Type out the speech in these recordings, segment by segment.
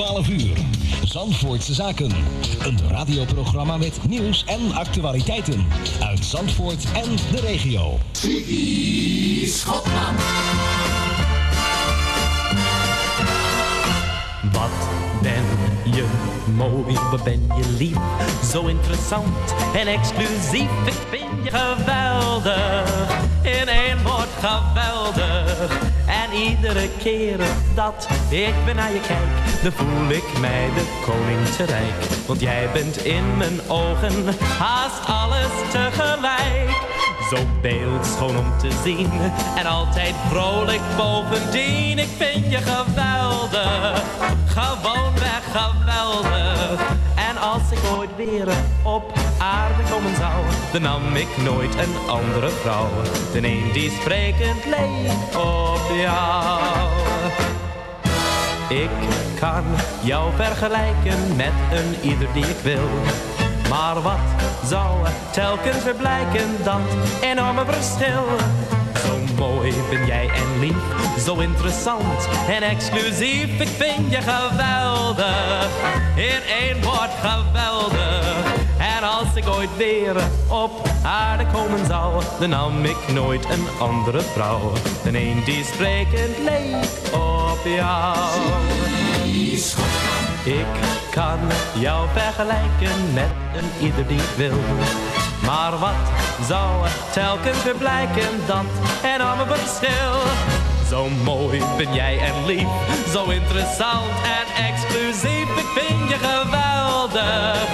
12 uur. Zandvoortse Zaken. Een radioprogramma met nieuws en actualiteiten. Uit Zandvoort en de regio. Wat ben je mooi, wat ben je lief. Zo interessant en exclusief. Ik vind je geweldig. In één woord geweldig. En iedere keer dat ik weer naar je kijk, dan voel ik mij de koning te rijk. Want jij bent in mijn ogen haast alles tegelijk. Zo beeldschoon om te zien en altijd vrolijk bovendien. Ik vind je geweldig, gewoonweg geweldig. Als ik ooit weer op aarde komen zou, dan nam ik nooit een andere vrouw. De een die sprekend leek op jou. Ik kan jou vergelijken met een ieder die ik wil. Maar wat zou telkens weer blijken, dat enorme verschil. Mooi ben jij en lief, zo interessant en exclusief. Ik vind je geweldig, in één woord geweldig. En als ik ooit weer op aarde komen zou, dan nam ik nooit een andere vrouw. Dan een die sprekend leek op jou. Ik kan jou vergelijken met een ieder die wil. Maar wat zou er telkens weer blijken, dat enorme verschil. Zo mooi ben jij en lief, zo interessant en exclusief. Ik vind je geweldig,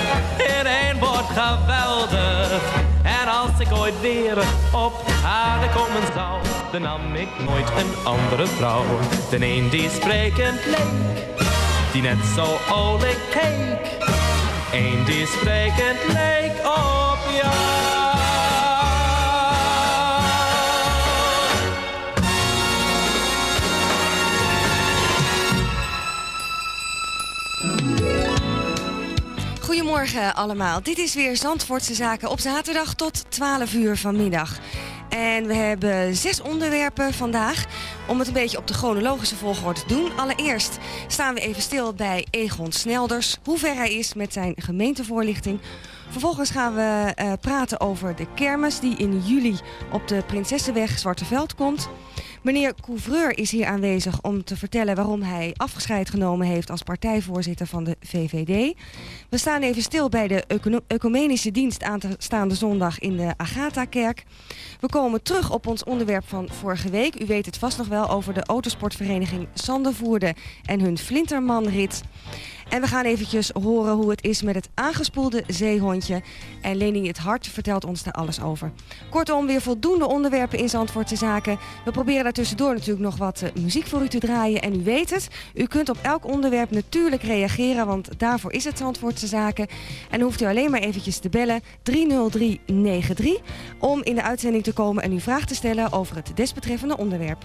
in één woord geweldig. En als ik ooit weer op aarde komen zou, dan nam ik nooit een andere vrouw. De een die sprekend leek die net zo olijk keek. Eén die sprekend leek jou. Goedemorgen allemaal. Dit is weer Zandvoortse Zaken op zaterdag tot 12 uur vanmiddag. En we hebben zes onderwerpen vandaag om het een beetje op de chronologische volgorde te doen. Allereerst staan we even stil bij Egon Snelders, hoe ver hij is met zijn gemeentevoorlichting. Vervolgens gaan we uh, praten over de kermis die in juli op de Prinsessenweg Zwarteveld komt. Meneer Couvreur is hier aanwezig om te vertellen waarom hij afgescheid genomen heeft als partijvoorzitter van de VVD. We staan even stil bij de ecumenische dienst aanstaande zondag in de Agatha-kerk. We komen terug op ons onderwerp van vorige week. U weet het vast nog wel over de autosportvereniging Sandervoerde en hun Flintermanrit. En we gaan eventjes horen hoe het is met het aangespoelde zeehondje. En Leni het Hart vertelt ons daar alles over. Kortom, weer voldoende onderwerpen in Zandvoortse Zaken. We proberen daartussendoor natuurlijk nog wat uh, muziek voor u te draaien. En u weet het, u kunt op elk onderwerp natuurlijk reageren, want daarvoor is het Zandvoortse Zaken. En hoeft u alleen maar eventjes te bellen 30393 om in de uitzending te komen en uw vraag te stellen over het desbetreffende onderwerp.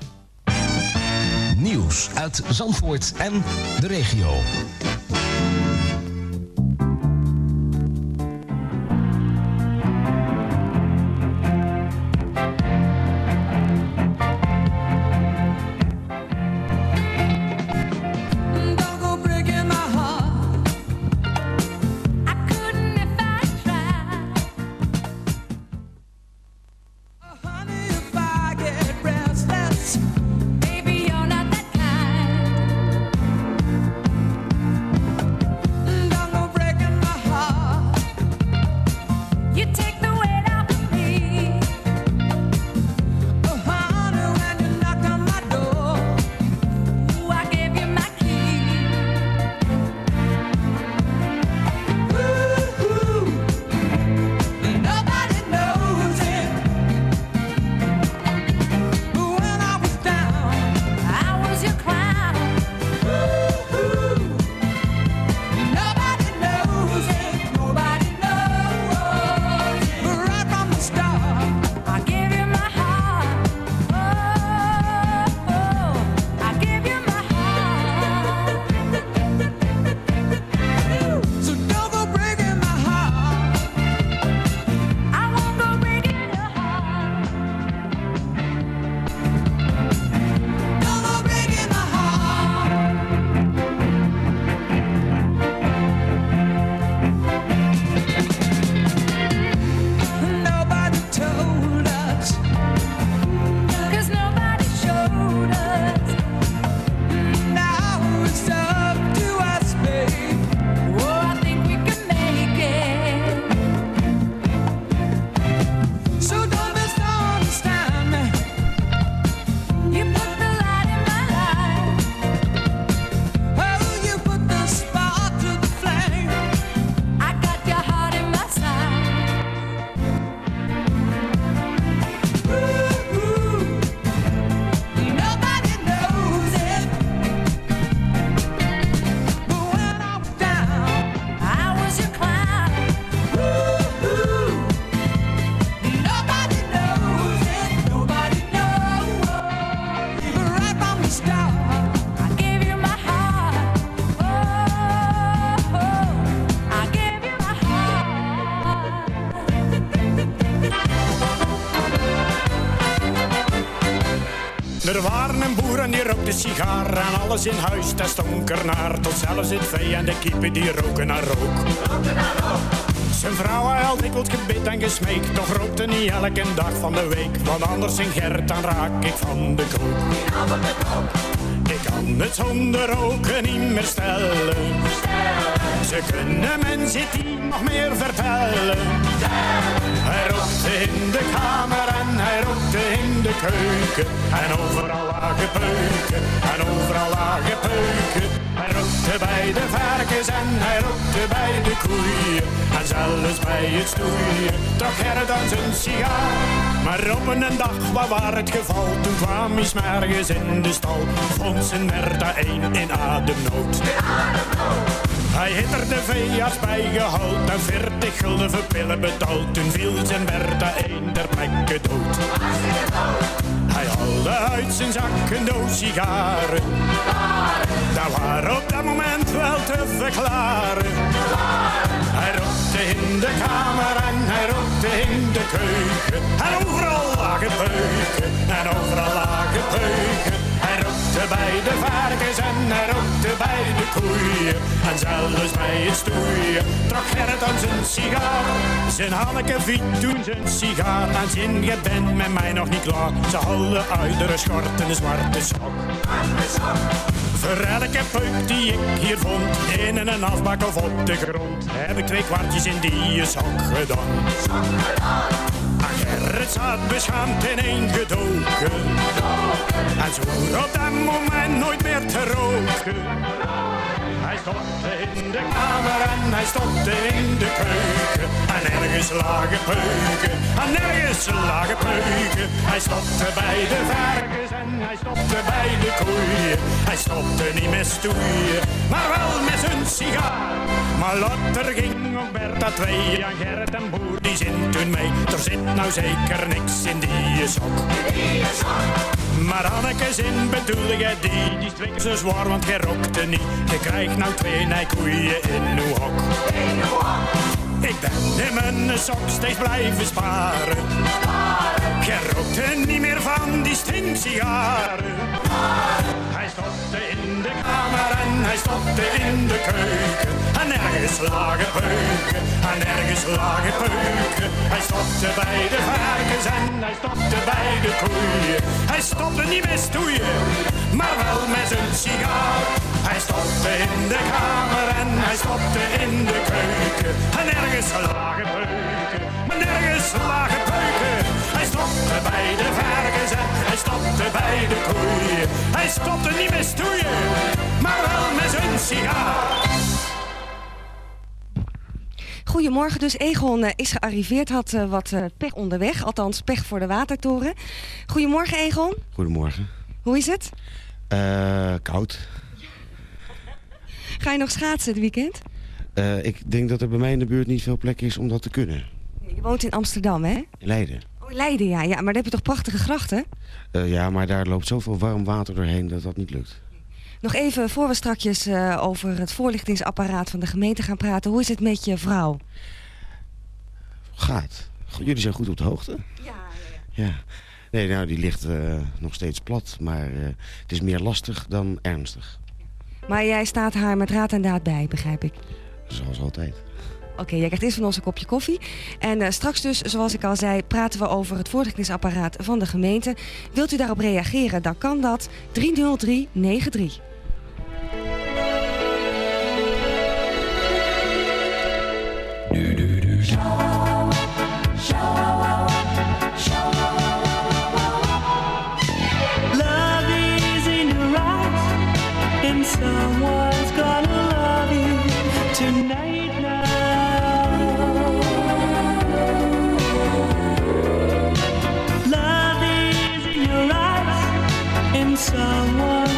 Nieuws uit Zandvoort en de regio. Rookte sigaar en alles in huis, daar stonk naar. Tot zelfs het vee en de kiepen die roken naar rook. Zijn vrouw had dikwijls gebid en gesmeekt, toch rookte niet elke dag van de week. Want anders in Gert, dan raak ik van de kook. Ik kan het zonder roken niet meer stellen. Ze kunnen mensen die nog meer vertellen. Hij rookte in de kamer en hij rookte in de keuken. En overal lagen peuken, en overal lagen peuken. Hij rookte bij de varkens en hij rookte bij de koeien. En zelfs bij het stoeien trok hij dan zijn sigaar. Maar op een dag, wat waar het geval? Toen kwam hij smergens in de stal. Vond zijn Merta één in ademnood. Hij heeft er de veearts bij gehaald en veertig gulden pillen betaald. Toen viel zijn Bertha één ter plekke dood. Hij haalde uit zijn zak een doos sigaren. Dat waren op dat moment wel te verklaren. Hij rookte in de kamer en hij rookte in de keuken. En overal lagen peuken en overal lagen peuken. Rookte bij de varkens en hij rookte bij de koeien. En zelfs bij het stoeien trok Gerrit aan zijn sigaar. Zijn Hanneke viet toen zijn sigaar en zijn je bent met mij nog niet klaar. Ze hadden uit de schort en een zwarte sok. Voor elke peuk die ik hier vond, in een afbak of op de grond, heb ik twee kwartjes in die zak gedaan. Ah, Gerrit zat beschaamd in één gedoken. En zwoer op dat moment nooit meer te roken. Hij stopte in de kamer en hij stopte in de keuken. En ergens lagen peuken, en ergens lagen peuken. Hij stopte bij de varkens en hij stopte bij de koeien. Hij stopte niet met stoeien, maar wel met zijn sigaar. Maar later ging ook Bertha twee aan Gerrit en Boer, die zin toen mee. Er zit nou zeker niks in die sok. Maar Anneke zin bedoelde jij die, die strikken zo zwaar, want jij rookte niet. Je krijgt nou twee nijkoeien in uw hok. Ik ben in mijn sok steeds blijven sparen. Jij rookte niet meer van die stinksigaren. Hij stopte hij stopte in de keuken. En ergens lagen peuken, en ergens lagen peuken. Hij stopte bij de varkens en hij stopte bij de koeien. Hij stopte niet met stoeien, maar wel met zijn sigaar. Hij stopte in de kamer en hij stopte in de keuken. En ergens lagen peuken, maar nergens lagen peuken. Hij stopte bij de varkens en hij stopte bij de koeien. Hij stopte niet met stoeien, maar wel met zijn sigaar. Goedemorgen, dus Egon eh, is gearriveerd, had eh, wat eh, pech onderweg, althans pech voor de watertoren. Goedemorgen Egon, Goedemorgen. hoe is het? Eh, koud. Ga je nog schaatsen het weekend? Eh, ik denk dat er bij mij in de buurt niet veel plek is om dat te kunnen. Je woont in Amsterdam, hè? In Leiden. Leiden, ja. ja. Maar daar heb je toch prachtige grachten? Eh, ja, maar daar loopt zoveel warm water doorheen dat dat niet lukt. Nog even, voor we strakjes eh, over het voorlichtingsapparaat van de gemeente gaan praten. Hoe is het met je vrouw? Gaat. Jullie zijn goed op de hoogte? Ja, Ja. Nee, nou, die ligt eh, nog steeds plat, maar het is meer lastig dan ernstig. Maar jij staat haar met raad en daad bij, begrijp ik. Zoals altijd. Oké, jij krijgt eerst van ons een kopje koffie. En eh, straks dus, zoals ik al zei, praten we over het voorlichtingsapparaat van de gemeente. Wilt u daarop reageren, dan kan dat 30393. someone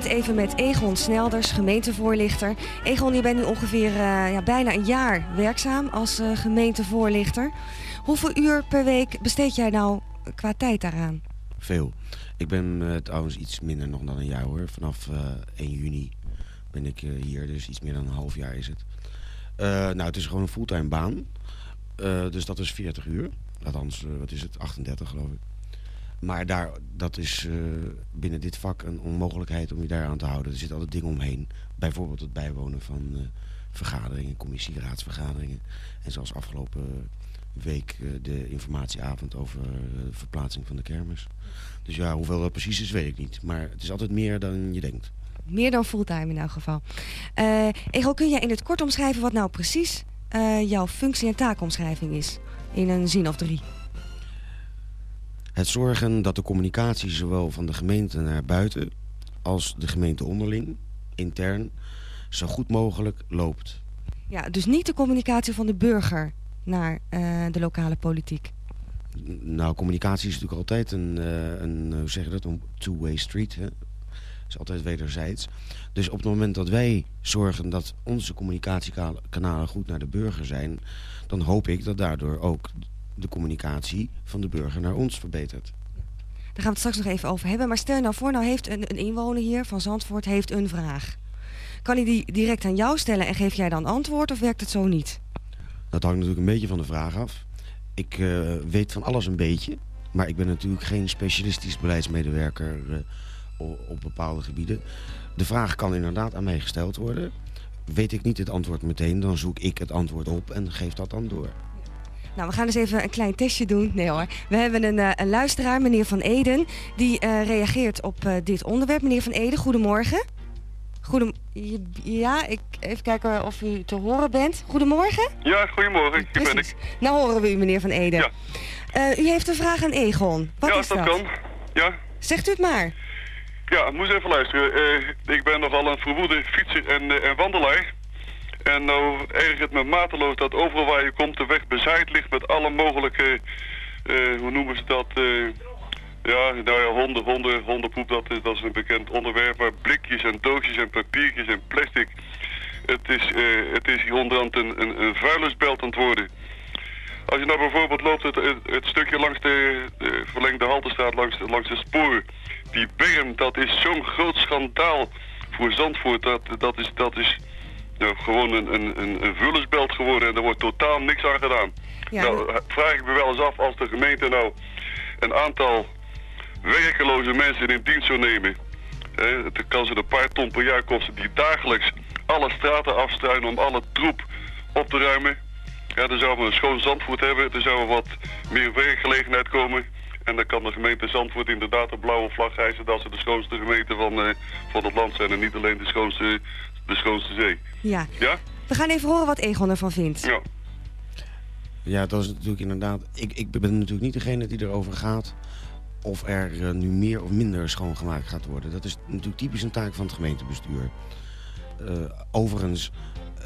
even met Egon Snelders, gemeentevoorlichter. Egon, je bent nu ongeveer eh, ja, bijna een jaar werkzaam als eh, gemeentevoorlichter. Hoeveel uur per week besteed jij nou qua tijd daaraan? Veel. Ik ben eh, trouwens iets minder nog dan een jaar hoor. Vanaf eh 1 juni ben ik hier, dus iets meer dan een half jaar is het. Nou, het is gewoon een fulltime baan. Dus dat is 40 uur. Althans, wat is het? 38 geloof ik. Maar daar, dat is eh, binnen dit vak een onmogelijkheid om je daaraan te houden. Er zitten altijd dingen omheen. Bijvoorbeeld het bijwonen van eh, vergaderingen, commissieraadsvergaderingen. En zoals afgelopen week eh, de informatieavond over de verplaatsing van de kermis. Dus ja, hoeveel dat precies is, weet ik niet. Maar het is altijd meer dan je denkt. Meer dan fulltime in elk geval. Egon, kun jij in het kort omschrijven wat nou precies jouw functie- en taakomschrijving is? In een zin of drie. Het zorgen dat de communicatie zowel van de gemeente naar buiten als de gemeente onderling, intern, zo goed mogelijk loopt. Ja, dus niet de communicatie van de burger naar eh, de lokale politiek. Nou, communicatie is natuurlijk altijd een, eh, een hoe zeg je dat, een two-way street. Hè? is altijd wederzijds. Dus op het moment dat wij zorgen dat onze communicatiekanalen goed naar de burger zijn... dan hoop ik dat daardoor ook de communicatie van de burger naar ons verbetert. Daar gaan we het straks nog even over hebben. Maar stel nou voor, nou heeft een, een inwoner hier van Zandvoort heeft een vraag. Kan hij die direct aan jou stellen en geef jij dan antwoord of werkt het zo niet? Dat hangt natuurlijk een beetje van de vraag af. Ik eh, weet van alles een beetje. Maar ik ben natuurlijk geen specialistisch beleidsmedewerker eh, op bepaalde gebieden. De vraag kan inderdaad aan mij gesteld worden. Weet ik niet het antwoord meteen, dan zoek ik het antwoord op en geef dat dan door. Nou, we gaan eens even een klein testje doen. Nee hoor. We hebben een, eh, een luisteraar, meneer Van Eden, die eh, reageert op eh, dit onderwerp. Meneer Van Eden, goedemorgen. Goedem ja, ik even kijken of u te horen bent. Goedemorgen. Ja, goedemorgen. Hier ben ik. Nou horen we u, meneer Van Eden. Ja. U heeft een vraag aan Egon. Wat ja, is als dat, kan. Ja, Zegt u het maar. ja, moest even luisteren. Ik ben nogal een verwoede fietser en, en wandelaar. En nou ergert het me mateloos dat overal waar je komt de weg bezaaid ligt met alle mogelijke, eh, hoe noemen ze dat? eh, ja, nou ja, honden, honden, hondenpoep, dat is, dat is een bekend onderwerp. Maar blikjes en doosjes en papiertjes en plastic. Het is, eh, het is hier onderhand een, een, een vuilnisbelt aan het worden. Als je nou bijvoorbeeld loopt het, het, stukje langs de, de verlengde Haltestraat, langs, de- langs het spoor. Die berm, dat is zo'n groot schandaal voor Zandvoort. Dat, dat is, dat is gewoon een, een, een, vullersbelt geworden en er wordt totaal niks aan gedaan. Ja, nou, vraag ik me wel eens af als de gemeente nou een aantal werkeloze mensen in dienst zou nemen. Hè, het kan ze een paar ton per jaar kosten die dagelijks alle straten afstruinen om alle troep op te ruimen. Ja, dan zouden we een schoon Zandvoort hebben. Er zou wat meer werkgelegenheid komen. En dan kan de gemeente Zandvoort inderdaad een blauwe vlag hijsen dat ze de schoonste gemeente van, eh, van het land zijn. En niet alleen de schoonste, de schoonste zee. Ja. Ja? We gaan even horen wat Egon ervan vindt. Ja. Ja, dat is natuurlijk inderdaad... Ik, ik ben natuurlijk niet degene die erover gaat. of er eh, nu meer of minder schoongemaakt gaat worden. Dat is natuurlijk typisch een taak van het gemeentebestuur. Eh, overigens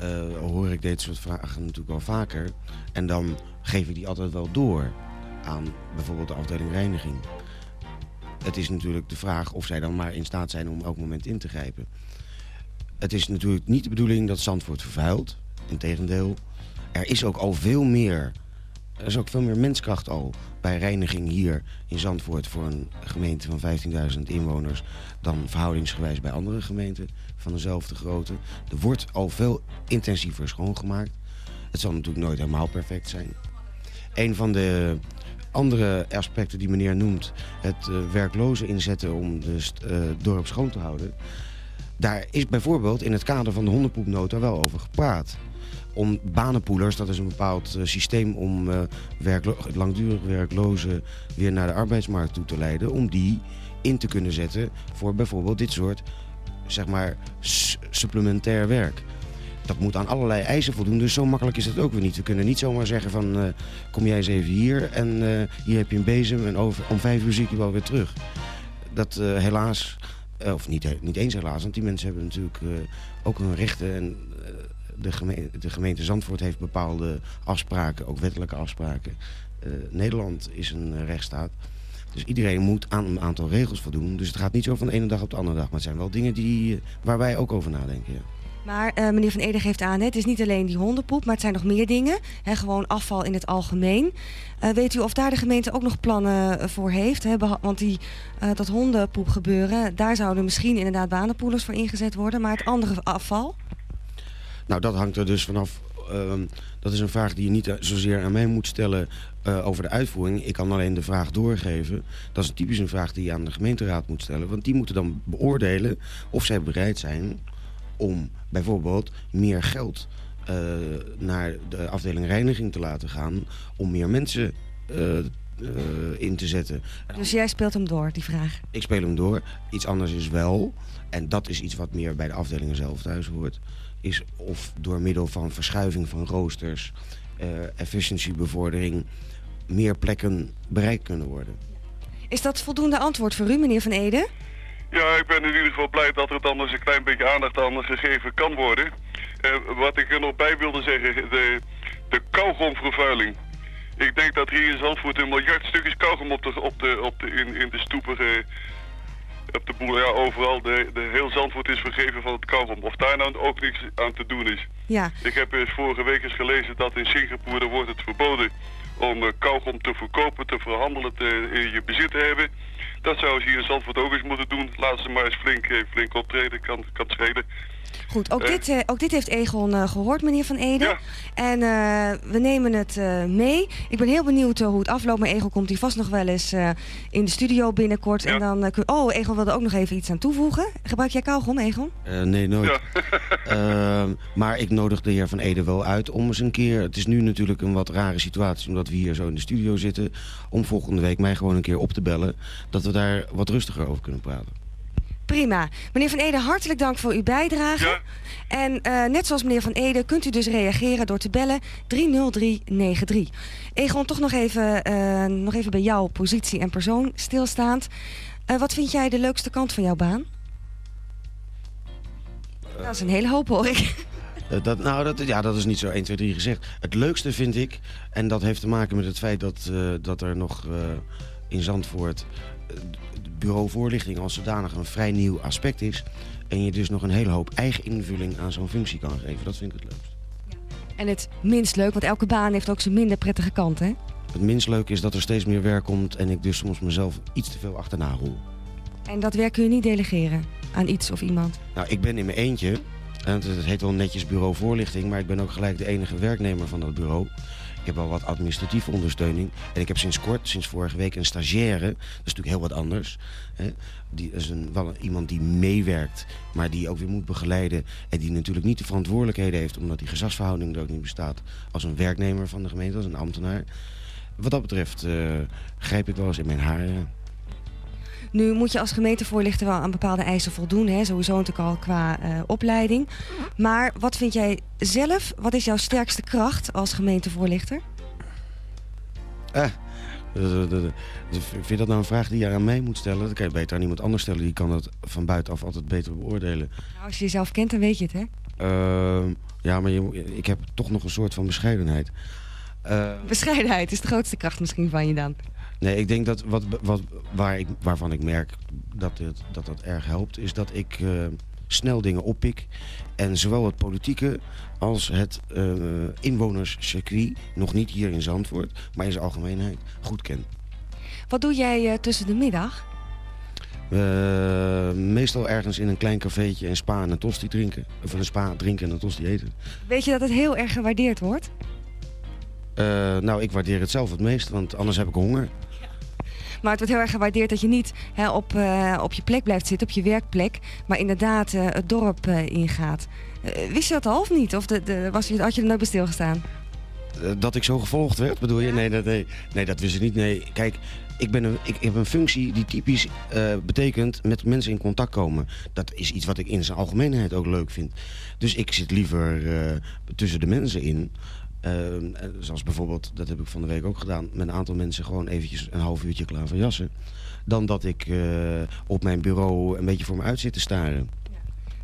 eh, hoor ik dit soort vragen natuurlijk wel vaker. En dan geven die altijd wel door aan bijvoorbeeld de afdeling reiniging. Het is natuurlijk de vraag of zij dan maar in staat zijn om elk moment in te grijpen. Het is natuurlijk niet de bedoeling dat Zandvoort vervuilt. Integendeel, er is ook al veel meer, er is ook veel meer menskracht al bij reiniging hier in Zandvoort voor een gemeente van 15.000 inwoners dan verhoudingsgewijs bij andere gemeenten van dezelfde grootte. Er wordt al veel intensiever schoongemaakt. Het zal natuurlijk nooit helemaal perfect zijn. Een van de andere aspecten die meneer noemt, het uh, werklozen inzetten om de uh, dorp schoon te houden. Daar is bijvoorbeeld in het kader van de hondenpoepnota wel over gepraat. Om banenpoelers, dat is een bepaald uh, systeem om werklo langdurig werklozen weer naar de arbeidsmarkt toe te leiden. Om die in te kunnen zetten voor bijvoorbeeld dit soort zeg maar, supplementair werk. Dat moet aan allerlei eisen voldoen, dus zo makkelijk is het ook weer niet. We kunnen niet zomaar zeggen van, uh, kom jij eens even hier en hier heb je een bezem en over, om vijf uur zie ik je wel weer terug. Dat helaas, of niet, niet eens helaas, want die mensen hebben natuurlijk ook hun rechten. En de, gemeente, de gemeente Zandvoort heeft bepaalde afspraken, ook wettelijke afspraken. Nederland is een rechtsstaat. Dus iedereen moet aan een aantal regels voldoen. Dus het gaat niet zo van de ene dag op de andere dag. Maar het zijn wel dingen die, waar wij ook over nadenken. Maar uh, meneer Van Ede geeft aan, hè, het is niet alleen die hondenpoep, maar het zijn nog meer dingen. Hè, gewoon afval in het algemeen. Uh, weet u of daar de gemeente ook nog plannen voor heeft? Hè? Want die, dat hondenpoep gebeuren, daar zouden misschien inderdaad banenpoelers voor ingezet worden. Maar het andere afval? Nou, dat hangt er dus vanaf. Ehm, dat is een vraag die je niet zozeer aan mij moet stellen over de uitvoering. Ik kan alleen de vraag doorgeven. Dat is typisch een vraag die je aan de gemeenteraad moet stellen. Want die moeten dan beoordelen of zij bereid zijn om bijvoorbeeld meer geld uh, naar de afdeling reiniging te laten gaan. Om meer mensen uh, in te zetten. Dus jij speelt hem door, die vraag? Ik speel hem door. Iets anders is wel, en dat is iets wat meer bij de afdelingen zelf thuis hoort... is of door middel van verschuiving van roosters, efficiëntiebevordering meer plekken bereikt kunnen worden. Is dat voldoende antwoord voor u, meneer Van Ede? Ja, ik ben in ieder geval blij dat er dan eens een klein beetje aandacht aan gegeven kan worden. Uh, wat ik er nog bij wilde zeggen, de, de kauwgomvervuiling. Ik denk dat hier in Zandvoort een miljard stukjes kauwgom op de, op de, op de, in, in de stoepen, uh, op de boel, ja, overal. De, de heel Zandvoort is vergeven van het kauwgom. Of daar nou ook niks aan te doen is. Ja. Ik heb vorige week eens gelezen dat in Singapore wordt het verboden om uh, te verkopen, te verhandelen, te, in je bezit te hebben. Dat zou ze hier in Zandvoort ook eens moeten doen. Laat ze maar eens flink, flink optreden, kan, kan schelen. Goed, ook, uh, dit, ook dit heeft Egon uh, gehoord, meneer Van Ede. Ja. En we nemen het mee. Ik ben heel benieuwd hoe het afloopt. Maar Egon komt hier vast nog wel eens in de studio binnenkort. Ja. En dan kun... Oh, Egon wilde ook nog even iets aan toevoegen. Gebruik jij kauwgom, Egon? nee, nooit. Ja. Ehm, maar ik nodig de heer Van Ede wel uit om eens een keer... Het is nu natuurlijk een wat rare situatie omdat we hier zo in de studio zitten. Om volgende week mij gewoon een keer op te bellen. Dat we daar wat rustiger over kunnen praten. Prima. Meneer Van Ede, hartelijk dank voor uw bijdrage. Ja. En uh, net zoals meneer Van Ede kunt u dus reageren door te bellen 30393. Egon, toch nog even, uh, nog even bij jouw positie en persoon stilstaand. Uh, wat vind jij de leukste kant van jouw baan? dat is een hele hoop hoor ik. Dat, nou, dat, ja, dat is niet zo 1, 2, 3 gezegd. Het leukste vind ik, en dat heeft te maken met het feit dat, dat er nog in Zandvoort bureau voorlichting als zodanig een vrij nieuw aspect is. En je dus nog een hele hoop eigen invulling aan zo'n functie kan geven. Dat vind ik het leukst. En het minst leuk, want elke baan heeft ook zijn minder prettige kant, hè? Het minst leuk is dat er steeds meer werk komt en ik dus soms mezelf iets te veel achterna rol. En dat werk kun je niet delegeren aan iets of iemand? Nou, ik ben in mijn eentje. En het heet wel netjes bureau voorlichting, maar ik ben ook gelijk de enige werknemer van dat bureau. Ik heb wel wat administratieve ondersteuning. En ik heb sinds kort, sinds vorige week, een stagiaire. Dat is natuurlijk heel wat anders. Hè. Die is een, wel iemand die meewerkt, maar die ook weer moet begeleiden. En die natuurlijk niet de verantwoordelijkheden heeft, omdat die gezagsverhouding er ook niet bestaat. Als een werknemer van de gemeente, als een ambtenaar. Wat dat betreft uh, grijp ik wel eens in mijn haren. Nu moet je als gemeentevoorlichter wel aan bepaalde eisen voldoen. Hè? Sowieso natuurlijk al qua uh, opleiding. Maar wat vind jij zelf, wat is jouw sterkste kracht als gemeentevoorlichter? Eh, Eh, vind je dat nou een vraag die je aan mij moet stellen? Dan kan je beter aan iemand anders stellen. Die kan dat van buitenaf altijd beter beoordelen. Nou, als je jezelf kent, dan weet je het, hè? Ehm, ja, maar je, ik heb toch nog een soort van bescheidenheid. Eh, Bescheidenheid is de grootste kracht misschien van je dan. Nee, ik denk dat wat, wat, waar ik, waarvan ik merk dat, het, dat dat erg helpt... is dat ik eh, snel dingen oppik. En zowel het politieke als het eh, inwonerscircuit... nog niet hier in Zandvoort, maar in zijn algemeenheid goed ken. Wat doe jij eh, tussen de middag? Meestal ergens in een klein cafeetje een spa en een tosti drinken. Of een spa drinken en een tosti eten. Weet je dat het heel erg gewaardeerd wordt? Nou, ik waardeer het zelf het meest, want anders heb ik honger. Maar het wordt heel erg gewaardeerd dat je niet hè, op, eh, op je plek blijft zitten, op je werkplek, maar inderdaad eh, het dorp eh, ingaat. Wist je dat al of niet? Of de, de, was je, had je er nooit bij stilgestaan? Dat ik zo gevolgd werd, bedoel je? Nee, dat, nee, nee, dat wist ik niet. Nee, kijk, ik, ben een, ik heb een functie die typisch betekent met mensen in contact komen. Dat is iets wat ik in zijn algemeenheid ook leuk vind. Dus ik zit liever tussen de mensen in. Eh, eh, zoals bijvoorbeeld, dat heb ik van de week ook gedaan... met een aantal mensen gewoon eventjes een half uurtje klaar van jassen. Dan dat ik eh, op mijn bureau een beetje voor me uit zit te staren.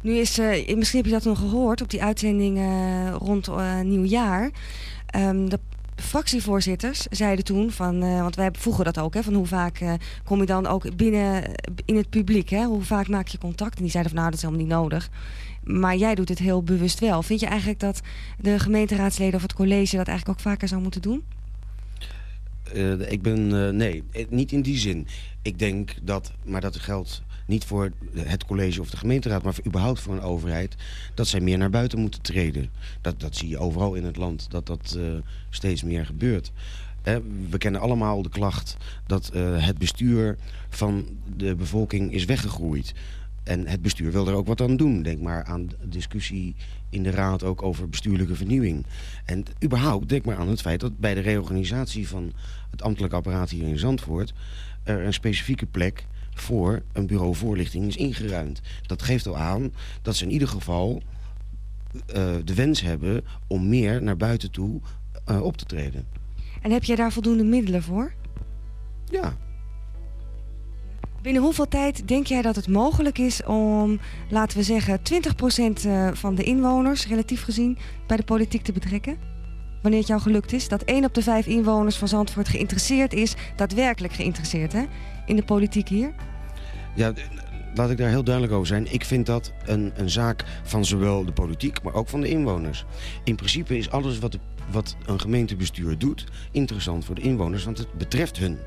Nu is, eh, misschien heb je dat nog gehoord op die uitzending eh, rond nieuwjaar. Ehm, de fractievoorzitters zeiden toen van, want wij vroegen dat ook, hè, van hoe vaak kom je dan ook binnen in het publiek, hè? Hoe vaak maak je contact? En die zeiden van, nou, dat is helemaal niet nodig. Maar jij doet het heel bewust wel. Vind je eigenlijk dat de gemeenteraadsleden of het college dat eigenlijk ook vaker zou moeten doen? Eh, ik ben, eh, nee, eh, niet in die zin. Ik denk dat, maar dat geldt niet voor het college of de gemeenteraad, maar überhaupt voor een overheid, dat zij meer naar buiten moeten treden. Dat, dat zie je overal in het land, dat dat steeds meer gebeurt. We kennen allemaal de klacht dat het bestuur van de bevolking is weggegroeid. En het bestuur wil er ook wat aan doen. Denk maar aan de discussie in de raad ook over bestuurlijke vernieuwing. En überhaupt denk maar aan het feit dat bij de reorganisatie van het ambtelijk apparaat hier in Zandvoort... er een specifieke plek voor een bureau voorlichting is ingeruimd. Dat geeft al aan dat ze in ieder geval eh, de wens hebben om meer naar buiten toe eh, op te treden. En heb jij daar voldoende middelen voor? Ja, Binnen hoeveel tijd denk jij dat het mogelijk is om, laten we zeggen, 20% eh, van de inwoners, relatief gezien, bij de politiek te betrekken? Wanneer het jou gelukt is dat 1 op de 5 inwoners van Zandvoort geïnteresseerd is, daadwerkelijk geïnteresseerd hè, in de politiek hier? Ja, laat ik daar heel duidelijk over zijn. Ik vind dat een, een zaak van zowel de politiek, maar ook van de inwoners. In principe is alles wat, de, wat een gemeentebestuur doet interessant voor de inwoners, want het betreft hun.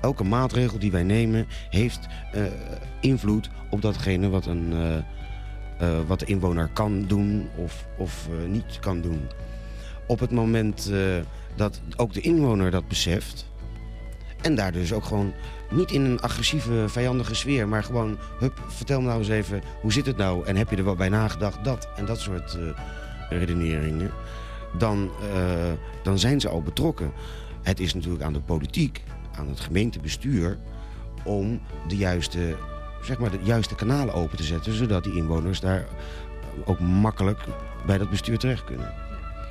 Elke maatregel die wij nemen heeft eh, invloed op datgene wat, een, eh, eh, wat de inwoner kan doen of, of niet kan doen. Op het moment dat ook de inwoner dat beseft... en daar dus ook gewoon niet in een agressieve, vijandige sfeer... maar gewoon, hup, vertel me nou eens even, hoe zit het nou? En heb je er wel bij nagedacht, dat en dat soort redeneringen... Dan, eh, dan zijn ze al betrokken. Het is natuurlijk aan de politiek, aan het gemeentebestuur... om de juiste, zeg maar, de juiste kanalen open te zetten... zodat die inwoners daar ook makkelijk bij dat bestuur terecht kunnen.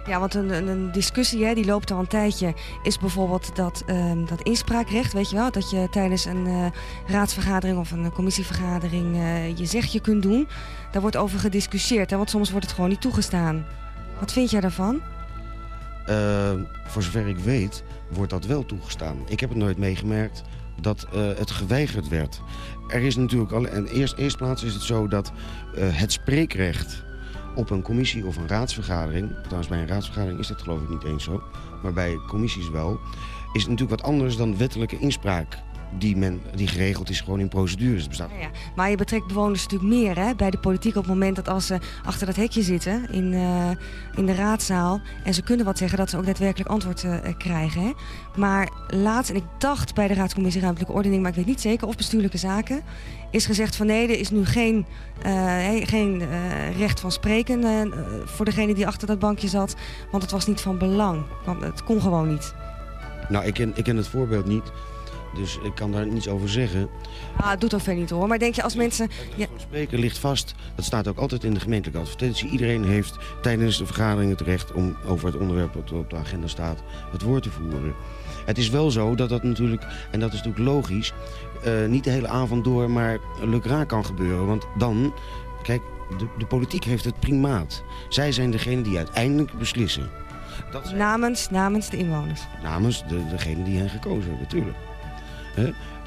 Ja, want een, een, discussie, hè, die loopt al een tijdje, is bijvoorbeeld dat, ehm, dat inspraakrecht, weet je wel? Dat je tijdens een eh, raadsvergadering of een commissievergadering eh, je zegje kunt doen. Daar wordt over gediscussieerd, hè, want soms wordt het gewoon niet toegestaan. Wat vind jij daarvan? Eh, voor zover ik weet, wordt dat wel toegestaan. Ik heb het nooit meegemerkt dat eh, het geweigerd werd. Er is natuurlijk al, en eerst, eerst plaats is het zo dat eh, het spreekrecht op een commissie of een raadsvergadering, trouwens bij een raadsvergadering is dat geloof ik niet eens zo, maar bij commissies wel, is natuurlijk wat anders dan wettelijke inspraak die, men, die geregeld is gewoon in procedures. Bestaat Ja, ja. Maar je betrekt bewoners natuurlijk meer hè, bij de politiek op het moment dat als ze achter dat hekje zitten in, eh, in de raadzaal en ze kunnen wat zeggen, dat ze ook daadwerkelijk antwoord eh, eh, krijgen. Hè. Maar laatst, en ik dacht bij de Raadscommissie Ruimtelijke Ordening, maar ik weet niet zeker, of bestuurlijke zaken, is gezegd van nee, er is nu geen, geen recht van spreken voor degene die achter dat bankje zat, want het was niet van belang. Want Het kon gewoon niet. Nou, ik ken, ik ken het voorbeeld niet. Dus ik kan daar niets over zeggen. Ah, het doet ook verder niet hoor. Maar denk je als mensen... Ja, spreken ligt vast, dat staat ook altijd in de gemeentelijke advertentie. Iedereen heeft tijdens de vergadering het recht om over het onderwerp dat op de agenda staat het woord te voeren. Het is wel zo dat dat natuurlijk, en dat is natuurlijk logisch, eh, niet de hele avond door maar lukraak kan gebeuren. Want dan, kijk, de, de politiek heeft het primaat. Zij zijn degene die uiteindelijk beslissen. Dat zijn namens, namens de inwoners. namens de, degene die hen gekozen hebben, natuurlijk.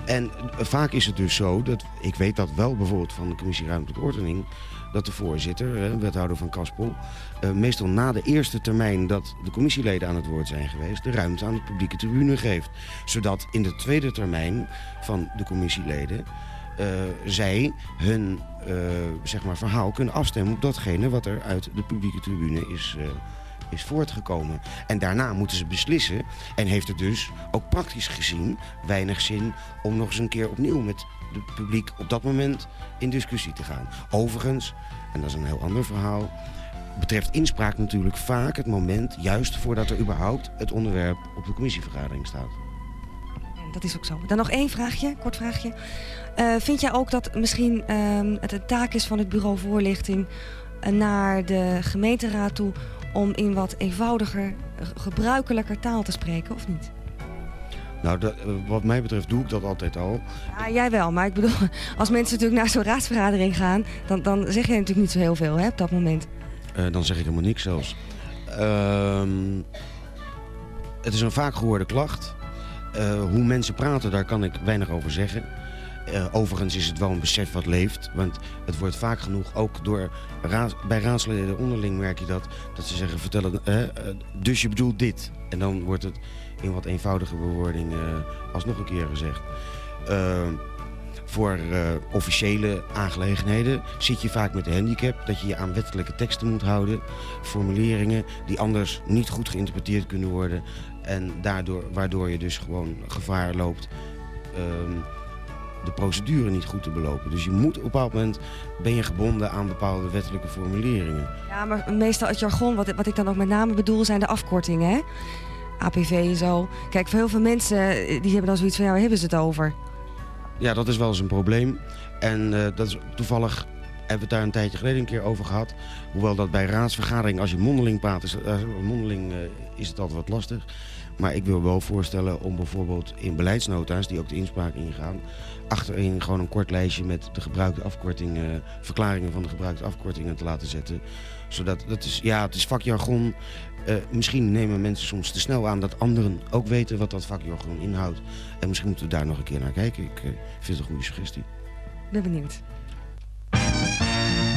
En vaak is het dus zo, dat ik weet dat wel bijvoorbeeld van de commissie Ruimtelijke Ordening, dat de voorzitter, wethouder van Kaspel, eh, meestal na de eerste termijn dat de commissieleden aan het woord zijn geweest, de ruimte aan de publieke tribune geeft. Zodat in de tweede termijn van de commissieleden eh, zij hun eh, zeg maar verhaal kunnen afstemmen op datgene wat er uit de publieke tribune is, eh, is voortgekomen. En daarna moeten ze beslissen. En heeft het dus ook praktisch gezien weinig zin om nog eens een keer opnieuw met het publiek op dat moment in discussie te gaan. Overigens, en dat is een heel ander verhaal, betreft inspraak natuurlijk vaak het moment juist voordat er überhaupt het onderwerp op de commissievergadering staat. Dat is ook zo. Dan nog één vraagje, kort vraagje. Eh, vind jij ook dat misschien ehm, het een taak is van het bureau voorlichting eh, naar de gemeenteraad toe om in wat eenvoudiger, eh, gebruikelijker taal te spreken, of niet? Nou, dat, eh, wat mij betreft doe ik dat altijd al. Ja, jij wel, maar ik bedoel, als mensen natuurlijk naar zo'n raadsvergadering gaan, dan, dan zeg je natuurlijk niet zo heel veel hè, op dat moment. Eh, dan zeg ik helemaal niks zelfs. Ehm, het is een vaak gehoorde klacht. Hoe mensen praten, daar kan ik weinig over zeggen. Eh, overigens is het wel een besef wat leeft. Want het wordt vaak genoeg, ook door bij raadsleden onderling merk je dat. Dat ze zeggen, vertellen, eh, dus je bedoelt dit. En dan wordt het in wat eenvoudige bewoording eh, alsnog een keer gezegd. Ehm, voor officiële aangelegenheden zit je vaak met de handicap dat je je aan wettelijke teksten moet houden. Formuleringen die anders niet goed geïnterpreteerd kunnen worden. En daardoor, waardoor je dus gewoon gevaar loopt ehm, de procedure niet goed te belopen. Dus je moet op een bepaald moment ben je gebonden aan bepaalde wettelijke formuleringen. Ja, maar meestal het jargon, wat, wat ik dan ook met name bedoel, zijn de afkortingen, hè? APV en zo. Kijk, voor heel veel mensen, eh, die hebben dan zoiets van, ja, waar hebben ze het over? Ja, dat is wel eens een probleem. En eh, dat is toevallig hebben we het daar een tijdje geleden een keer over gehad. Hoewel dat bij raadsvergadering, als je mondeling praat, is, eh, mondeling, is het altijd wat lastig. Maar ik wil wel voorstellen om bijvoorbeeld in beleidsnota's, die ook de inspraak ingaan, achterin gewoon een kort lijstje met de gebruikte afkortingen, verklaringen van de gebruikte afkortingen te laten zetten. Zodat, dat is, ja, het is vakjargon. Eh, misschien nemen mensen soms te snel aan dat anderen ook weten wat dat vakjargon inhoudt. En misschien moeten we daar nog een keer naar kijken. Ik eh, vind het een goede suggestie. Ik ben benieuwd.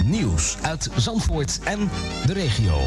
Nieuws uit Zandvoort en de regio.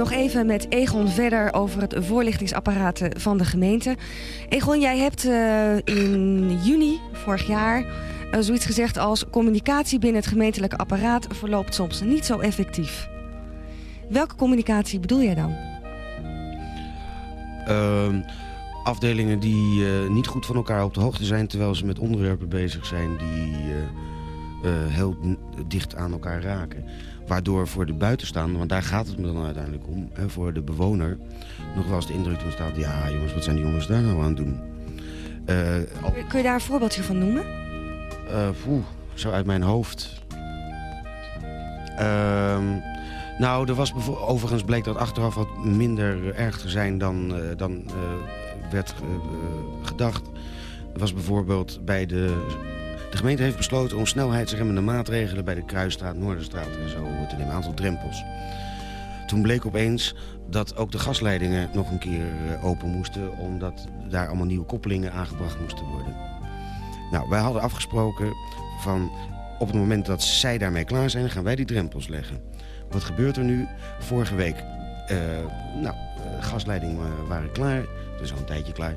Nog even met Egon verder over het voorlichtingsapparaat eh, van de gemeente. Egon, jij hebt eh, in juni vorig jaar eh, zoiets gezegd als communicatie binnen het gemeentelijke apparaat verloopt soms niet zo effectief. Welke communicatie bedoel jij dan? Ehm, afdelingen die niet goed van elkaar op de hoogte zijn... terwijl ze met onderwerpen bezig zijn die heel dicht aan elkaar raken. Waardoor voor de buitenstaander, want daar gaat het me dan uiteindelijk om... Hè, voor de bewoner nog wel eens de indruk ontstaat... ja jongens, wat zijn die jongens daar nou aan het doen? Eh, al- Kun je daar een voorbeeldje van noemen? poeh, zo uit mijn hoofd. Ehm, nou, er was overigens bleek dat achteraf wat minder erg te zijn dan, eh, dan werd gedacht. Er was bijvoorbeeld bij de... De gemeente heeft besloten om snelheidsremmende maatregelen bij de Kruisstraat, Noorderstraat en zo te nemen. Een aantal drempels. Toen bleek opeens dat ook de gasleidingen nog een keer eh, open moesten, omdat daar allemaal nieuwe koppelingen aangebracht moesten worden. Nou, wij hadden afgesproken van op het moment dat zij daarmee klaar zijn, gaan wij die drempels leggen. Wat gebeurt er nu? Vorige week, eh, nou, eh, gasleidingen waren klaar, dus al een tijdje klaar.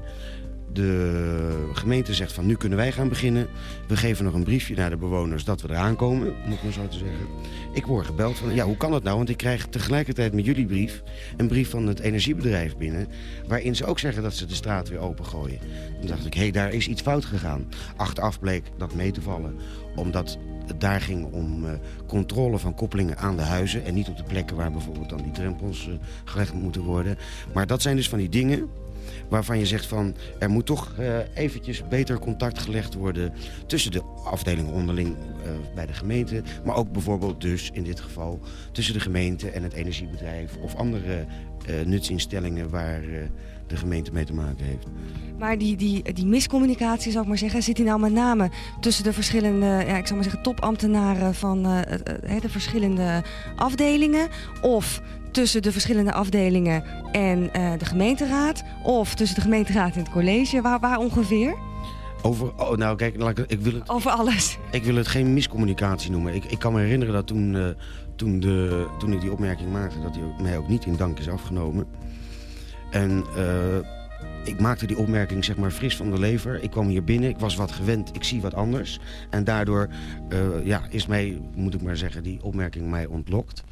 De gemeente zegt van nu kunnen wij gaan beginnen. We geven nog een briefje naar de bewoners dat we eraan komen, moet ik maar zo te zeggen. Ik word gebeld van, ja hoe kan dat nou? Want ik krijg tegelijkertijd met jullie brief een brief van het energiebedrijf binnen... waarin ze ook zeggen dat ze de straat weer opengooien. Toen dacht ik, hé, hey, daar is iets fout gegaan. Achteraf bleek dat mee te vallen, omdat het daar ging om eh, controle van koppelingen aan de huizen... en niet op de plekken waar bijvoorbeeld dan die drempels eh, gelegd moeten worden. Maar dat zijn dus van die dingen waarvan je zegt van... er moet toch eh, eventjes beter contact gelegd worden... tussen de afdelingen onderling eh, bij de gemeente... maar ook bijvoorbeeld dus in dit geval tussen de gemeente en het energiebedrijf... of andere eh, nutsinstellingen waar de gemeente mee te maken heeft. Maar die, die, die miscommunicatie, zou ik maar zeggen, zit die nou met name tussen de verschillende, ja, ik zou maar zeggen, topambtenaren van de verschillende afdelingen? Of tussen de verschillende afdelingen en eh, de gemeenteraad? Of tussen de gemeenteraad en het college? Waar, waar ongeveer? Over, oh, nou kijk, laat ik, ik, wil het, Over alles. ik wil het geen miscommunicatie noemen. Ik, ik kan me herinneren dat toen, eh, toen, de, toen ik die opmerking maakte... dat die ook- mij ook niet in dank is afgenomen. En eh, ik maakte die opmerking zeg maar fris van de lever. Ik kwam hier binnen, ik was wat gewend, ik zie wat anders. En daardoor ja, is mij, moet ik maar zeggen, die opmerking mij ontlokt.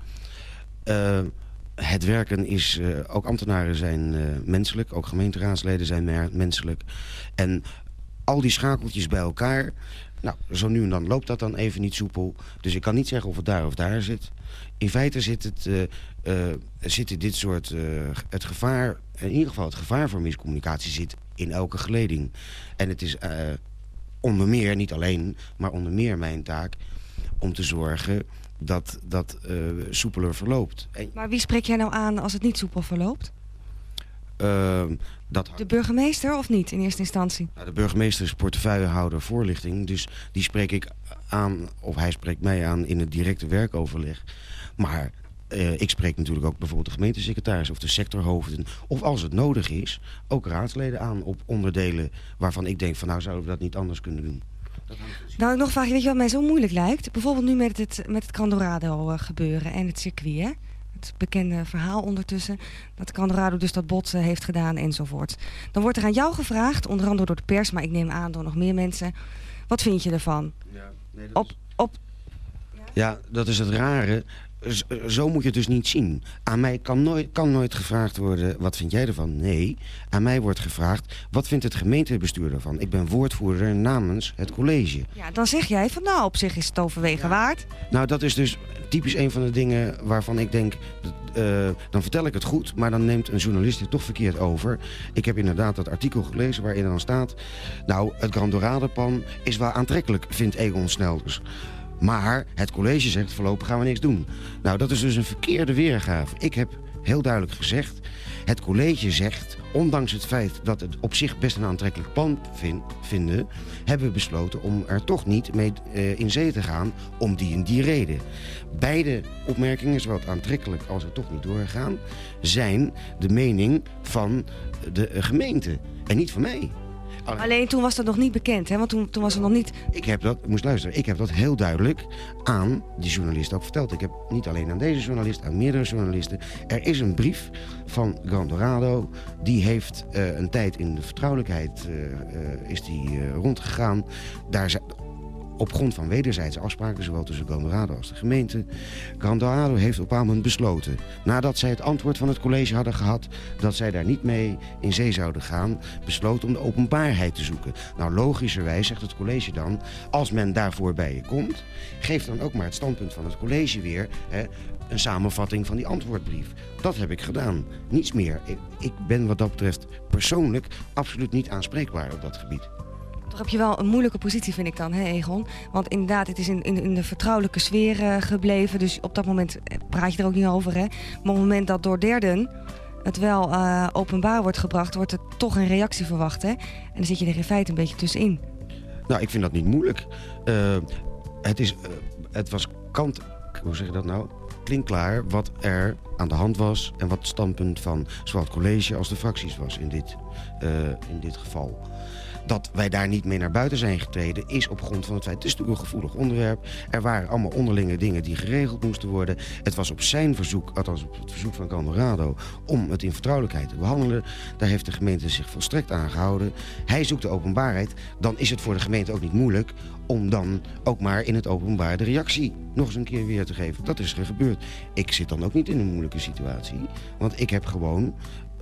Het werken is, eh, ook ambtenaren zijn eh, menselijk, ook gemeenteraadsleden zijn menselijk. En al die schakeltjes bij elkaar, nou, zo nu en dan loopt dat dan even niet soepel. Dus ik kan niet zeggen of het daar of daar zit. In feite zit het, eh, eh, zitten dit soort, het gevaar, in ieder geval het gevaar voor miscommunicatie zit in elke geleding. En het is onder meer, niet alleen, maar onder meer mijn taak om te zorgen dat dat eh, soepeler verloopt. En, Maar wie spreek jij nou aan als het niet soepel verloopt? eh, dat De burgemeester of niet in eerste instantie? Nou, de burgemeester is portefeuillehouder voorlichting. Dus die spreek ik aan, of hij spreekt mij aan in het directe werkoverleg. Maar eh, ik spreek natuurlijk ook bijvoorbeeld de gemeentesecretaris of de sectorhoofden. Of als het nodig is, ook raadsleden aan op onderdelen waarvan ik denk van nou zouden we dat niet anders kunnen doen. Nou, nog een vraagje. Weet je wat mij zo moeilijk lijkt? Bijvoorbeeld nu met het, met het Candorado eh, gebeuren en het circuit, hè? Het bekende verhaal ondertussen. Dat Candorado dus dat bot eh, heeft gedaan enzovoort. Dan wordt er aan jou gevraagd, onder andere door de pers, maar ik neem aan door nog meer mensen. Wat vind je ervan? Op, op, Ja, dat is het rare. Zo moet je het dus niet zien. Aan mij kan nooit, kan nooit gevraagd worden, wat vind jij ervan? Nee. Aan mij wordt gevraagd, wat vindt het gemeentebestuur ervan? Ik ben woordvoerder namens het college. ja, dan zeg jij van nou, op zich is het overwegen waard. Nou, dat is dus typisch een van de dingen waarvan ik denk... eh, dan vertel ik het goed, maar dan neemt een journalist het toch verkeerd over. Ik heb inderdaad dat artikel gelezen waarin dan staat... nou, het Grand Dorade-pan is wel aantrekkelijk, vindt Egon Snelders. Maar het college zegt, voorlopig gaan we niks doen. Nou, dat is dus een verkeerde weergave. Ik heb heel duidelijk gezegd... het college zegt, ondanks het feit dat het op zich best een aantrekkelijk plan vin- vinden... hebben we besloten om er toch niet mee eh, in zee te gaan om die en die reden. Beide opmerkingen, zowel aantrekkelijk als het toch niet doorgaan... zijn de mening van de eh, gemeente en niet van mij. Alleen toen was dat nog niet bekend, hè? Want toen, toen was er nog niet... Ik heb dat, moest luisteren, ik heb dat heel duidelijk aan die journalist ook verteld. Ik heb niet alleen aan deze journalist, aan meerdere journalisten. Er is een brief van Grand Dorado. Die heeft eh, een tijd in de vertrouwelijkheid eh, eh, is die, rondgegaan. Daar zijn, op grond van wederzijdse afspraken, zowel tussen Grand Dorado als de gemeente. Grand Dorado heeft op een moment besloten, nadat zij het antwoord van het college hadden gehad, dat zij daar niet mee in zee zouden gaan, besloten om de openbaarheid te zoeken. Nou, logischerwijs zegt het college dan, als men daarvoor bij je komt, geef dan ook maar het standpunt van het college weer, hè, een samenvatting van die antwoordbrief. Dat heb ik gedaan. Niets meer. Ik ben wat dat betreft persoonlijk absoluut niet aanspreekbaar op dat gebied. Toch heb je wel een moeilijke positie, vind ik dan, hè Egon? Want inderdaad, het is in, in, in de vertrouwelijke sfeer eh, gebleven. Dus op dat moment eh, praat je er ook niet over, hè? Maar op het moment dat door derden het wel eh, openbaar wordt gebracht... wordt er toch een reactie verwacht, hè? En dan zit je er in feite een beetje tussenin. Nou, ik vind dat niet moeilijk. Het, is, het was kant... Hoe zeg je dat nou? Klinkklaar wat er aan de hand was... en wat het standpunt van zowel het college als de fracties was in dit, in dit geval. Dat wij daar niet mee naar buiten zijn getreden... is op grond van het feit... het is natuurlijk een gevoelig onderwerp. Er waren allemaal onderlinge dingen die geregeld moesten worden. Het was op zijn verzoek, althans op het verzoek van Colorado... om het in vertrouwelijkheid te behandelen. Daar heeft de gemeente zich volstrekt aan gehouden. Hij zoekt de openbaarheid. Dan is het voor de gemeente ook niet moeilijk... om dan ook maar in het openbaar de reactie nog eens een keer weer te geven. Dat is er gebeurd. Ik zit dan ook niet in een moeilijke situatie. Want ik heb gewoon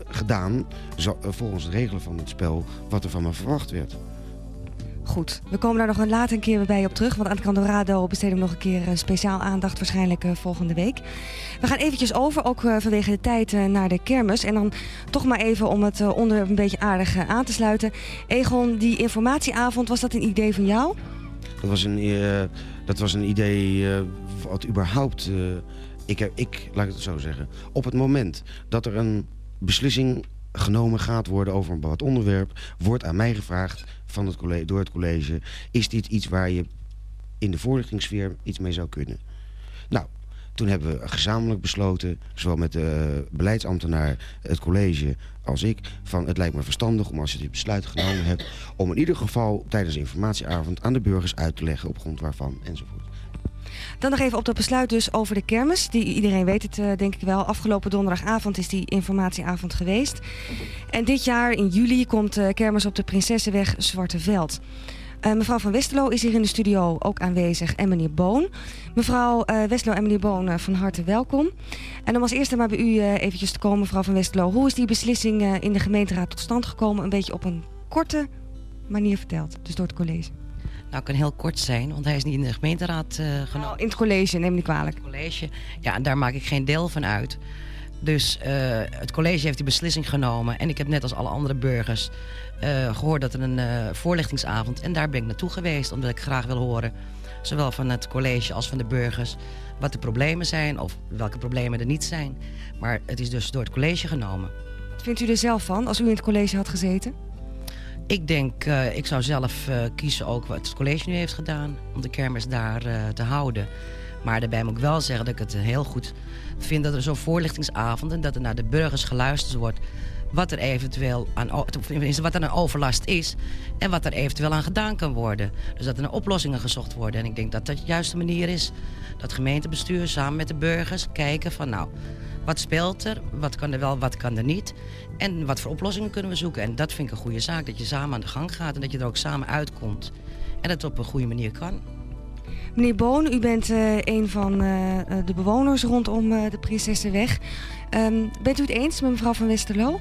gedaan, zo- eh, volgens de regelen van het spel... wat er van me verwacht werd. Goed, we komen daar nog een later een keer weer bij op terug. Want aan het Candorado besteden we nog een keer eh, speciaal aandacht, waarschijnlijk eh, volgende week. We gaan eventjes over, ook vanwege de tijd, naar de kermis. En dan toch maar even om het onderwerp een beetje aardig aan te sluiten. Egon, die informatieavond, was dat een idee van jou? Dat was een, dat was een idee wat überhaupt... ik, heb, ik, laat ik het zo zeggen. Op het moment dat er een beslissing genomen gaat worden over een bepaald onderwerp... wordt aan mij gevraagd van het college, door het college... is dit iets waar je in de voorlichtingssfeer iets mee zou kunnen? Nou, toen hebben we gezamenlijk besloten... zowel met de beleidsambtenaar, het college als ik... van het lijkt me verstandig om als je dit besluit genomen hebt... om in ieder geval tijdens de informatieavond aan de burgers uit te leggen... op grond waarvan enzovoort. Dan nog even op dat besluit dus over de kermis. Die, iedereen weet het eh, denk ik wel. Afgelopen donderdagavond is die informatieavond geweest. En dit jaar in juli komt de kermis op de Prinsessenweg Zwarte Veld. Eh, mevrouw van Westerlo is hier in de studio ook aanwezig en meneer Boon. Mevrouw eh Westerlo en meneer Boon, van harte welkom. En om als eerste maar bij u eventjes te komen, mevrouw van Westerlo. Hoe is die beslissing in de gemeenteraad tot stand gekomen? Een beetje op een korte manier verteld, dus door het college. Nou, kan heel kort zijn, want hij is niet in de gemeenteraad eh genomen. Nou, in het college, neem me niet kwalijk. Het college. Ja, en daar maak ik geen deel van uit. Dus eh, het college heeft die beslissing genomen. En ik heb net als alle andere burgers eh, gehoord dat er een voorlichtingsavond... en daar ben ik naartoe geweest, omdat ik graag wil horen... zowel van het college als van de burgers... wat de problemen zijn of welke problemen er niet zijn. Maar het is dus door het college genomen. Wat vindt u er zelf van als u in het college had gezeten? Ik denk, eh, ik zou zelf eh, kiezen ook wat het college nu heeft gedaan... om de kermis daar eh, te houden. Maar daarbij moet ik wel zeggen dat ik het heel goed vind... dat er zo'n voorlichtingsavond en dat er naar de burgers geluisterd wordt... wat er eventueel aan, wat er overlast is... en wat er eventueel aan gedaan kan worden. Dus dat er oplossingen gezocht worden. En ik denk dat dat de juiste manier is. Dat gemeentebestuur samen met de burgers kijken van... nou, wat speelt er? Wat kan er wel, wat kan er niet? En wat voor oplossingen kunnen we zoeken? En dat vind ik een goede zaak. Dat je samen aan de gang gaat en dat je er ook samen uitkomt. En dat het op een goede manier kan. Meneer Boon, u bent eh, een van eh, eh, de bewoners rondom eh, de Prinsessenweg. Ehm, bent u het eens met mevrouw van Westerlo?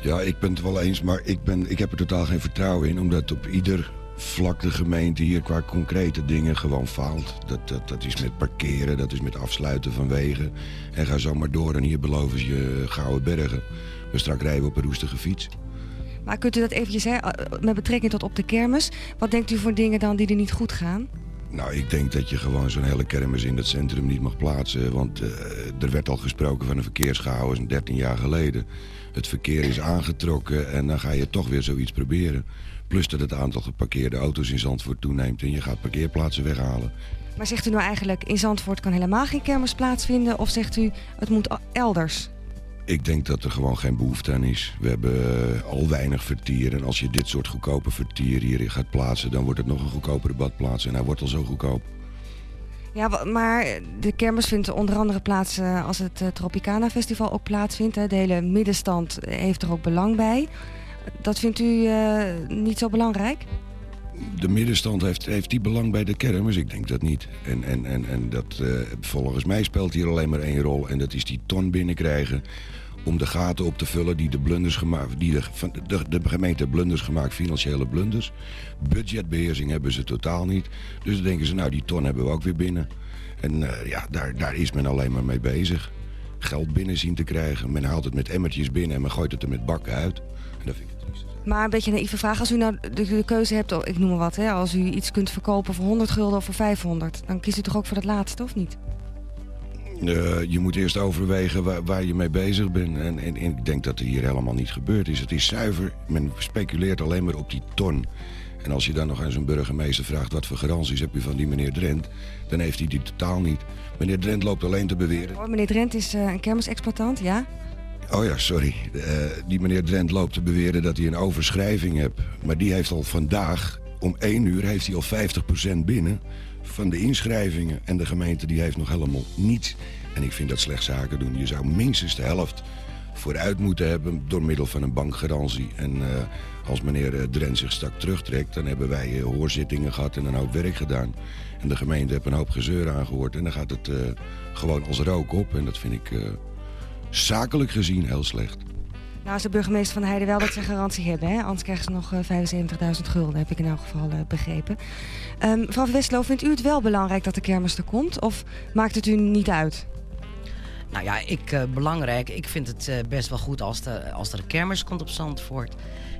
Ja, ik ben het wel eens, maar ik, ben, ik heb er totaal geen vertrouwen in. Omdat op ieder vlak de gemeente hier qua concrete dingen gewoon faalt. Dat, dat, dat is met parkeren, dat is met afsluiten van wegen. En ga zo maar door en hier beloven ze je gouden bergen. Dus straks rijden we op een roestige fiets. Maar kunt u dat eventjes, hè, eh, met betrekking tot op de kermis... wat denkt u voor dingen dan die er niet goed gaan? Nou, ik denk dat je gewoon zo'n hele kermis in het centrum niet mag plaatsen. Want eh, er werd al gesproken van een verkeerschaos 13 jaar geleden. Het verkeer is aangetrokken en dan ga je toch weer zoiets proberen. Plus dat het aantal geparkeerde auto's in Zandvoort toeneemt en je gaat parkeerplaatsen weghalen. Maar zegt u nou eigenlijk, in Zandvoort kan helemaal geen kermis plaatsvinden... of zegt u, het moet a- elders? Ik denk dat er gewoon geen behoefte aan is. We hebben eh, al weinig vertier. En als je dit soort goedkope vertier hierin gaat plaatsen... dan wordt het nog een goedkopere badplaats. En hij wordt al zo goedkoop. Ja, maar de kermis vindt onder andere plaats eh, als het eh, Tropicana Festival ook plaatsvindt. De hele middenstand heeft er ook belang bij. Dat vindt u eh, niet zo belangrijk? De middenstand heeft, heeft die belang bij de kermis? Ik denk dat niet. En, en, en, en dat, eh, volgens mij speelt hier alleen maar één rol. En dat is die ton binnenkrijgen om de gaten op te vullen die de blunders gemaakt, die de, de gemeente blunders gemaakt, financiële blunders. Budgetbeheersing hebben ze totaal niet. Dus dan denken ze, nou die ton hebben we ook weer binnen. En eh, ja, daar, daar is men alleen maar mee bezig. Geld binnen zien te krijgen. Men haalt het met emmertjes binnen en men gooit het er met bakken uit. Maar een beetje een naïeve vraag. Als u nou de, de keuze hebt, ik noem maar wat, hè, als u iets kunt verkopen voor 100 gulden of voor 500, dan kiest u toch ook voor dat laatste, of niet? Eh, je moet eerst overwegen waar, waar je mee bezig bent. En, en, en ik denk dat er hier helemaal niet gebeurd is. Het is zuiver. Men speculeert alleen maar op die ton. En als je dan nog aan zo'n burgemeester vraagt... wat voor garanties heb je van die meneer Drent... dan heeft hij die totaal niet. Meneer Drent loopt alleen te beweren... Oh, meneer Drent is eh, een kermisexploitant, ja? Oh ja, sorry. Eh, die meneer Drent loopt te beweren dat hij een overschrijving heeft. Maar die heeft al vandaag, om 1 uur, heeft hij al 50% binnen van de inschrijvingen. En de gemeente die heeft nog helemaal niets. En ik vind dat slecht zaken doen. Je zou minstens de helft vooruit moeten hebben door middel van een bankgarantie. En eh, als meneer eh, Drent zich straks terugtrekt, dan hebben wij hoorzittingen gehad en een hoop werk gedaan. En de gemeente heeft een hoop gezeur aangehoord. En dan gaat het gewoon als rook op. En dat vind ik zakelijk gezien heel slecht. Nou is de burgemeester van Heide wel dat ze garantie hebben, hè? Anders krijgen ze nog eh, 75.000 gulden, heb ik in elk geval eh, begrepen. Ehm mevrouw van Westlo, vindt u het wel belangrijk dat de kermis er komt? Of maakt het u niet uit? Nou ja, ik, eh, belangrijk. Ik vind het eh, best wel goed als, de, als er een kermis komt op Zandvoort.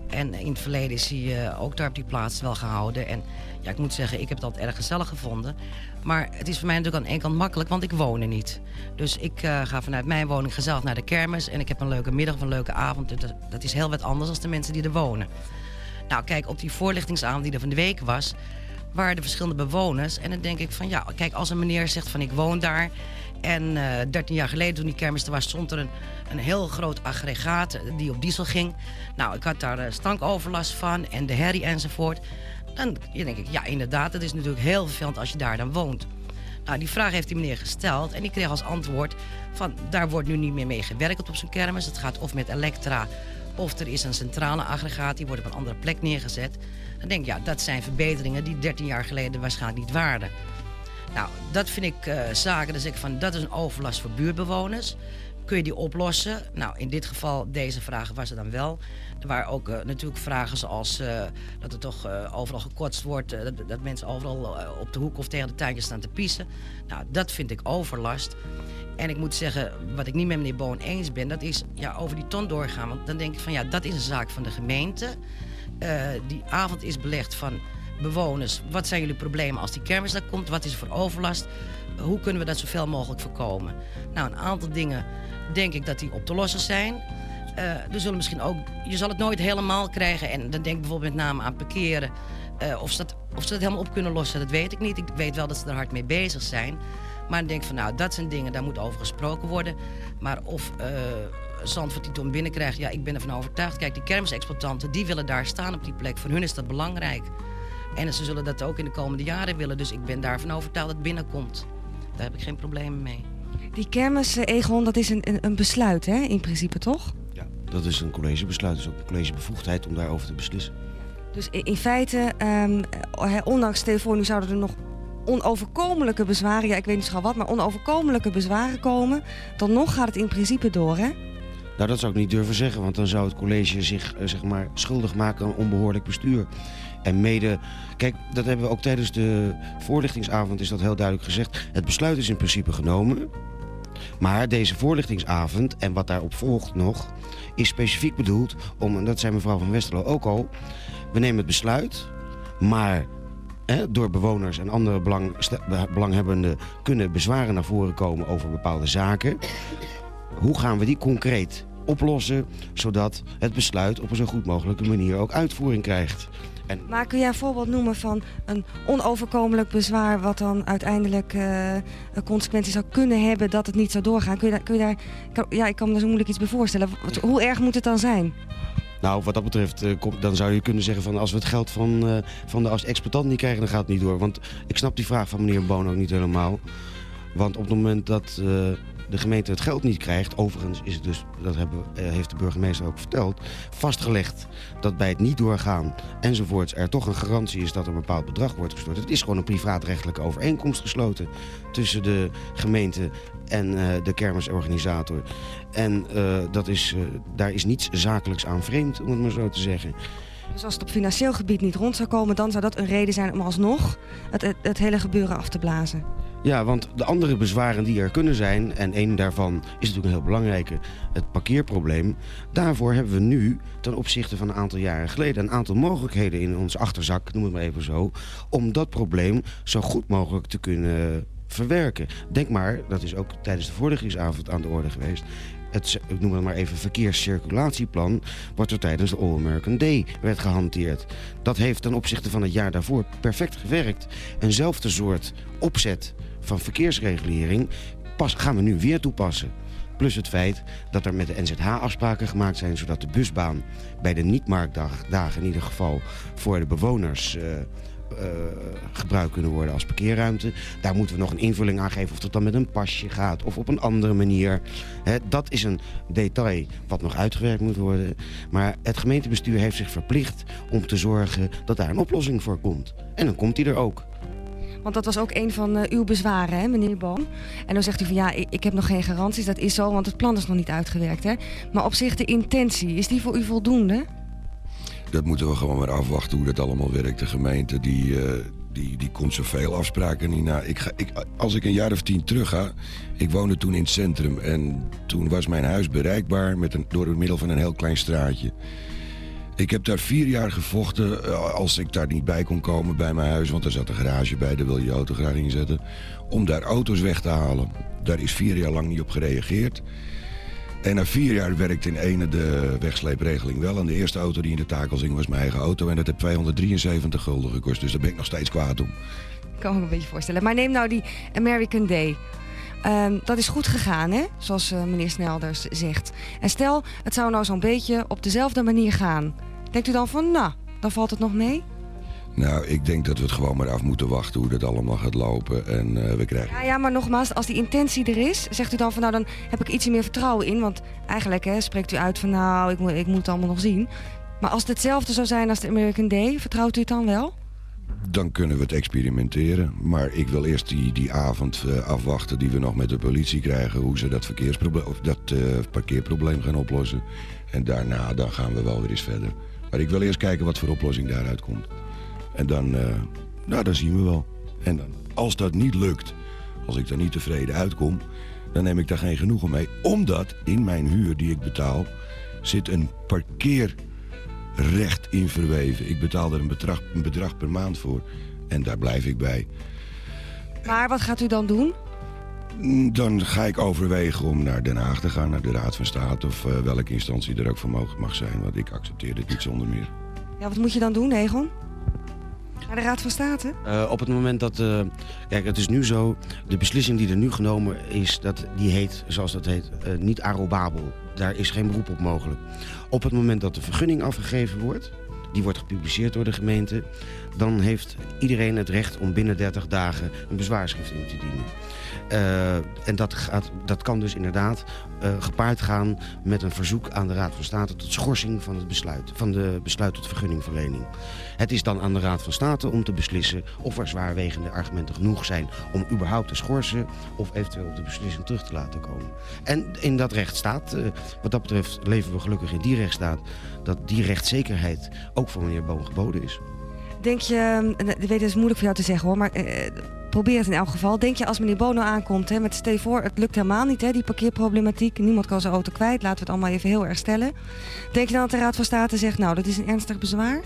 En in het verleden is hij eh, ook daar op die plaats wel gehouden. En ja, ik moet zeggen, ik heb dat erg gezellig gevonden. Maar het is voor mij natuurlijk aan één kant makkelijk, want ik woon er niet. Dus ik eh, ga vanuit mijn woning gezellig naar de kermis. En ik heb een leuke middag of een leuke avond. Dat, dat is heel wat anders dan de mensen die er wonen. Nou, kijk, op die voorlichtingsavond die er van de week was, waren er verschillende bewoners. En dan denk ik van ja, kijk, als een meneer zegt van ik woon daar. En eh 13 jaar geleden, toen die kermis er was, stond er een, een heel groot aggregaat eh, die op diesel ging. Nou, ik had daar eh, stankoverlast van en de herrie enzovoort. Dan denk ik, ja, inderdaad, het is natuurlijk heel vervelend als je daar dan woont. Nou, die vraag heeft die meneer gesteld en ik kreeg als antwoord van daar wordt nu niet meer mee gewerkt op zo'n kermis. Het gaat of met elektra of er is een centrale aggregaat, die wordt op een andere plek neergezet. Dan denk ik, ja, dat zijn verbeteringen die 13 jaar geleden waarschijnlijk niet waren. Nou, dat vind ik eh, zaken. Zeg ik van, dat is een overlast voor buurtbewoners. Kun je die oplossen? Nou, in dit geval, deze vragen was er dan wel. Waren ook eh, natuurlijk vragen zoals eh, dat er toch eh, overal gekotst wordt. dat, dat mensen overal op de hoek of tegen de tuintjes staan te piezen. Nou, dat vind ik overlast. En ik moet zeggen, wat ik niet met meneer Boon eens ben, dat is ja, over die ton doorgaan. Want dan denk ik van ja, dat is een zaak van de gemeente. Die avond is belegd van bewoners. Wat zijn jullie problemen als die kermis daar komt? Wat is er voor overlast? Hoe kunnen we dat zoveel mogelijk voorkomen? Nou, een aantal dingen denk ik dat die op te lossen zijn. Eh, er zullen misschien ook, je zal het nooit helemaal krijgen. En dan denk ik bijvoorbeeld met name aan parkeren. Eh, of, ze dat, dat helemaal op kunnen lossen, dat weet ik niet. Ik weet wel dat ze er hard mee bezig zijn. Maar dan denk van nou, dat zijn dingen, daar moet over gesproken worden. Maar of uh, Zandvoort die binnenkrijgt, ja, ik ben ervan overtuigd. Kijk, die kermisexploitanten, die willen daar staan op die plek. Voor hun is dat belangrijk. En ze zullen dat ook in de komende jaren willen. Dus ik ben daarvan overtuigd dat het binnenkomt. Daar heb ik geen problemen mee. Die kermis, Egon, dat is een, een besluit, hè, in principe toch? Dat is een collegebesluit. Is ook een collegebevoegdheid om daarover te beslissen. Dus in, feite, ehm, eh, ondanks telefoon, nu zouden er nog onoverkomelijke bezwaren, ja, ik weet niet zo wat, maar onoverkomelijke bezwaren komen, dan nog gaat het in principe door, hè? Nou, dat zou ik niet durven zeggen, want dan zou het college zich eh, zeg maar, schuldig maken aan onbehoorlijk bestuur. En mede, kijk, dat hebben we ook tijdens de voorlichtingsavond is dat heel duidelijk gezegd. Het besluit is in principe genomen. Maar deze voorlichtingsavond en wat daarop volgt nog, is specifiek bedoeld om, en dat zei mevrouw van Westerlo ook al, we nemen het besluit, maar door bewoners en andere belang, belanghebbenden kunnen bezwaren naar voren komen over bepaalde zaken. Hoe gaan we die concreet oplossen... zodat het besluit op een zo goed mogelijke manier ook uitvoering krijgt. En Maar kun jij een voorbeeld noemen van een onoverkomelijk bezwaar... wat dan uiteindelijk eh, een consequentie zou kunnen hebben dat het niet zou doorgaan? Kun je daar, kun je daar, ik kan- ja, ik kan me zo moeilijk iets bij voorstellen. Wat- hoe erg moet het dan zijn? Nou, wat dat betreft, eh, dan zou je kunnen zeggen van als we het geld van, eh, van de als exploitant niet krijgen, dan gaat het niet door. Want ik snap die vraag van meneer Boon ook niet helemaal. Want op het moment dat eh, de gemeente het geld niet krijgt, overigens is het dus, dat hebben, eh, heeft de burgemeester ook verteld, vastgelegd dat bij het niet doorgaan enzovoorts er toch een garantie is dat een bepaald bedrag wordt gestort. Het is gewoon een privaatrechtelijke overeenkomst gesloten tussen de gemeente en eh, de kermisorganisator. En eh, dat is, daar is niets zakelijks aan vreemd, om het maar zo te zeggen. Dus als het op financieel gebied niet rond zou komen... dan zou dat een reden zijn om alsnog het hele gebeuren af te blazen. Ja, want de andere bezwaren die er kunnen zijn... en één daarvan is natuurlijk een heel belangrijke, het parkeerprobleem... daarvoor hebben we nu, ten opzichte van een aantal jaren geleden... een aantal mogelijkheden in ons achterzak, noem het maar even zo... om dat probleem zo goed mogelijk te kunnen verwerken. Denk maar, dat is ook tijdens de voorlichtingsavond aan de orde geweest... Het, ik noem het maar even verkeerscirculatieplan... wat er tijdens de All American Day werd gehanteerd. Dat heeft ten opzichte van het jaar daarvoor perfect gewerkt. Eenzelfde soort opzet van verkeersregulering pas, gaan we nu weer toepassen. Plus het feit dat er met de NZH afspraken gemaakt zijn... zodat de busbaan bij de niet-marktdagen in ieder geval voor de bewoners... eh, gebruikt kunnen worden als parkeerruimte. Daar moeten we nog een invulling aan geven of dat dan met een pasje gaat of op een andere manier. Dat is een detail wat nog uitgewerkt moet worden. Maar het gemeentebestuur heeft zich verplicht om te zorgen dat daar een oplossing voor komt. En dan komt die er ook. Want dat was ook een van eh, uw bezwaren, hè, meneer Boom. En dan zegt u van ja, ik, ik heb nog geen garanties. Dat is zo, want het plan is nog niet uitgewerkt. Hè? Maar op zich de intentie, is die voor u voldoende? Dat moeten we gewoon maar afwachten hoe dat allemaal werkt. De gemeente die, eh, die, die komt zoveel afspraken niet na. Ik ga, ik, als ik een jaar of tien terug ga... Ik woonde toen in het centrum en toen was mijn huis bereikbaar... Met een, door het middel van een heel klein straatje. Ik heb daar vier jaar gevochten eh, als ik daar niet bij kon komen bij mijn huis. Want er zat een garage bij, daar wil je je auto graag inzetten. Om daar auto's weg te halen. Daar is vier jaar lang niet op gereageerd. En na vier jaar werkte in ene de wegsleepregeling wel. En de eerste auto die in de takel zing was mijn eigen auto. En dat heeft 273 gulden gekost. Dus daar ben ik nog steeds kwaad om. Ik kan me een beetje voorstellen. Maar neem nou die American Day. Ehm, dat is goed gegaan, hè? Zoals eh, meneer Snelders zegt. En stel, het zou nou zo'n beetje op dezelfde manier gaan. Denkt u dan van, nou, dan valt het nog mee? Nou, ik denk dat we het gewoon maar af moeten wachten hoe dat allemaal gaat lopen. En eh, we krijgen... Ja, ja, maar nogmaals, als die intentie er is, zegt u dan van, nou, dan heb ik ietsje meer vertrouwen in. Want eigenlijk hè, spreekt u uit van, nou, ik moet, ik moet het allemaal nog zien. Maar als het hetzelfde zou zijn als de American Day, vertrouwt u het dan wel? Dan kunnen we het experimenteren. Maar ik wil eerst die, die avond eh, afwachten die we nog met de politie krijgen. Hoe ze dat, verkeersprobleem, of dat eh, parkeerprobleem gaan oplossen. En daarna dan gaan we wel weer eens verder. Maar ik wil eerst kijken wat voor oplossing daaruit komt. En dan, eh, nou, dan zien we wel. En dan, als dat niet lukt, als ik daar niet tevreden uitkom... dan neem ik daar geen genoegen mee. Omdat in mijn huur die ik betaal zit een parkeerrecht in verweven. Ik betaal er een bedrag, een bedrag per maand voor. En daar blijf ik bij. Maar wat gaat u dan doen? Mm, Dan ga ik overwegen om naar Den Haag te gaan, naar de Raad van State... of eh, welke instantie er ook voor mogelijk mag zijn. Want ik accepteer dit niet zonder meer. Ja, wat moet je dan doen, Egon? Naar de Raad van State? Eh, op het moment dat... eh, kijk, het is nu zo... De beslissing die er nu genomen is, dat, die heet, zoals dat heet, eh, niet arrobabel. Daar is geen beroep op mogelijk. Op het moment dat de vergunning afgegeven wordt... die wordt gepubliceerd door de gemeente... dan heeft iedereen het recht om binnen 30 dagen een bezwaarschrift in te dienen. Eh, en dat, gaat, dat kan dus inderdaad eh, gepaard gaan met een verzoek aan de Raad van State tot schorsing van het besluit, van de besluit tot vergunningverlening. Het is dan aan de Raad van State om te beslissen of er zwaarwegende argumenten genoeg zijn om überhaupt te schorsen of eventueel op de beslissing terug te laten komen. En in dat recht staat, eh, wat dat betreft leven we gelukkig in die rechtsstaat, dat die rechtszekerheid ook voor meneer Boom geboden is. Denk je, eh, ik weet het is moeilijk voor jou te zeggen hoor, maar eh, probeer het in elk geval. Denk je als meneer Bono aankomt, hè, met stel voor, het lukt helemaal niet, hè, die parkeerproblematiek. Niemand kan zijn auto kwijt, laten we het allemaal even heel erg stellen. Denk je dan dat de Raad van State zegt, nou dat is een ernstig bezwaar?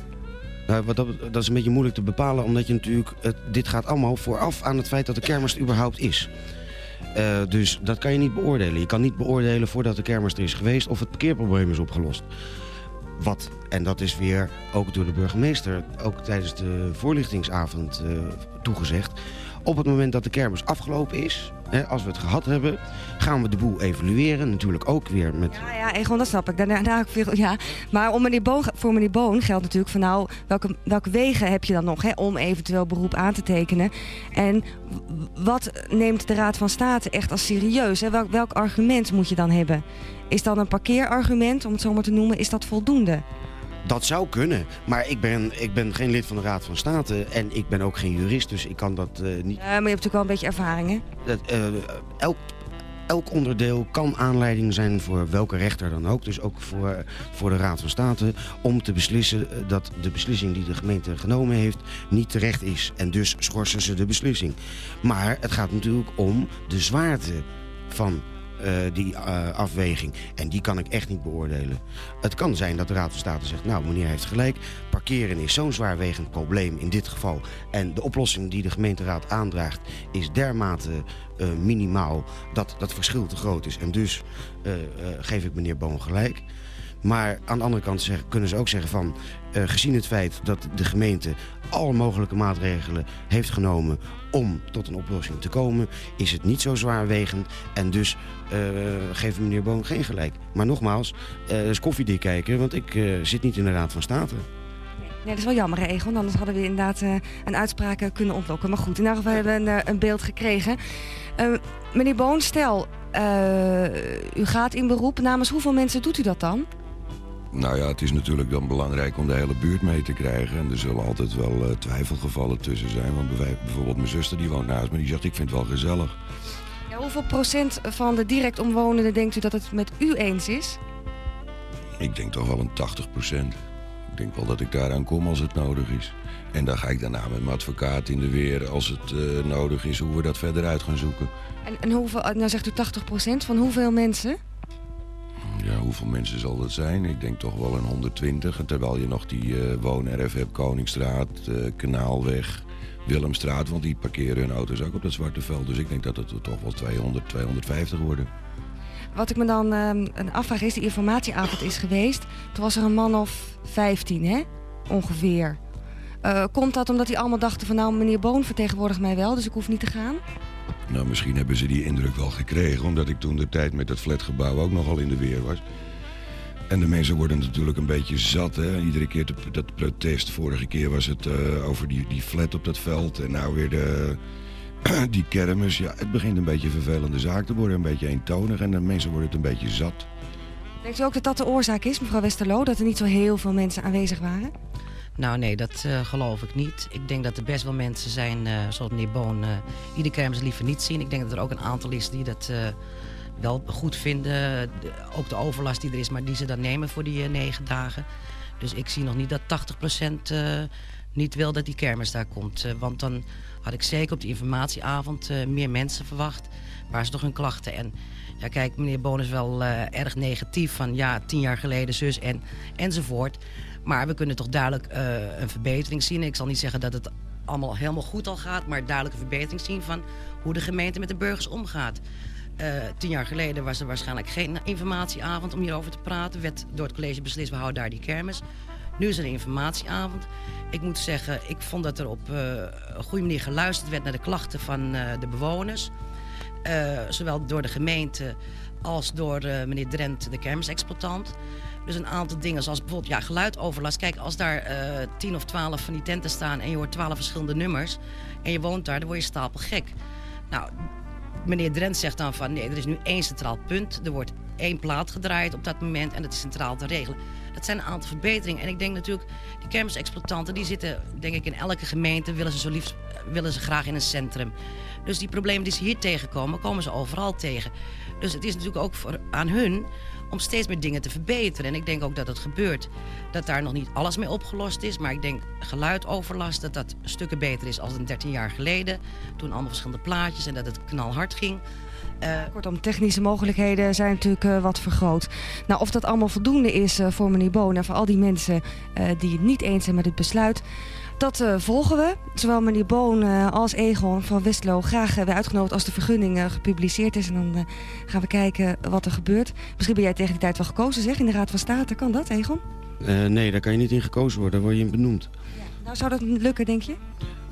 Nou, wat dat, dat is een beetje moeilijk te bepalen, omdat je natuurlijk, dit gaat allemaal vooraf aan het feit dat de kermis er überhaupt is. Eh, dus dat kan je niet beoordelen. Je kan niet beoordelen voordat de kermis er is geweest of het parkeerprobleem is opgelost. Wat, en dat is weer ook door de burgemeester, ook tijdens de voorlichtingsavond eh, toegezegd. Op het moment dat de kermis afgelopen is, hè, als we het gehad hebben, gaan we de boel evalueren. Natuurlijk ook weer met Ja, ja, Egon, dat snap ik. Daarna, ook veel, ja. Maar om Boon, voor meneer Boon geldt natuurlijk van nou, welke, welke wegen heb je dan nog hè, om eventueel beroep aan te tekenen? En wat neemt de Raad van State echt als serieus? Hè? Welk, welk argument moet je dan hebben? Is dan een parkeerargument, om het zo maar te noemen, is dat voldoende? Dat zou kunnen, maar ik ben, ik ben geen lid van de Raad van State en ik ben ook geen jurist, dus ik kan dat eh, niet. Maar je hebt natuurlijk wel een beetje ervaring, hè? Dat, eh, elk, elk onderdeel kan aanleiding zijn voor welke rechter dan ook, dus ook voor, voor de Raad van State, om te beslissen eh, dat de beslissing die de gemeente genomen heeft niet terecht is. En dus schorsen ze de beslissing. Maar het gaat natuurlijk om de zwaarte van eh, die eh, afweging. En die kan ik echt niet beoordelen. Het kan zijn dat de Raad van State zegt... nou, meneer heeft gelijk. Parkeren is zo'n zwaarwegend probleem in dit geval. En de oplossing die de gemeenteraad aandraagt... is dermate eh, minimaal dat dat verschil te groot is. En dus geef ik meneer Boon gelijk. Maar aan de andere kant zeg- kunnen ze ook zeggen van... eh, gezien het feit dat de gemeente alle mogelijke maatregelen heeft genomen... om tot een oplossing te komen, is het niet zo zwaarwegend. En dus eh geven meneer Boon geen gelijk. Maar nogmaals, eh dat is koffiedik kijken, want ik eh, zit niet in de Raad van State. Nee, dat is wel jammer, Egon. Anders hadden we inderdaad eh, een uitspraak eh, kunnen ontlokken. Maar goed, in ieder geval hebben we een, eh, een beeld gekregen. Eh, meneer Boon, stel, eh, u gaat in beroep. Namens hoeveel mensen doet u dat dan? Nou ja, het is natuurlijk dan belangrijk om de hele buurt mee te krijgen. En er zullen altijd wel eh, twijfelgevallen tussen zijn. Want bij- bijvoorbeeld mijn zuster die woont naast me, die zegt ik vind het wel gezellig. Ja, hoeveel procent van de direct omwonenden denkt u dat het met u eens is? Ik denk toch wel een 80 procent. Ik denk wel dat ik daaraan kom als het nodig is. En dan ga ik daarna met mijn advocaat in de weer als het eh, nodig is hoe we dat verder uit gaan zoeken. En, en hoeveel, nou zegt u 80 procent, van hoeveel mensen? Ja, hoeveel mensen zal dat zijn? Ik denk toch wel een 120. En terwijl je nog die eh woonerf hebt, Koningsstraat, eh, Kanaalweg, Willemstraat. Want die parkeren hun auto's ook op dat zwarte veld. Dus ik denk dat het er toch wel 200, 250 worden. Wat ik me dan ehm, een afvraag is, die informatieavond is geweest. Toen was er een man of 15, hè? Ongeveer. Eh, komt dat omdat die allemaal dachten van nou, meneer Boon vertegenwoordigt mij wel, dus ik hoef niet te gaan? Nou, misschien hebben ze die indruk wel gekregen, omdat ik toen de tijd met dat flatgebouw ook nogal in de weer was. En de mensen worden natuurlijk een beetje zat, hè. Iedere keer dat protest. Vorige keer was het eh, over die, die flat op dat veld. En nou weer de, die kermis. Ja, het begint een beetje een vervelende zaak te worden. Een beetje eentonig en de mensen worden het een beetje zat. Denkt u ook dat dat de oorzaak is, mevrouw Westerlo, dat er niet zo heel veel mensen aanwezig waren? Nou nee, dat eh, geloof ik niet. Ik denk dat er best wel mensen zijn, eh, zoals meneer Boon, eh, die de kermis liever niet zien. Ik denk dat er ook een aantal is die dat wel goed vinden. De- ook de overlast die er is, maar die ze dan nemen voor die negen dagen. Dus ik zie nog niet dat 80% eh, niet wil dat die kermis daar komt. Want dan had ik zeker op die informatieavond meer mensen verwacht. Waar ze toch hun klachten. En ja, kijk, meneer Boon is wel eh, erg negatief van ja, tien jaar geleden zus en, enzovoort. Maar we kunnen toch duidelijk eh, een verbetering zien. Ik zal niet zeggen dat het allemaal helemaal goed al gaat, maar duidelijk een verbetering zien van hoe de gemeente met de burgers omgaat. Eh, tien jaar geleden was er waarschijnlijk geen informatieavond om hierover te praten. Werd door het college beslist, we houden daar die kermis. Nu is er een informatieavond. Ik moet zeggen, ik vond dat er op een goede manier geluisterd werd naar de klachten van de bewoners. Eh, zowel door de gemeente als door eh, meneer Drent, de kermisexploitant. Dus een aantal dingen zoals bijvoorbeeld ja, geluidoverlast. Kijk, als daar eh tien of twaalf van die tenten staan en je hoort twaalf verschillende nummers en je woont daar, dan word je stapelgek. Nou, meneer Drent zegt dan van nee, er is nu één centraal punt. Er wordt één plaat gedraaid op dat moment en dat is centraal te regelen. Dat zijn een aantal verbeteringen. En ik denk natuurlijk, die kermisexploitanten die zitten denk ik in elke gemeente, willen ze zo liefst willen ze graag in een centrum. Dus die problemen die ze hier tegenkomen, komen ze overal tegen. Dus het is natuurlijk ook voor, aan hun om steeds meer dingen te verbeteren. En ik denk ook dat het gebeurt. Dat daar nog niet alles mee opgelost is. Maar ik denk geluidoverlast, dat dat stukken beter is een 13 jaar geleden. Toen allemaal verschillende plaatjes en dat het knalhard ging. Eh, Kortom, technische mogelijkheden zijn natuurlijk eh, wat vergroot. Nou, of dat allemaal voldoende is eh, voor meneer Boon en voor al die mensen die het niet eens zijn met het besluit... Dat eh, volgen we. Zowel meneer Boon eh, als Egon van Westlo graag hebben uitgenodigd als de vergunning eh, gepubliceerd is. En dan eh, gaan we kijken wat er gebeurt. Misschien ben jij tegen die tijd wel gekozen, zeg, in de Raad van State. Kan dat, Egon? Eh, nee, daar kan je niet in gekozen worden. Daar word je in benoemd. Nou, zou dat lukken, denk je?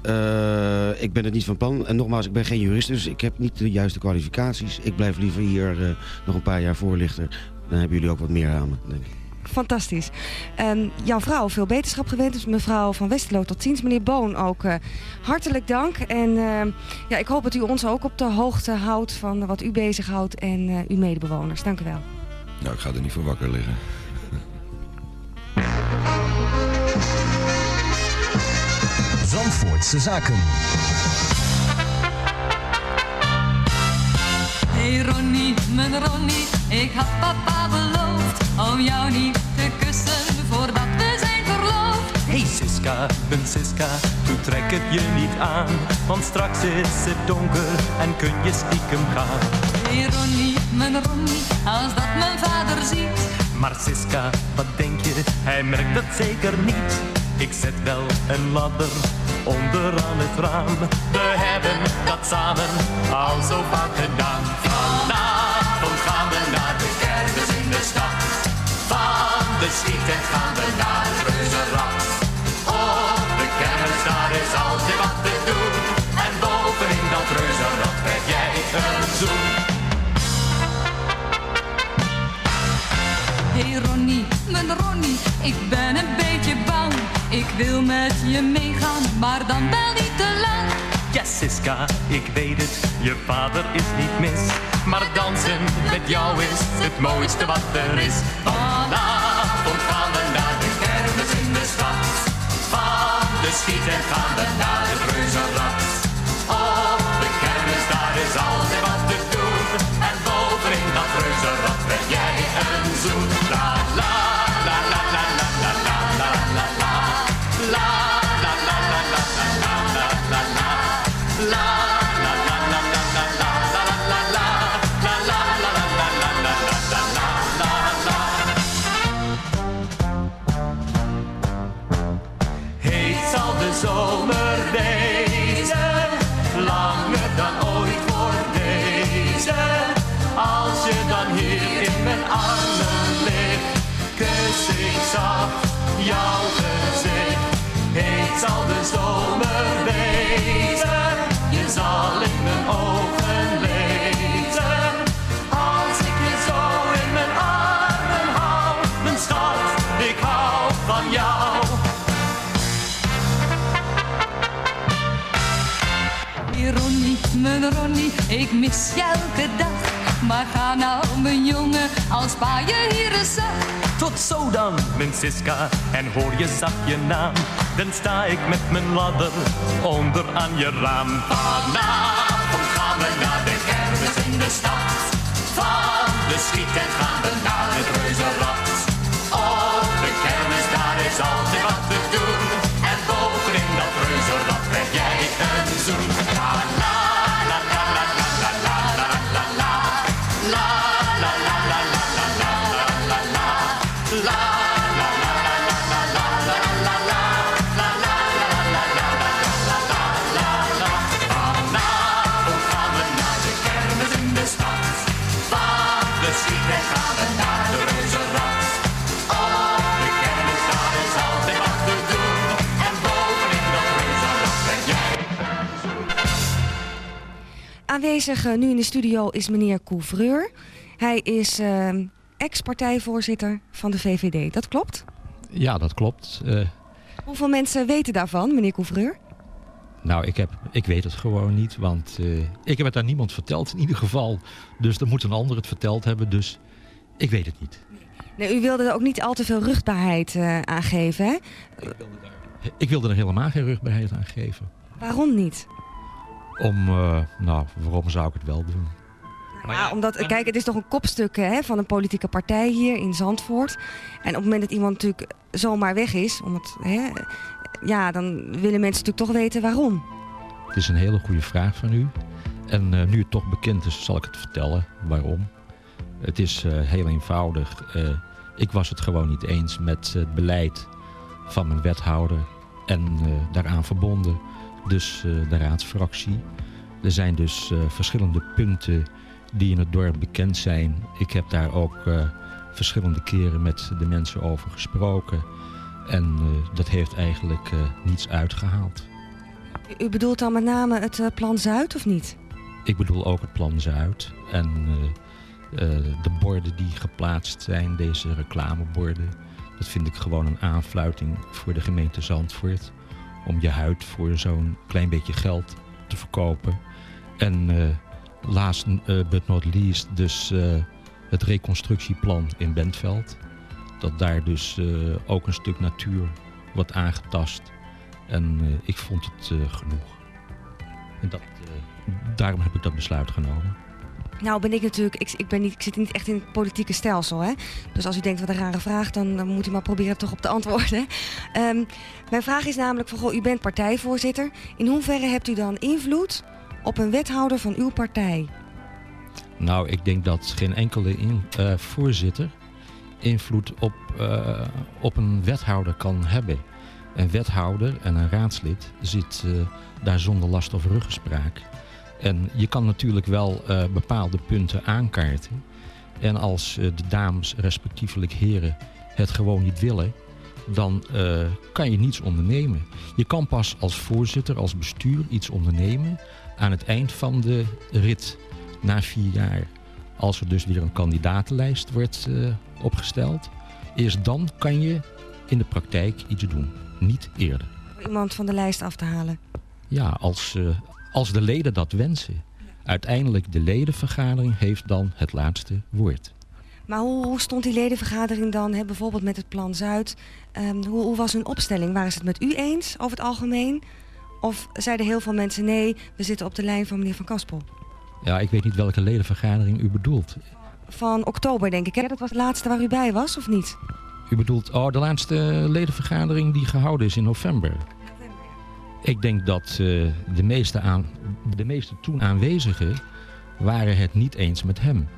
Eh, ik ben het niet van plan. En nogmaals, ik ben geen jurist, dus ik heb niet de juiste kwalificaties. Ik blijf liever hier eh, nog een paar jaar voorlichter. Dan hebben jullie ook wat meer aan me, denk ik. Fantastisch. Ehm, jouw vrouw, veel beterschap gewend. Dus mevrouw van Westerlo, tot ziens. Meneer Boon ook eh, hartelijk dank. En ehm, ja, ik hoop dat u ons ook op de hoogte houdt van wat u bezighoudt en eh, uw medebewoners. Dank u wel. Nou, ik ga er niet voor wakker liggen. Zandvoortse Zaken. Hey Ronnie, mijn Ronnie, ik had papa beloofd om jou niet te kussen voordat we zijn verloofd. Hey Siska, mijn Siska, doe trek het je niet aan. Want straks is het donker en kun je stiekem gaan. Hey Ronnie, mijn Ronnie, als dat mijn vader ziet. Maar Siska, wat denk je, hij merkt het zeker niet. Ik zet wel een ladder onderaan het raam. We hebben dat samen al zo vaak gedaan. De schieten gaan we naar het reuzenrad. Op de kermis daar is altijd wat te doen. En bovenin dat reuzenrad krijg jij een zoen. Hey Ronnie, mijn Ronnie, ik ben een beetje bang. Ik wil met je meegaan, maar dan wel niet te lang. Ja, Siska, ik weet het, je vader is niet mis. Maar dansen met jou is het mooiste wat er is. Vanavond gaan we naar de kermis in de stad. Van de schieten gaan we naar mis je elke dag. Maar ga nou, mijn jongen, als pa je hier eens zag. Tot zo dan, mijn Siska, en hoor je zacht je naam. Dan sta ik met mijn ladder onder aan je raam. Vanavond gaan we naar de kermis in de stad. Van de schieten gaan we naar het reuzenrad. Op de kermis, daar is altijd wat te doen. En bovenin dat reuzenrad krijg jij een zoen. Aanwezig nu in de studio is meneer Couvreur. Hij is ehm, ex-partijvoorzitter van de VVD. Dat klopt? Ja, dat klopt. Eh, Hoeveel mensen weten daarvan, meneer Couvreur? nou, ik, heb, ik weet het gewoon niet, want eh, ik heb het aan niemand verteld in ieder geval. Dus dan moet een ander het verteld hebben, dus ik weet het niet. Nee, u wilde er ook niet al te veel ruchtbaarheid eh, aan geven, hè? Ik wilde er helemaal geen rugbaarheid aan geven. Waarom niet? Om, eh, nou, waarom zou ik het wel doen? ja, omdat, kijk, het is toch een kopstuk hè, van een politieke partij hier in Zandvoort. En op het moment dat iemand natuurlijk zomaar weg is, om het, hè, ja, dan willen mensen natuurlijk toch weten waarom. Het is een hele goede vraag van u. En eh, nu het toch bekend is, zal ik het vertellen waarom. Het is eh, heel eenvoudig. Eh, ik was het gewoon niet eens met het beleid van mijn wethouder en eh, daaraan verbonden dus eh, de raadsfractie. Er zijn dus eh, verschillende punten die in het dorp bekend zijn. Ik heb daar ook eh, verschillende keren met de mensen over gesproken. En dat heeft eigenlijk niets uitgehaald. U- bedoelt dan met name het plan Zuid of niet? Ik bedoel ook het plan Zuid en de borden die geplaatst zijn, deze reclameborden. Dat vind ik gewoon een aanfluiting voor de gemeente Zandvoort. Om je huid voor zo'n klein beetje geld te verkopen. En eh last eh, but not least dus eh, het reconstructieplan in Bentveld. Dat daar dus ook een stuk natuur wordt aangetast. En ik vond het genoeg. En dat, daarom heb ik dat besluit genomen. Nou ben ik natuurlijk, ik, ik, ben niet, ik zit niet echt in het politieke stelsel. Hè? Dus als u denkt wat een rare vraag, dan, dan moet u maar proberen toch op te antwoorden. Ehm, mijn vraag is namelijk van, goh, u bent partijvoorzitter. In hoeverre hebt u dan invloed op een wethouder van uw partij? Nou, ik denk dat geen enkele in- eh, voorzitter invloed op, eh, op een wethouder kan hebben. Een wethouder en een raadslid zit eh, daar zonder last of ruggespraak. En je kan natuurlijk wel eh, bepaalde punten aankaarten. En als eh, de dames, respectievelijk heren, het gewoon niet willen, dan eh, kan je niets ondernemen. Je kan pas als voorzitter, als bestuur iets ondernemen aan het eind van de rit, na vier jaar. Als er dus weer een kandidatenlijst wordt opgesteld, eerst dan kan je in de praktijk iets doen. Niet eerder. Om iemand van de lijst af te halen. Ja, als, als de leden dat wensen. Uiteindelijk de ledenvergadering heeft dan het laatste woord. Maar hoe, hoe stond die ledenvergadering dan, hè, bijvoorbeeld met het plan Zuid? Ehm, hoe, hoe was hun opstelling? Waren ze het met u eens over het algemeen? Of zeiden heel veel mensen nee, we zitten op de lijn van meneer Van Kaspel? Ja, ik weet niet welke ledenvergadering u bedoelt. Van oktober denk ik, hè? Dat was de laatste waar u bij was, of niet? U bedoelt oh, de laatste ledenvergadering die gehouden is in november. Ik denk dat eh, de, meeste aan, de meeste toen aanwezigen waren het niet eens met hem.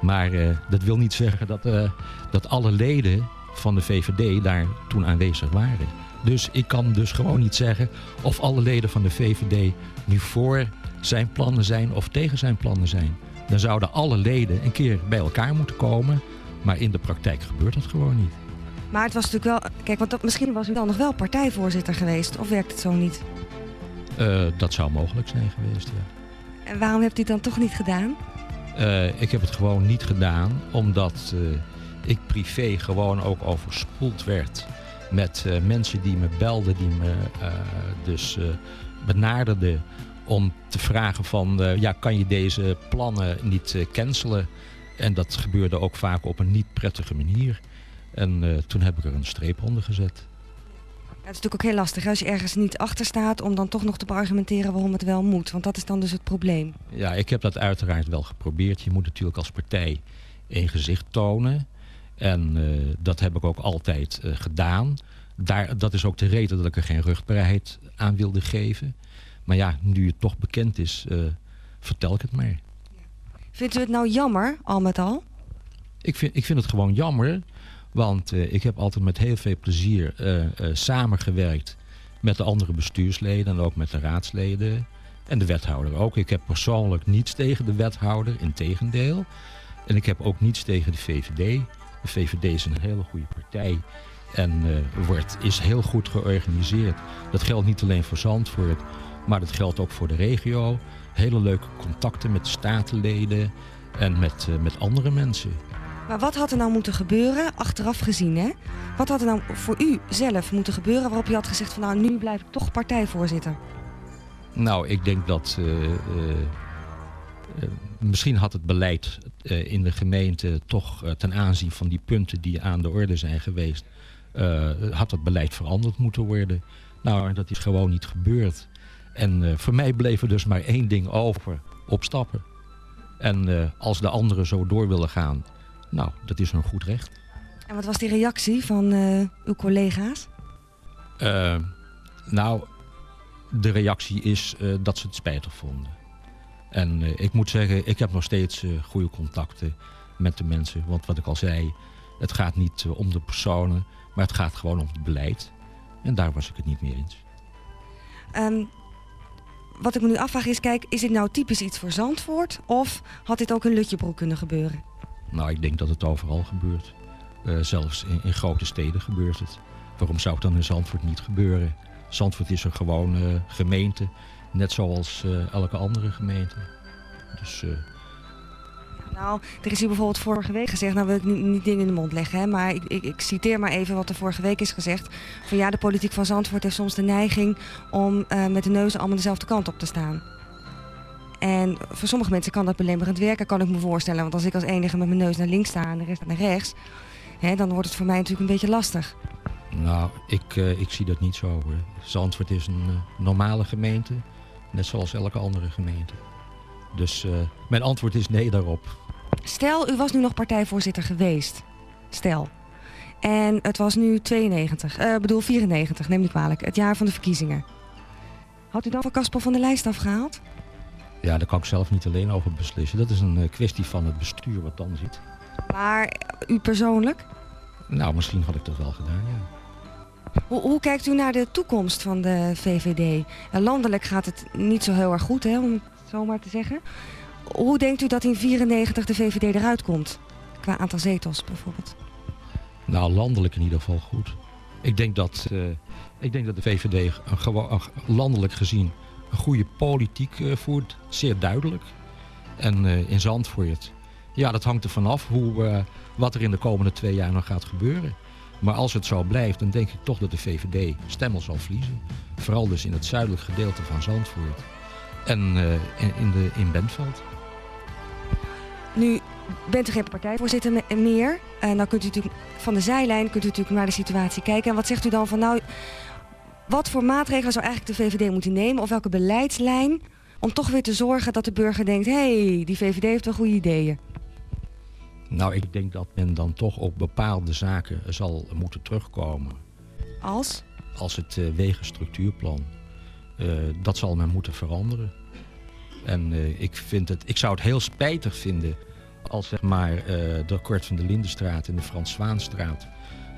Maar eh, dat wil niet zeggen dat, eh, dat alle leden van de VVD daar toen aanwezig waren. Dus ik kan dus gewoon niet zeggen of alle leden van de VVD nu voor zijn plannen zijn of tegen zijn plannen zijn. Dan zouden alle leden een keer bij elkaar moeten komen. Maar in de praktijk gebeurt dat gewoon niet. Maar het was natuurlijk wel... Kijk, want dat, misschien was u dan nog wel partijvoorzitter geweest. Of werkt het zo niet? Eh, dat zou mogelijk zijn geweest, ja. En waarom hebt u het dan toch niet gedaan? Eh, ik heb het gewoon niet gedaan omdat eh, ik privé gewoon ook overspoeld werd met mensen die me belden, die me dus benaderden om te vragen van ja, kan je deze plannen niet cancelen? En dat gebeurde ook vaak op een niet prettige manier. En eh, toen heb ik er een streep onder gezet. Ja, het is natuurlijk ook heel lastig als je ergens niet achter staat... om dan toch nog te beargumenteren waarom het wel moet. Want dat is dan dus het probleem. Ja, ik heb dat uiteraard wel geprobeerd. Je moet natuurlijk als partij een gezicht tonen. En eh, dat heb ik ook altijd eh, gedaan. Daar, dat is ook de reden dat ik er geen rugbaarheid aan wilde geven. Maar ja, nu het toch bekend is, vertel ik het maar. Vindt u het nou jammer, al met al? Ik vind, ik vind het gewoon jammer, want eh, ik heb altijd met heel veel plezier eh, eh, samengewerkt met de andere bestuursleden en ook met de raadsleden en de wethouder ook. Ik heb persoonlijk niets tegen de wethouder, in tegendeel. En ik heb ook niets tegen de VVD. De VVD is een hele goede partij en eh, wordt, is heel goed georganiseerd. Dat geldt niet alleen voor Zandvoort, maar dat geldt ook voor de regio. Hele leuke contacten met de statenleden en met, met andere mensen. Maar wat had er nou moeten gebeuren, achteraf gezien, hè? Wat had er nou voor u zelf moeten gebeuren waarop je had gezegd van... nou, nu blijf ik toch partijvoorzitter? Nou, ik denk dat eh, eh, eh, misschien had het beleid in de gemeente toch ten aanzien van die punten die aan de orde zijn geweest, had het beleid veranderd moeten worden. Nou, dat is gewoon niet gebeurd. En voor mij bleef er dus maar één ding over, opstappen. En als de anderen zo door willen gaan, nou, dat is een goed recht. En wat was die reactie van eh, uw collega's? Eh, nou, de reactie is eh, dat ze het spijtig vonden. En ik moet zeggen, ik heb nog steeds goede contacten met de mensen. Want wat ik al zei, het gaat niet om de personen, maar het gaat gewoon om het beleid. En daar was ik het niet mee eens. Ehm, wat ik me nu afvraag is, kijk, is dit nou typisch iets voor Zandvoort? Of had dit ook in Lutjebroek kunnen gebeuren? Nou, ik denk dat het overal gebeurt. Eh, zelfs in, in grote steden gebeurt het. Waarom zou het dan in Zandvoort niet gebeuren? Zandvoort is een gewone gemeente, net zoals eh, elke andere gemeente. Dus eh, Nou, er is hier bijvoorbeeld vorige week gezegd, nou wil ik niet, niet dingen in de mond leggen, hè, maar ik, ik, citeer maar even wat er vorige week is gezegd. Van ja, de politiek van Zandvoort heeft soms de neiging om met de neus allemaal dezelfde kant op te staan. En voor sommige mensen kan dat belemmerend werken, kan ik me voorstellen. Want als ik als enige met mijn neus naar links sta en de rest naar rechts, hè, dan wordt het voor mij natuurlijk een beetje lastig. nou, ik, eh, ik zie dat niet zo hoor. Zandvoort is een eh, normale gemeente, net zoals elke andere gemeente. Dus eh, mijn antwoord is nee daarop. Stel, u was nu nog partijvoorzitter geweest. Stel. En het was nu 92, eh bedoel 94, neem niet kwalijk. Het jaar van de verkiezingen. Had u dan van Caspar van de lijst afgehaald? Ja, daar kan ik zelf niet alleen over beslissen. Dat is een eh, kwestie van het bestuur wat dan ziet. Maar u persoonlijk? Nou, misschien had ik dat wel gedaan, ja. Hoe, hoe kijkt u naar de toekomst van de VVD? Eh, landelijk gaat het niet zo heel erg goed, hè, om het zo maar te zeggen. Hoe denkt u dat in 94 de VVD eruit komt? Qua aantal zetels bijvoorbeeld. Nou, landelijk in ieder geval goed. Ik denk dat, eh, ik denk dat de VVD een gewo- een- landelijk gezien goede politiek eh, voert. Zeer duidelijk. En eh, in Zandvoort, ja, dat hangt er vanaf hoe, eh, wat er in de komende twee jaar nog gaat gebeuren. Maar als het zo blijft, dan denk ik toch dat de VVD stemmen zal verliezen. Vooral dus in het zuidelijk gedeelte van Zandvoort. En in, de, in Bentveld. Nu bent u geen partijvoorzitter me- meer. En dan kunt u natuurlijk van de zijlijn kunt u natuurlijk naar de situatie kijken. En wat zegt u dan van nou, wat voor maatregelen zou eigenlijk de VVD moeten nemen? Of welke beleidslijn om toch weer te zorgen dat de burger denkt... hé, hey, die VVD heeft wel goede ideeën. Nou, ik denk dat men dan toch op bepaalde zaken zal moeten terugkomen. Als? als het eh, wegenstructuurplan. Eh, dat zal men moeten veranderen. En eh, ik, vind het, ik zou het heel spijtig vinden als zeg maar, eh, de Kort van de Lindenstraat en de Frans Zwaanstraat...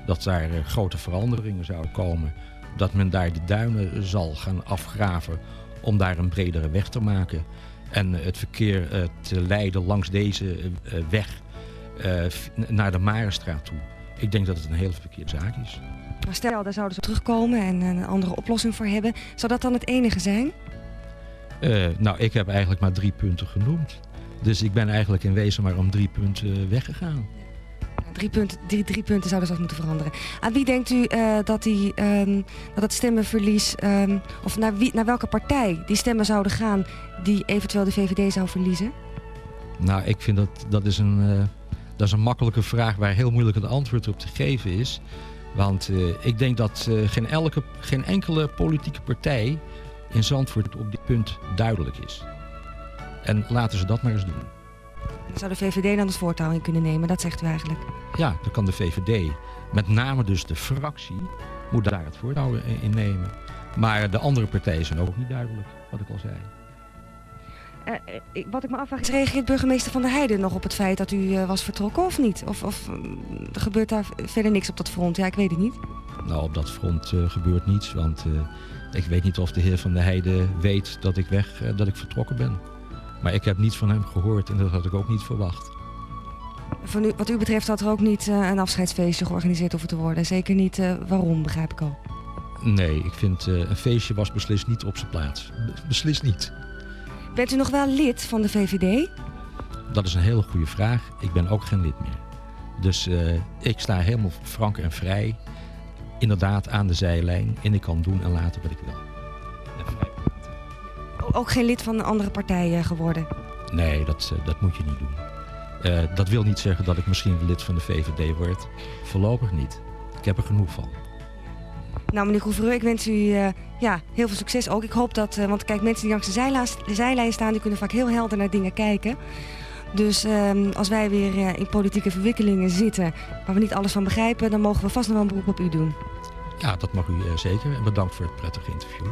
dat daar eh, grote veranderingen zouden komen. Dat men daar de duinen zal gaan afgraven om daar een bredere weg te maken. En eh, het verkeer eh, te leiden langs deze eh, weg naar de Marenstraat toe. Ik denk dat het een hele verkeerde zaak is. Maar stel, daar zouden ze terugkomen en een andere oplossing voor hebben. Zou dat dan het enige zijn? Nou, ik heb eigenlijk maar drie punten genoemd. Dus ik ben eigenlijk in wezen maar om drie punten weggegaan. Drie punten, drie, drie punten zouden ze moeten veranderen. Aan wie denkt u eh, dat, die, ehm, dat het stemmenverlies... ehm, of naar, wie, naar welke partij die stemmen zouden gaan... die eventueel de VVD zou verliezen? Nou, ik vind dat dat is een, eh, dat is een makkelijke vraag waar heel moeilijk een antwoord op te geven is. Want eh, ik denk dat geen, elke, geen enkele politieke partij in Zandvoort op dit punt duidelijk is. En laten ze dat maar eens doen. Dan zou de VVD dan het voortouw in kunnen nemen, dat zegt u eigenlijk. Ja, dan kan de VVD, met name dus de fractie, moet daar het voortouw in nemen. Maar de andere partijen zijn ook niet duidelijk, wat ik al zei. Eh, eh, wat ik me afvraag is, reageert burgemeester Van der Heijden nog op het feit dat u eh, was vertrokken of niet? Of, of gebeurt daar verder niks op dat front? Ja, ik weet het niet. Nou, op dat front gebeurt niets, want eh, ik weet niet of de heer Van der Heijden weet dat ik weg, dat ik vertrokken ben. Maar ik heb niets van hem gehoord en dat had ik ook niet verwacht. Van u, wat u betreft had er ook niet eh, een afscheidsfeestje georganiseerd hoeven te worden. Zeker niet eh, waarom, begrijp ik al. Nee, ik vind eh, een feestje was beslist niet op zijn plaats. Be- beslist niet. Bent u nog wel lid van de VVD? Dat is een hele goede vraag. Ik ben ook geen lid meer. Dus ik sta helemaal frank en vrij. Inderdaad aan de zijlijn. En ik kan doen en laten wat ik wil. En vrij Ook geen lid van een andere partij eh, geworden? Nee, dat, eh, dat moet je niet doen. Eh, dat wil niet zeggen dat ik misschien lid van de VVD word. Voorlopig niet. Ik heb er genoeg van. Nou, meneer Couvreur, ik wens u ja, heel veel succes ook. Ik hoop dat, want kijk, mensen die langs de zijlijn, de zijlijn staan, die kunnen vaak heel helder naar dingen kijken. Dus ehm, als wij weer in politieke verwikkelingen zitten, waar we niet alles van begrijpen, dan mogen we vast nog wel een beroep op u doen. Ja, dat mag u zeker. En bedankt voor het prettige interview.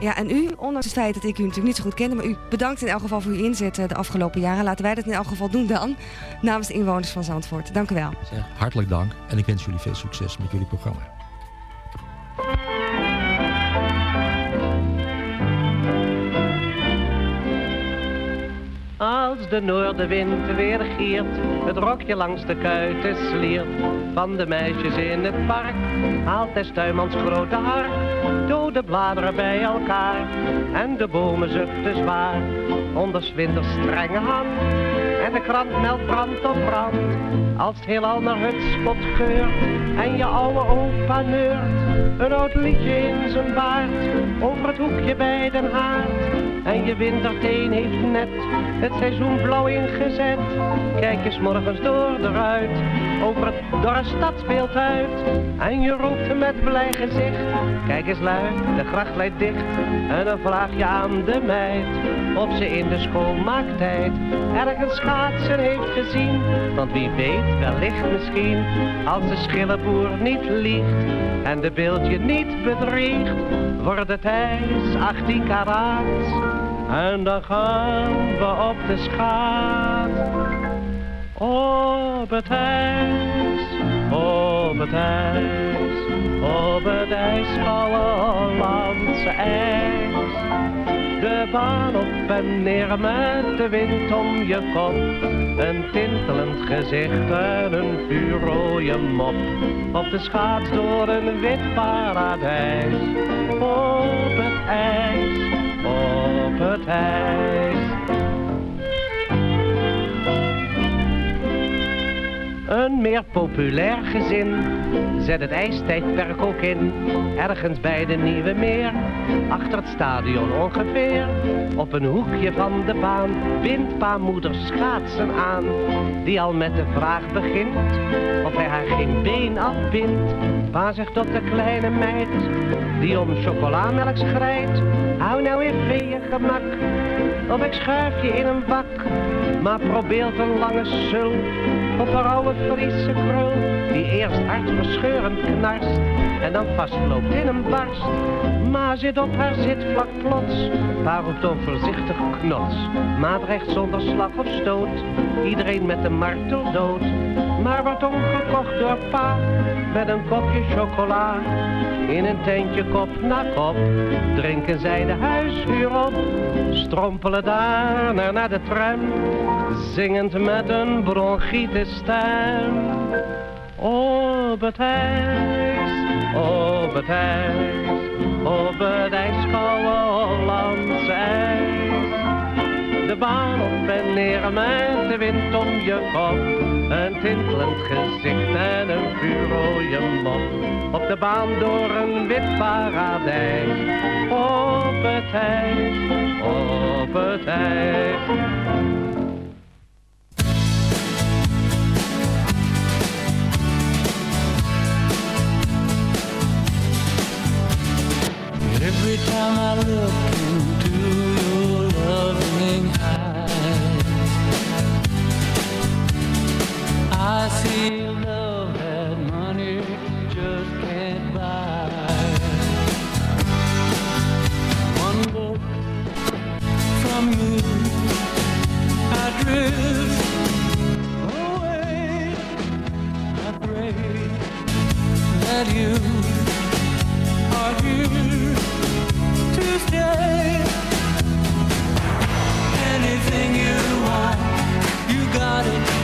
Ja, en u, ondanks het feit dat ik u natuurlijk niet zo goed kende, maar u bedankt in elk geval voor uw inzet de afgelopen jaren. Laten wij dat in elk geval doen dan, namens de inwoners van Zandvoort. Dank u wel. Zeg, hartelijk dank en ik wens jullie veel succes met jullie programma. Als de noordenwind weer giert, het rokje langs de kuiten sliert. Van de meisjes in het park haalt des tuinmans grote hark. Dode bladeren bij elkaar en de bomen zuchten zwaar. Onder winters strenge hand en de krant meldt brand op brand. Als het heelal naar het spot geurt en je oude opa neurt. Een oud liedje in zijn baard over het hoekje bij den haard. En je winterteen heeft net het seizoen blauw ingezet. Kijk eens morgens door de ruit, over het dorre stadsbeeld uit. En je roept met blij gezicht, kijk eens luid, de gracht leidt dicht. En dan vraag je aan de meid, of ze in de schoonmaaktijd ergens schaatsen heeft gezien. Want wie weet, wellicht misschien, als de schillenboer niet liegt en de beeldje niet bedriegt, wordt het ijs 18 karaats. En dan gaan we op de schaat. Op het ijs, op het ijs, op het Hollandse ijs. De baan op en neer met de wind om je kop. Een tintelend gezicht en een vuurrooie mop. Op de schaats door een wit paradijs. Op het ijs, op het ijs. Een meer populair gezin zet het ijstijdperk ook in. Ergens bij de Nieuwe Meer, achter het stadion ongeveer. Op een hoekje van de baan bindt pa moeder schaatsen aan. Die al met de vraag begint of hij haar geen been afbindt. Pa zegt tot de kleine meid die om chocolamelk schrijdt. Hou nou even je gemak, of ik schuif je in een bak. Maar probeert een lange sul op een oude Friese krul. Die eerst hartverscheurend knarst en dan vastloopt in een barst. Maar zit op haar zitvlak plots, roept onvoorzichtig knots. Dreigt zonder slag of stoot, iedereen met een martel dood. Maar wordt omgekocht door pa, met een kopje chocola. In een tentje kop na kop, drinken zij de huishuur op. Strompelen daarna naar de tram, zingend met een bronchitis stem. Op het ijs, op het ijs, op het ijskoude Hollandse. De baan op en neer met de wind om je kop. Een tintelend gezicht en een vuurrooie mop. Op de baan door een wit paradijs. Op het ijs, op het ijs. Every time I look into Anything you want, you got it.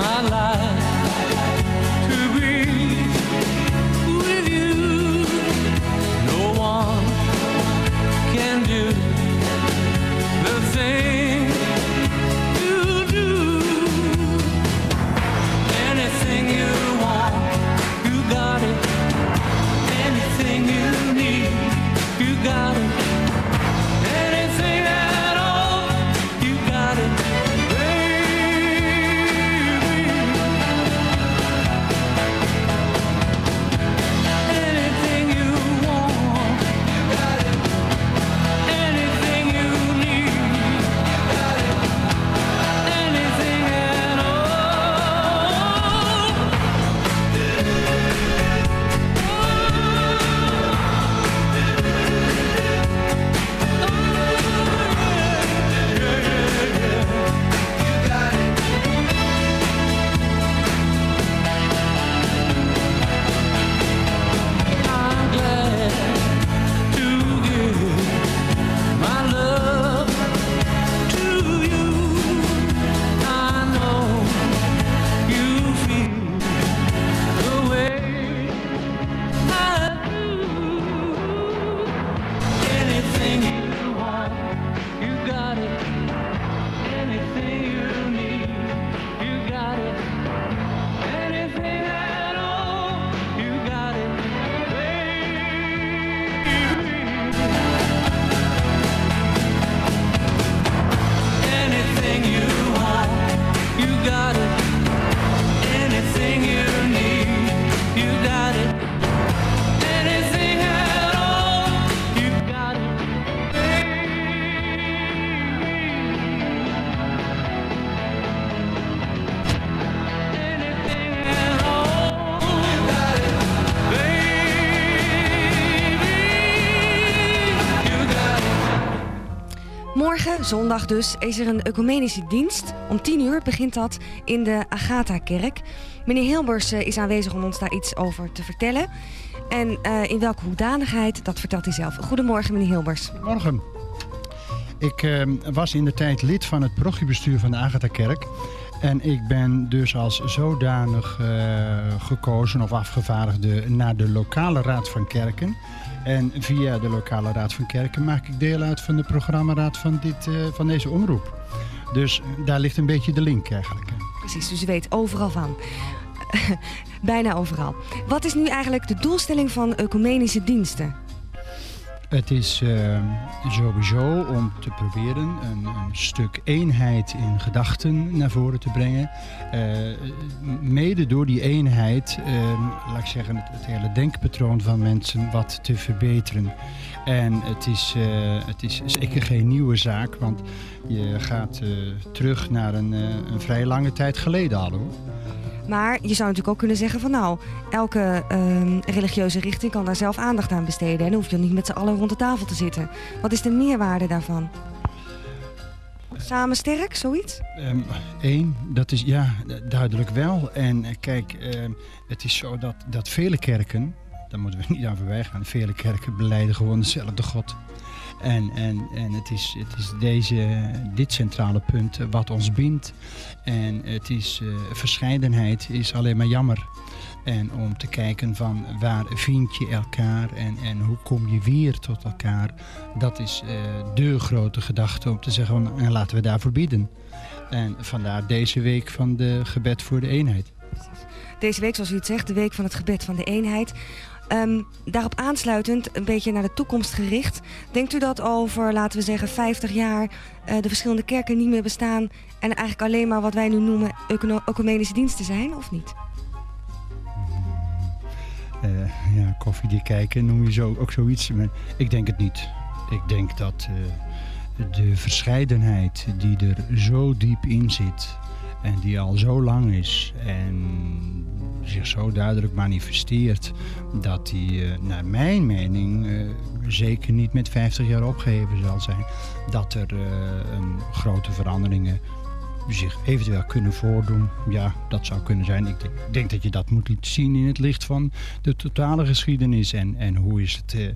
my life to be with you. No one can do zondag dus, is er een ecumenische dienst. Om 10 uur begint dat in de Agatha-kerk. Meneer Hilbers eh, is aanwezig om ons daar iets over te vertellen. En eh, in welke hoedanigheid, dat vertelt hij zelf. Goedemorgen, meneer Hilbers. Morgen. Ik eh, was in de tijd lid van het parochiebestuur van de Agatha-kerk. En ik ben dus als zodanig gekozen of afgevaardigde naar de lokale raad van kerken. En via de lokale raad van kerken maak ik deel uit van de programmaraad van, dit, eh, van deze omroep. Dus daar ligt een beetje de link eigenlijk. Precies, dus u weet overal van. Bijna overal. Wat is nu eigenlijk de doelstelling van ecumenische diensten? Het is sowieso om te proberen een, een stuk eenheid in gedachten naar voren te brengen. Eh, mede door die eenheid, eh, laat ik zeggen, het, hele denkpatroon van mensen wat te verbeteren. En het is, eh, het is zeker geen nieuwe zaak, want je gaat eh, terug naar een, een vrij lange tijd geleden al hoor. Maar je zou natuurlijk ook kunnen zeggen van nou, elke ehm, religieuze richting kan daar zelf aandacht aan besteden. En dan hoef je niet met z'n allen rond de tafel te zitten. Wat is de meerwaarde daarvan? Samen sterk, zoiets? Eén, dat is ja, du- duidelijk wel. En eh, kijk, ehm, het is zo dat, dat vele kerken, daar moeten we niet aan voorbij gaan, vele kerken beleiden gewoon dezelfde God. En, en, en het is, het is deze, dit centrale punt eh, wat ons bindt. En het is, eh, verscheidenheid is alleen maar jammer. En om te kijken van waar vind je elkaar en, en hoe kom je weer tot elkaar. Dat is eh de grote gedachte om te zeggen en laten we daarvoor bidden. En vandaar deze week van de gebed voor de eenheid. Deze week, zoals u het zegt, de week van het gebed van de eenheid. Ehm, daarop aansluitend, een beetje naar de toekomst gericht. Denkt u dat over, laten we zeggen, 50 jaar eh, de verschillende kerken niet meer bestaan en eigenlijk alleen maar wat wij nu noemen ecumenische diensten zijn, of niet? Eh, ja, koffiedik kijken noem je zo, ook zoiets. Maar ik denk het niet. Ik denk dat eh, de verscheidenheid die er zo diep in zit en die al zo lang is en zich zo duidelijk manifesteert, dat die eh, naar mijn mening eh, zeker niet met 50 jaar opgeheven zal zijn. Dat er eh, een grote veranderingen zich eventueel kunnen voordoen. Ja, dat zou kunnen zijn. Ik denk, denk dat je dat moet zien in het licht van de totale geschiedenis. En, en hoe, is het,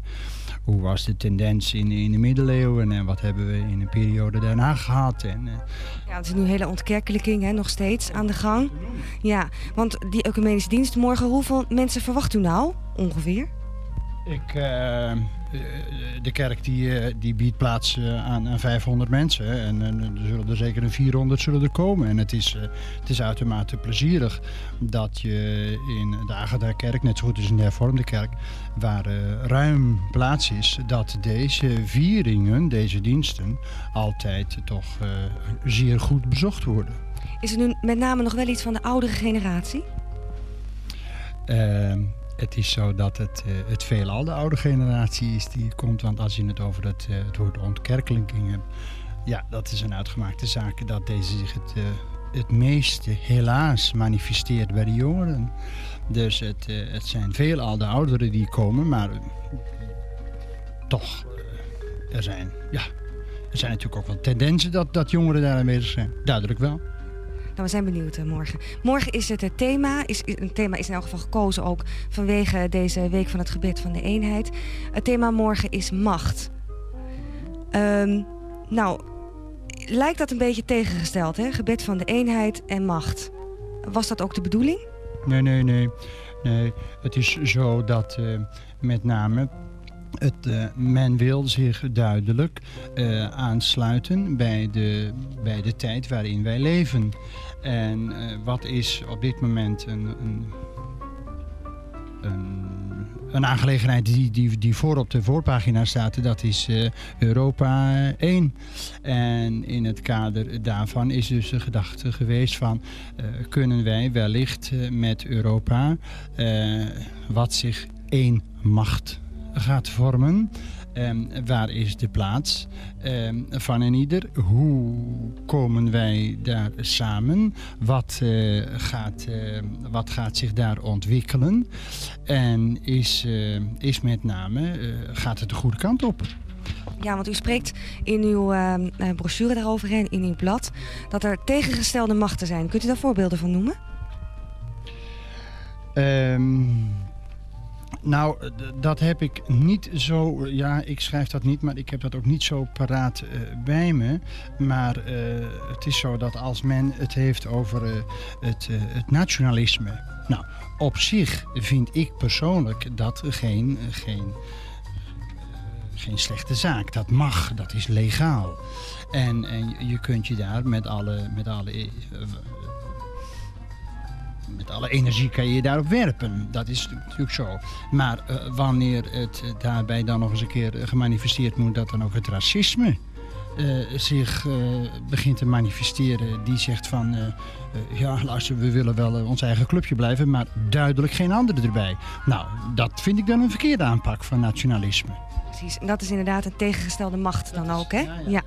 hoe was de tendens in, in de middeleeuwen en wat hebben we in een periode daarna gehad. En, eh, Ja, het is nu een hele ontkerkelijking, hè, nog steeds aan de gang. Ja, want die ecumenische dienst morgen, hoeveel mensen verwacht u nou ongeveer? Ik, eh, de kerk die, eh, die biedt plaats eh, aan, aan 500 mensen. hè. En, en er zullen er zeker een 400 zullen er komen. En het is, eh, het is uitermate plezierig dat je in de Agatha-kerk, net zo goed als in de hervormde kerk, waar eh, ruim plaats is, dat deze vieringen, deze diensten, altijd toch eh, zeer goed bezocht worden. Is er nu met name nog wel iets van de oudere generatie? Ehm, het is zo dat het, eh, het veelal de oude generatie is die komt. Want als je het over het, eh, het woord ontkerkelijking hebt. Ja, dat is een uitgemaakte zaak dat deze zich het, eh, het meeste helaas manifesteert bij de jongeren. Dus het, het zijn veelal de ouderen die komen. Maar toch, er zijn, ja, er zijn natuurlijk ook wel tendensen dat, dat jongeren daar aanwezig zijn. Duidelijk wel. Nou, we zijn benieuwd eh, morgen. Morgen is het het thema. Is, een thema is in elk geval gekozen ook vanwege deze week van het gebed van de eenheid. Het thema morgen is macht. Ehm, nou, lijkt dat een beetje tegengesteld, hè? Gebed van de eenheid en macht. Was dat ook de bedoeling? Nee, nee, nee. nee. Het is zo dat eh, met name het, eh, men wil zich duidelijk eh, aansluiten bij de, bij de tijd waarin wij leven. En eh, wat is op dit moment een, een, een, een aangelegenheid die, die, die voor op de voorpagina staat, dat is Europa 1. En in het kader daarvan is dus de gedachte geweest van kunnen wij wellicht met Europa, wat zich één macht gaat vormen. Ehm, waar is de plaats ehm, van een ieder? Hoe komen wij daar samen? Wat, eh, gaat, eh, wat gaat zich daar ontwikkelen? En is, eh, is met name, gaat het de goede kant op? Ja, want u spreekt in uw eh, eh, brochure daarover en in uw blad dat er tegengestelde machten zijn. Kunt u daar voorbeelden van noemen? Ehm, nou, d- dat heb ik niet zo. Ja, ik schrijf dat niet, maar ik heb dat ook niet zo paraat eh, bij me. Maar eh, het is zo dat als men het heeft over eh, het, eh, het nationalisme. Nou, op zich vind ik persoonlijk dat geen, geen, eh, geen slechte zaak. Dat mag, dat is legaal. En, en je kunt je daar met alle, met alle eh, met alle energie kan je je daarop werpen. Dat is natuurlijk zo. Maar eh, wanneer het eh, daarbij dan nog eens een keer eh, gemanifesteerd moet... dat dan ook het racisme zich begint te manifesteren... die zegt van... ja, luister, we willen wel ons eigen clubje blijven... maar duidelijk geen anderen erbij. Nou, dat vind ik dan een verkeerde aanpak van nationalisme. Precies, en dat is inderdaad een tegengestelde macht dan ook, hè? Ja.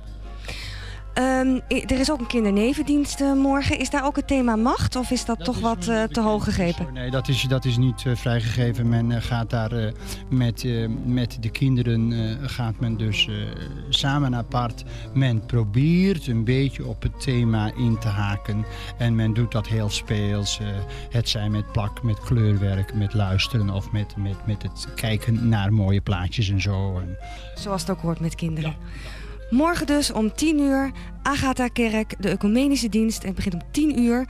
I- er is ook een kindernevendienst eh, morgen. Is daar ook het thema macht of is dat, toch wat eh, te hoog gegrepen? Nee, dat is, dat is niet eh, vrijgegeven. Men gaat daar met, met de kinderen gaat men dus samen apart. Men probeert een beetje op het thema in te haken. En men doet dat heel speels. het zij met plak, met kleurwerk, met luisteren of met, met, met het kijken naar mooie plaatjes en zo. En, Zoals het ook hoort met kinderen. Morgen dus om 10 uur, Agatha Kerk, de ecumenische dienst. En het begint om 10 uur.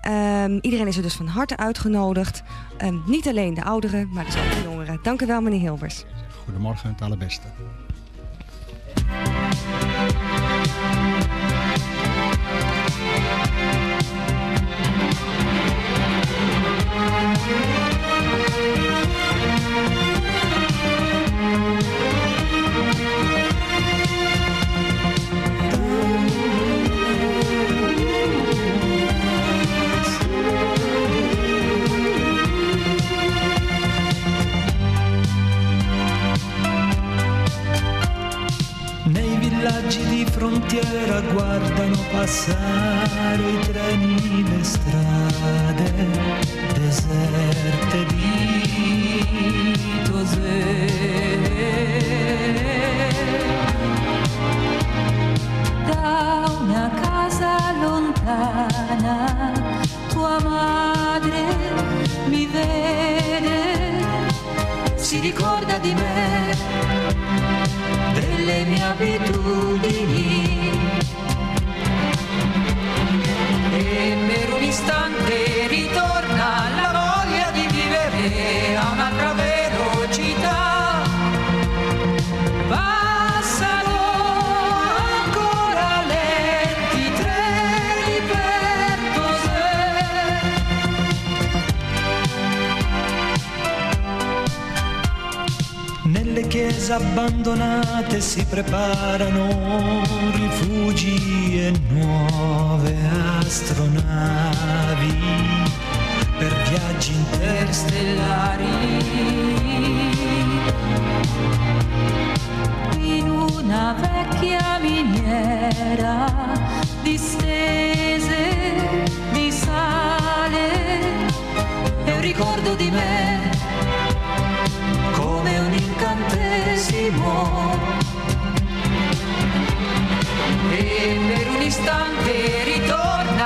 Ehm, iedereen is er dus van harte uitgenodigd. Ehm, niet alleen de ouderen, maar dus ook de jongeren. Dank u wel, meneer Hilbers. goedemorgen, het allerbeste. Di frontiera guardano passare i treni, le strade deserte Da una casa lontana tua madre mi vede, si ricorda di me, delle mie abitudini. E per un istante ritorna la voglia di vivere a un'altra velocità. Abbandonate si preparano rifugi e nuove astronavi per viaggi interstellari. in una vecchia miniera distese di sale e un ricordo di me incantesimo e per un istante ritorna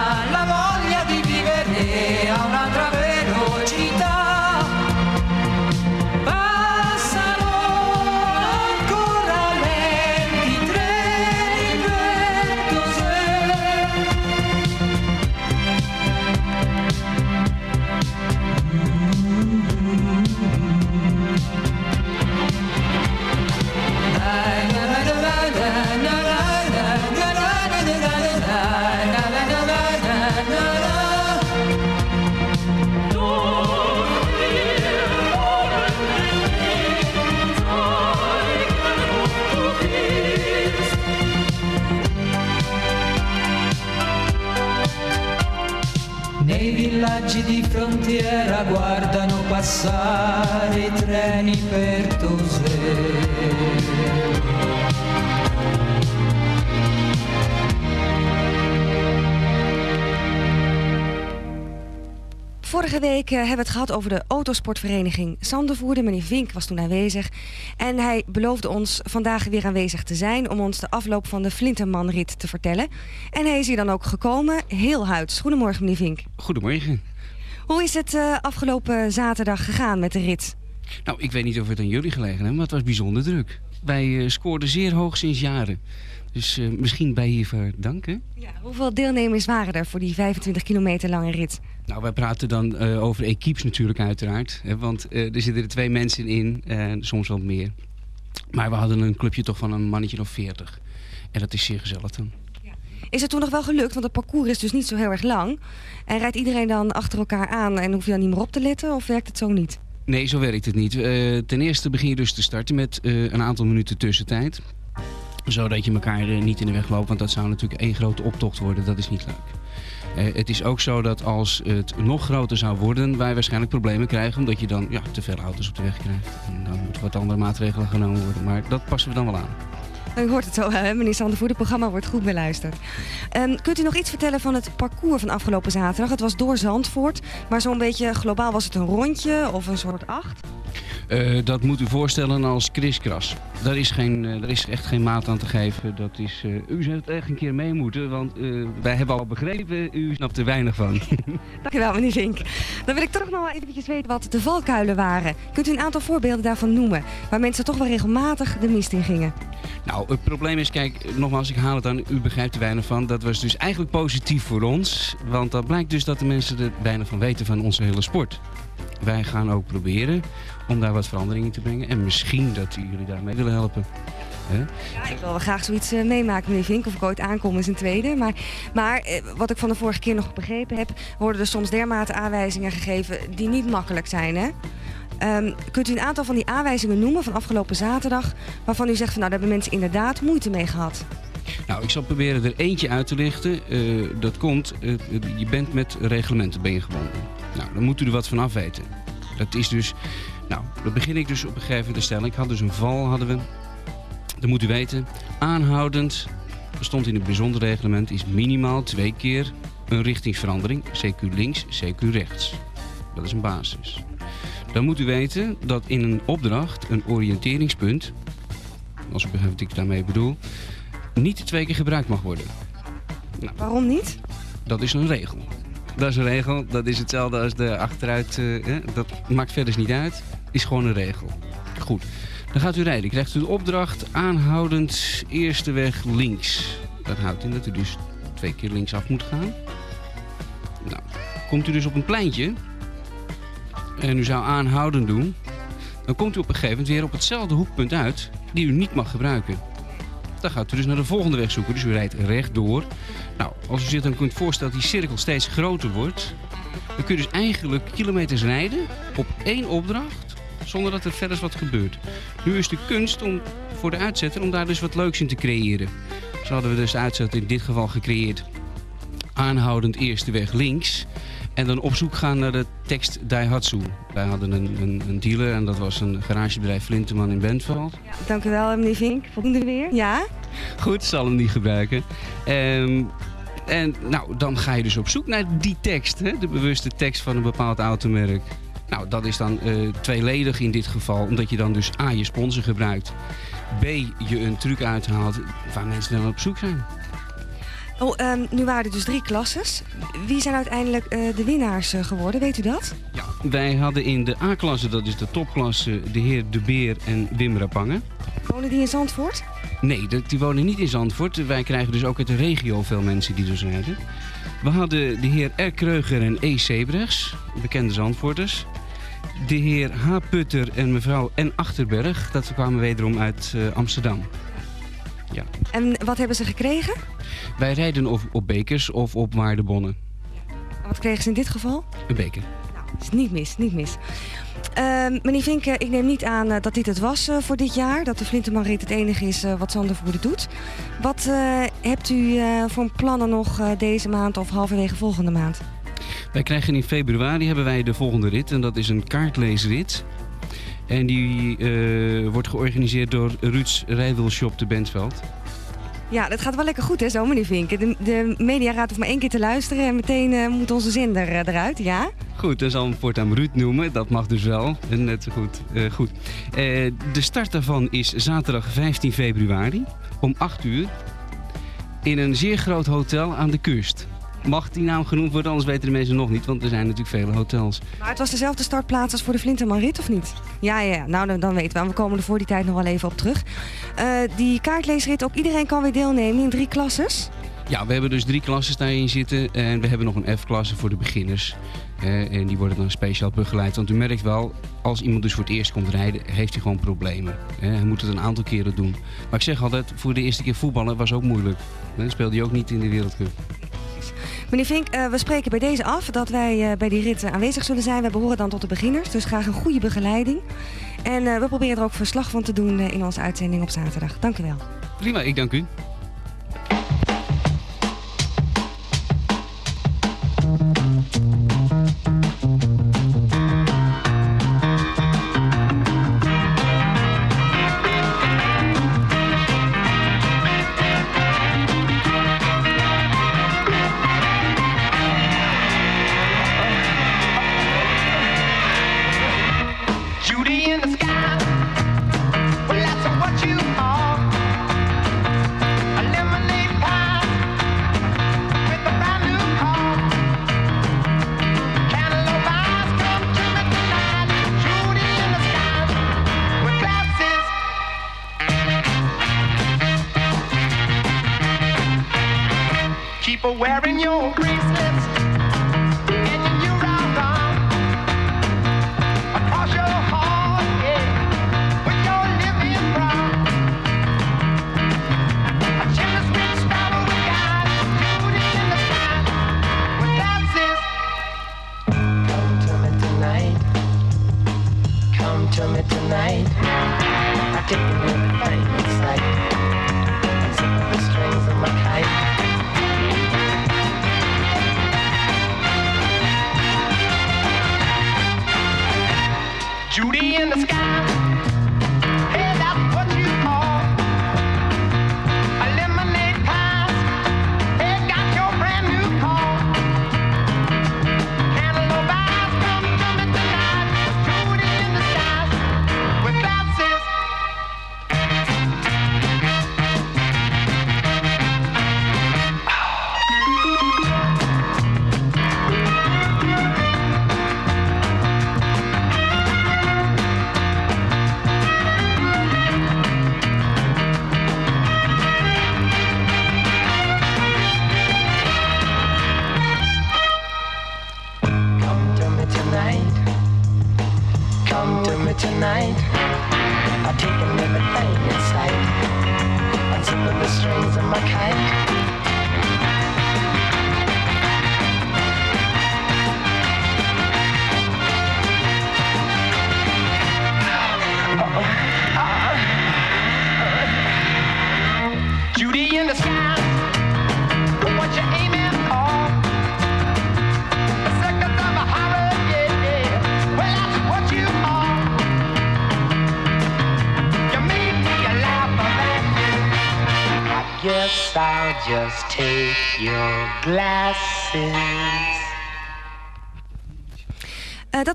passare i treni per Vorige week eh, hebben we het gehad over de autosportvereniging Zandervoerder. Meneer Vink was toen aanwezig. En hij beloofde ons vandaag weer aanwezig te zijn... om ons de afloop van de Flintermanrit te vertellen. En hij is hier dan ook gekomen, heel huids. Goedemorgen, meneer Vink. Goedemorgen. Hoe is het eh, afgelopen zaterdag gegaan met de rit? Nou, ik weet niet of het aan jullie gelegen heeft, maar het was bijzonder druk. Wij eh, scoorden zeer hoog sinds jaren. Dus eh, misschien bij hiervoor danken. Ja, hoeveel deelnemers waren er voor die 25 kilometer lange rit? Nou, wij praten dan over equipes natuurlijk uiteraard. Hè, want er zitten er twee mensen in, en soms wel meer. Maar we hadden een clubje toch van een mannetje of 40. En dat is zeer gezellig dan. Is het toen nog wel gelukt? Want het parcours is dus niet zo heel erg lang. En rijdt iedereen dan achter elkaar aan en hoef je dan niet meer op te letten? Of werkt het zo niet? Nee, zo werkt het niet. Eh, ten eerste begin je dus te starten met eh, een aantal minuten tussentijd. Zodat je elkaar eh, niet in de weg loopt, want dat zou natuurlijk één grote optocht worden. Dat is niet leuk. Het is ook zo dat als het nog groter zou worden, wij waarschijnlijk problemen krijgen. Omdat je dan ja, te veel auto's op de weg krijgt. En dan moeten wat andere maatregelen genomen worden. Maar dat passen we dan wel aan. U hoort het zo, hè, meneer Sandervoer. Het programma wordt goed beluisterd. Ehm, kunt u nog iets vertellen van het parcours van afgelopen zaterdag? Het was door Zandvoort, maar zo'n beetje globaal was het een rondje of een soort acht? Eh, dat moet u voorstellen als kriskras. Daar is, geen, eh, daar is echt geen maat aan te geven. Dat is, eh, u zou het echt een keer mee moeten, want wij hebben al begrepen, u snapt er weinig van. Dankjewel, meneer Vink. Dan wil ik toch nog wel eventjes weten wat de valkuilen waren. Kunt u een aantal voorbeelden daarvan noemen? Waar mensen toch wel regelmatig de mist in gingen. Nou, het probleem is, kijk, nogmaals, ik haal het aan, u begrijpt er weinig van. Dat was dus eigenlijk positief voor ons. Want dat blijkt dus dat de mensen er weinig van weten van onze hele sport. Wij gaan ook proberen om daar wat verandering in te brengen. En misschien dat jullie daarmee willen helpen. Ja, ik wil wel graag zoiets eh, meemaken, meneer Vink. Of ik ooit aankom is een tweede. Maar, maar eh, wat ik van de vorige keer nog begrepen heb... worden er soms dermate aanwijzingen gegeven die niet makkelijk zijn, hè? Ehm, kunt u een aantal van die aanwijzingen noemen van afgelopen zaterdag... waarvan u zegt van nou, daar hebben mensen inderdaad moeite mee gehad? Nou, ik zal proberen er eentje uit te lichten. Eh, dat komt, je bent met reglementen ben je gebonden. Nou, dan moet u er wat van af weten. Dat is dus, nou, dat begin ik dus op een gegeven moment te stellen. Ik had dus een val, hadden we. Dan moet u weten, aanhoudend, er stond in het bijzonder reglement, is minimaal twee keer een richtingsverandering. CQ links, CQ rechts. Dat is een basis. Dan moet u weten dat in een opdracht een oriënteringspunt, als u begrijpt wat ik daarmee bedoel, niet twee keer gebruikt mag worden. Nou, Waarom niet? dat is een regel. Dat is een regel, dat is hetzelfde als de achteruit, eh, dat maakt verder niet uit, is gewoon een regel. Goed, dan gaat u rijden. Krijgt u de opdracht aanhoudend eerste weg links. Dat houdt in dat u dus twee keer linksaf moet gaan. Nou, komt u dus op een pleintje en u zou aanhoudend doen, dan komt u op een gegeven moment weer op hetzelfde hoekpunt uit die u niet mag gebruiken. Dan gaat u dus naar de volgende weg zoeken. Dus u rijdt rechtdoor. Nou, als u zich dan kunt voorstellen dat die cirkel steeds groter wordt, dan kun je dus eigenlijk kilometers rijden op één opdracht, zonder dat er verder wat gebeurt. Nu is de kunst om voor de uitzetter om daar dus wat leuks in te creëren. Zo hadden we dus de uitzetter in dit geval gecreëerd. Aanhoudend eerste weg links. En dan op zoek gaan naar de tekst Daihatsu. Wij hadden een, een, een dealer en dat was een garagebedrijf Flinteman in Bentveld. Dank u wel, meneer Vink. Volgende weer. Ja? Goed, zal hem niet gebruiken. Ehm, en nou, dan ga je dus op zoek naar die tekst, hè? de bewuste tekst van een bepaald automerk. Nou, dat is dan eh, tweeledig in dit geval, omdat je dan dus A, je sponsor gebruikt. B, je een truc uithaalt waar mensen dan op zoek zijn. Oh, ehm, nu waren er dus drie klasses. Wie zijn uiteindelijk eh, de winnaars eh, geworden? Weet u dat? Wij hadden in de A-klasse, dat is de topklasse, de heer De Beer en Wim Rapangen. Wonen die in Zandvoort? Nee, die wonen niet in Zandvoort. Wij krijgen dus ook uit de regio veel mensen die dus rijden. We hadden de heer R. Kreuger en E. Sebrechts, bekende Zandvoorters. De heer H. Putter en mevrouw N. Achterberg, dat kwamen wederom uit eh, Amsterdam. Ja. En wat hebben ze gekregen? Wij rijden op, op bekers of op waardebonnen. En Wat kregen ze in dit geval? Een beker. Is niet mis, niet mis. Ehm, meneer Vinken, ik neem niet aan eh, dat dit het was eh, voor dit jaar. Dat de Flintermanrit het enige is eh, wat Zandervoerder doet. Wat hebt u voor plannen nog deze maand of halverwege volgende maand? Wij krijgen in februari hebben wij de volgende rit en dat is een kaartleesrit. En die eh, wordt georganiseerd door Ruud's Rijwielshop te Bentveld. Ja, dat gaat wel lekker goed hè, zo meneer Vink. De, de mediaraad hoeft maar één keer te luisteren en meteen eh, moet onze zender eh, eruit, ja? Goed, dan zal hem voortaan Ruud noemen. Dat mag dus wel. Net zo goed. Goed. De start daarvan is zaterdag 15 februari om 8 uur in een zeer groot hotel aan de kust. Mag die naam genoemd worden, anders weten de mensen nog niet, want er zijn natuurlijk vele hotels. Maar het was dezelfde startplaats als voor de Vlintermanrit, of niet? Ja, ja, ja. nou dan, dan weten we. We komen er voor die tijd nog wel even op terug. Eh, die kaartleesrit, ook iedereen kan weer deelnemen in drie klasses. Ja, we hebben dus drie klassen daarin zitten en we hebben nog een F-klasse voor de beginners. Eh, en die worden dan speciaal begeleid. Want u merkt wel, als iemand dus voor het eerst komt rijden, heeft hij gewoon problemen. Eh, hij moet het een aantal keren doen. Maar ik zeg altijd, voor de eerste keer voetballen was ook moeilijk. Dan speelde hij ook niet in de Wereldcup. Meneer Vink, eh, we spreken bij deze af dat wij eh, bij die rit aanwezig zullen zijn. We behoren dan tot de beginners, dus graag een goede begeleiding. En eh, we proberen er ook verslag van te doen in onze uitzending op zaterdag. Dank u wel. Prima, ik dank u.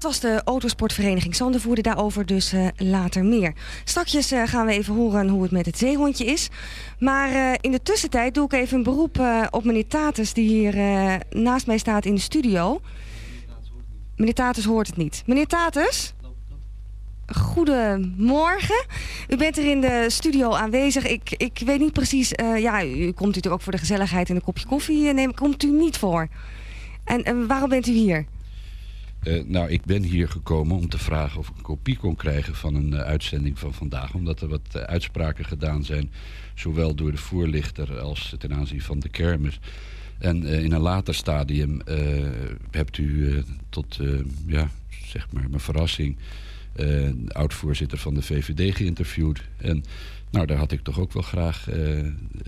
dat was de Autosportvereniging Zandervoerder. Daarover dus eh, later meer. Straks eh, gaan we even horen hoe het met het zeehondje is. Maar eh, in de tussentijd doe ik even een beroep op meneer Tatus... die hier naast mij staat in de studio. Meneer Tatus hoort het niet. Meneer Tatus? Goedemorgen. U bent er in de studio aanwezig. Ik, ik weet niet precies... ja, u komt natuurlijk ook voor de gezelligheid en een kopje koffie. neem, komt u niet voor. En waarom bent u hier? Eh, nou, ik ben hier gekomen om te vragen of ik een kopie kon krijgen van een eh, uitzending van vandaag. Omdat er wat eh, uitspraken gedaan zijn, zowel door de voorlichter als ten aanzien van de kermis. En in een later stadium hebt u tot, ja, zeg maar, mijn verrassing, oud-voorzitter van de VVD geïnterviewd. En nou, daar had ik toch ook wel graag eh,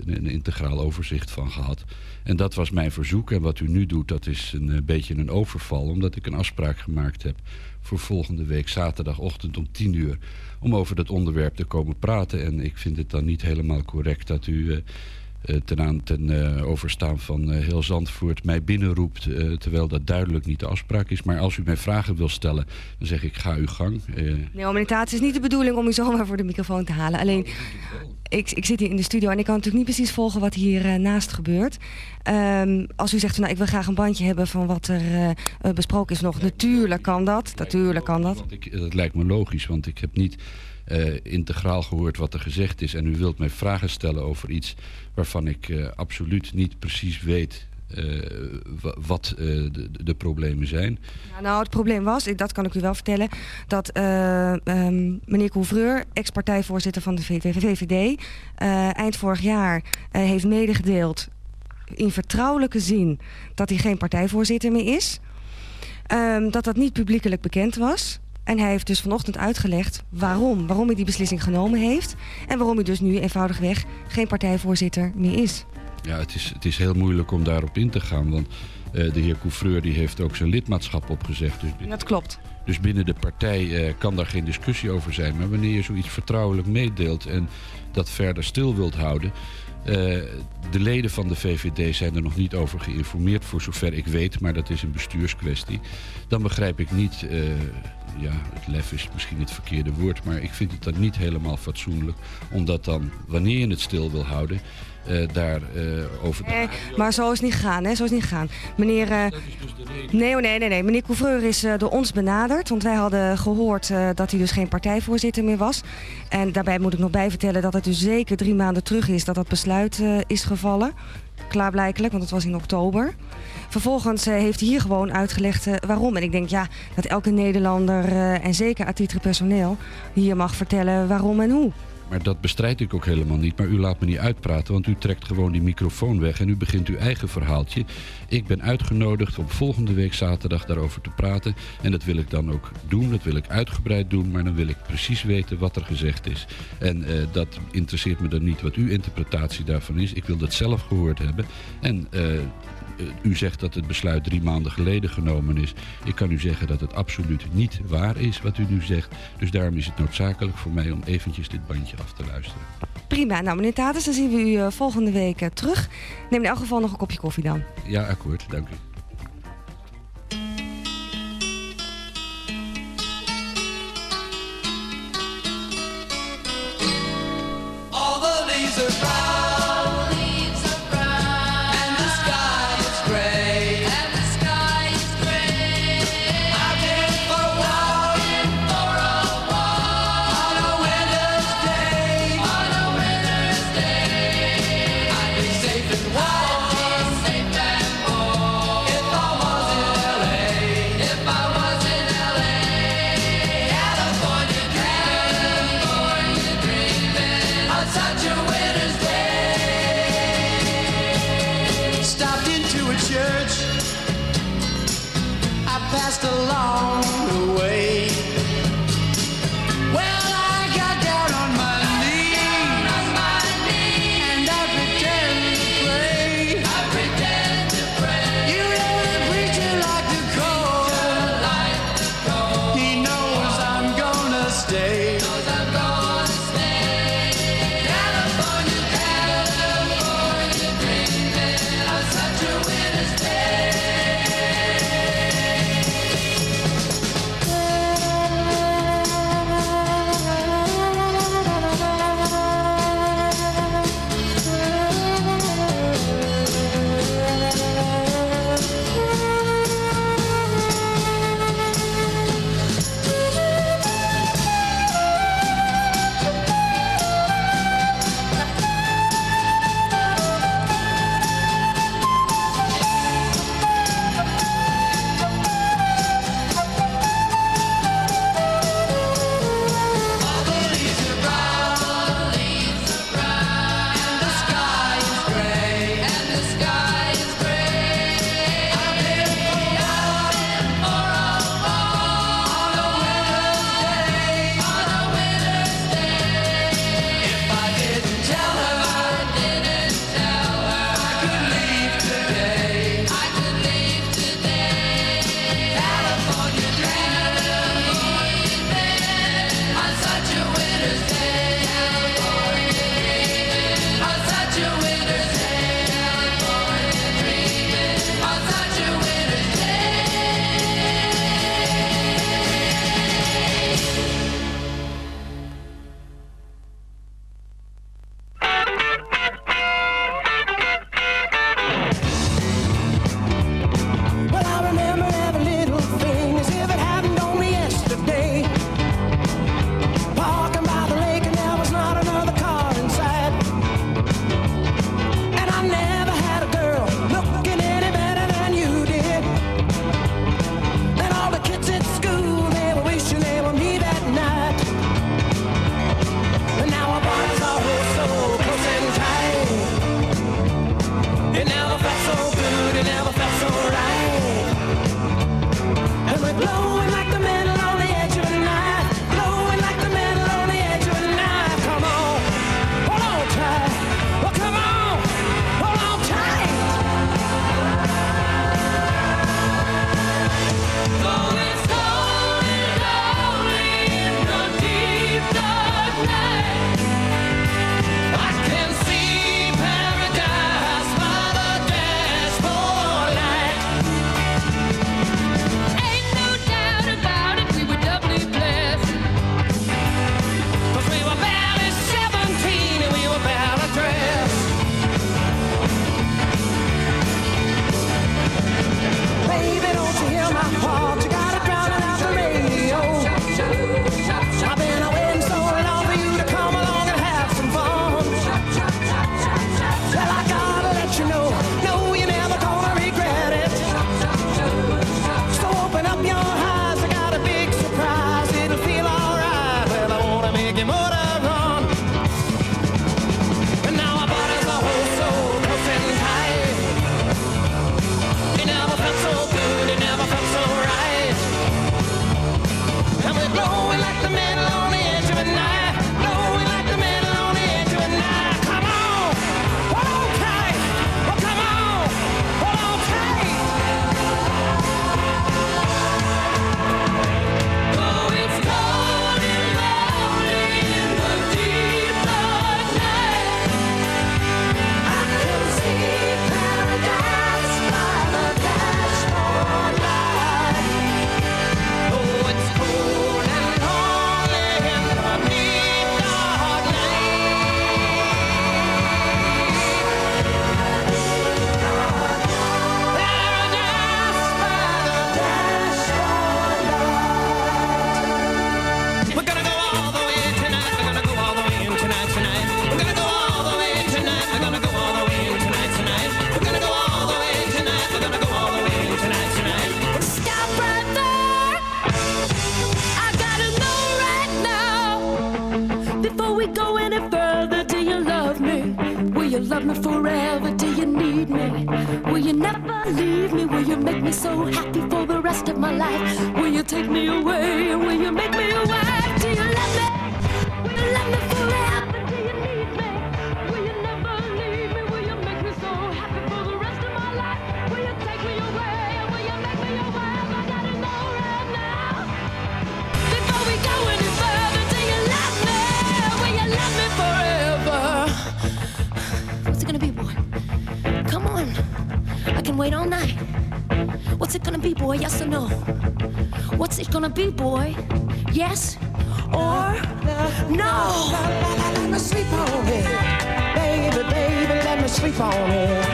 een, integraal overzicht van gehad. En dat was mijn verzoek. En wat u nu doet, dat is een eh, beetje een overval. Omdat ik een afspraak gemaakt heb voor volgende week zaterdagochtend om 10 uur. Om over dat onderwerp te komen praten. En ik vind het dan niet helemaal correct dat u eh, ten, aan, ten eh, overstaan van eh, heel Zandvoort mij binnenroept, eh, terwijl dat duidelijk niet de afspraak is. Maar als u mij vragen wil stellen, dan zeg ik ga uw gang. Eh, Nee, maar inderdaad, het is niet de bedoeling om u zomaar voor de microfoon te halen. Alleen, ik, ik zit hier in de studio en ik kan natuurlijk niet precies volgen wat hier eh, naast gebeurt. Ehm, als u zegt, van, nou, ik wil graag een bandje hebben van wat er eh, eh, besproken is nog. Natuurlijk kan dat, natuurlijk kan dat. Ik, dat lijkt me logisch, want ik heb niet eh, integraal gehoord wat er gezegd is. En u wilt mij vragen stellen over iets waarvan ik eh, absoluut niet precies weet eh, wa- wat de, de problemen zijn. Nou, het probleem was, dat kan ik u wel vertellen, dat eh, ehm, meneer Couvreur, ex-partijvoorzitter van de VVD, eind vorig jaar heeft medegedeeld in vertrouwelijke zin dat hij geen partijvoorzitter meer is. Ehm, dat dat niet publiekelijk bekend was. En hij heeft dus vanochtend uitgelegd waarom. Waarom hij die beslissing genomen heeft. En waarom hij dus nu eenvoudigweg geen partijvoorzitter meer is. Ja, het is, het is heel moeilijk om daarop in te gaan, want eh, de heer Couvreur die heeft ook zijn lidmaatschap opgezegd. Dus, Dat klopt. dus binnen de partij eh, kan daar geen discussie over zijn. Maar wanneer je zoiets vertrouwelijk meedeelt en dat verder stil wilt houden... eh, de leden van de VVD zijn er nog niet over geïnformeerd, voor zover ik weet, maar dat is een bestuurskwestie. Dan begrijp ik niet, eh, ja, het lef is misschien het verkeerde woord, maar ik vind het dan niet helemaal fatsoenlijk, omdat dan, wanneer je het stil wil houden, eh, daar eh, over Nee, maar zo is het niet gegaan, hè? Zo is het niet gegaan. Meneer, eh, nee, oh, nee, nee, nee. Meneer Couvreur is eh, door ons benaderd, want wij hadden gehoord eh, dat hij dus geen partijvoorzitter meer was. En daarbij moet ik nog bij vertellen dat het dus zeker drie maanden terug is dat dat besluit eh, is gevallen. Klaarblijkelijk, want het was in oktober. Vervolgens eh, heeft hij hier gewoon uitgelegd eh, waarom. En ik denk ja, dat elke Nederlander eh, en zeker à titre personeel hier mag vertellen waarom en hoe. Maar dat bestrijd ik ook helemaal niet. Maar u laat me niet uitpraten, want u trekt gewoon die microfoon weg en u begint uw eigen verhaaltje. Ik ben uitgenodigd om volgende week zaterdag daarover te praten. En dat wil ik dan ook doen, dat wil ik uitgebreid doen, maar dan wil ik precies weten wat er gezegd is. En eh, dat interesseert me dan niet wat uw interpretatie daarvan is. Ik wil dat zelf gehoord hebben. En eh, u zegt dat het besluit drie maanden geleden genomen is. Ik kan u zeggen dat het absoluut niet waar is wat u nu zegt. Dus daarom is het noodzakelijk voor mij om eventjes dit bandje af te luisteren. Prima. Nou, meneer Tatus, dan zien we u eh, volgende week eh, terug. Neem in elk geval nog een kopje koffie dan. Ja, akkoord. Dank u. me sleep on it. Baby, baby, let me sleep on it.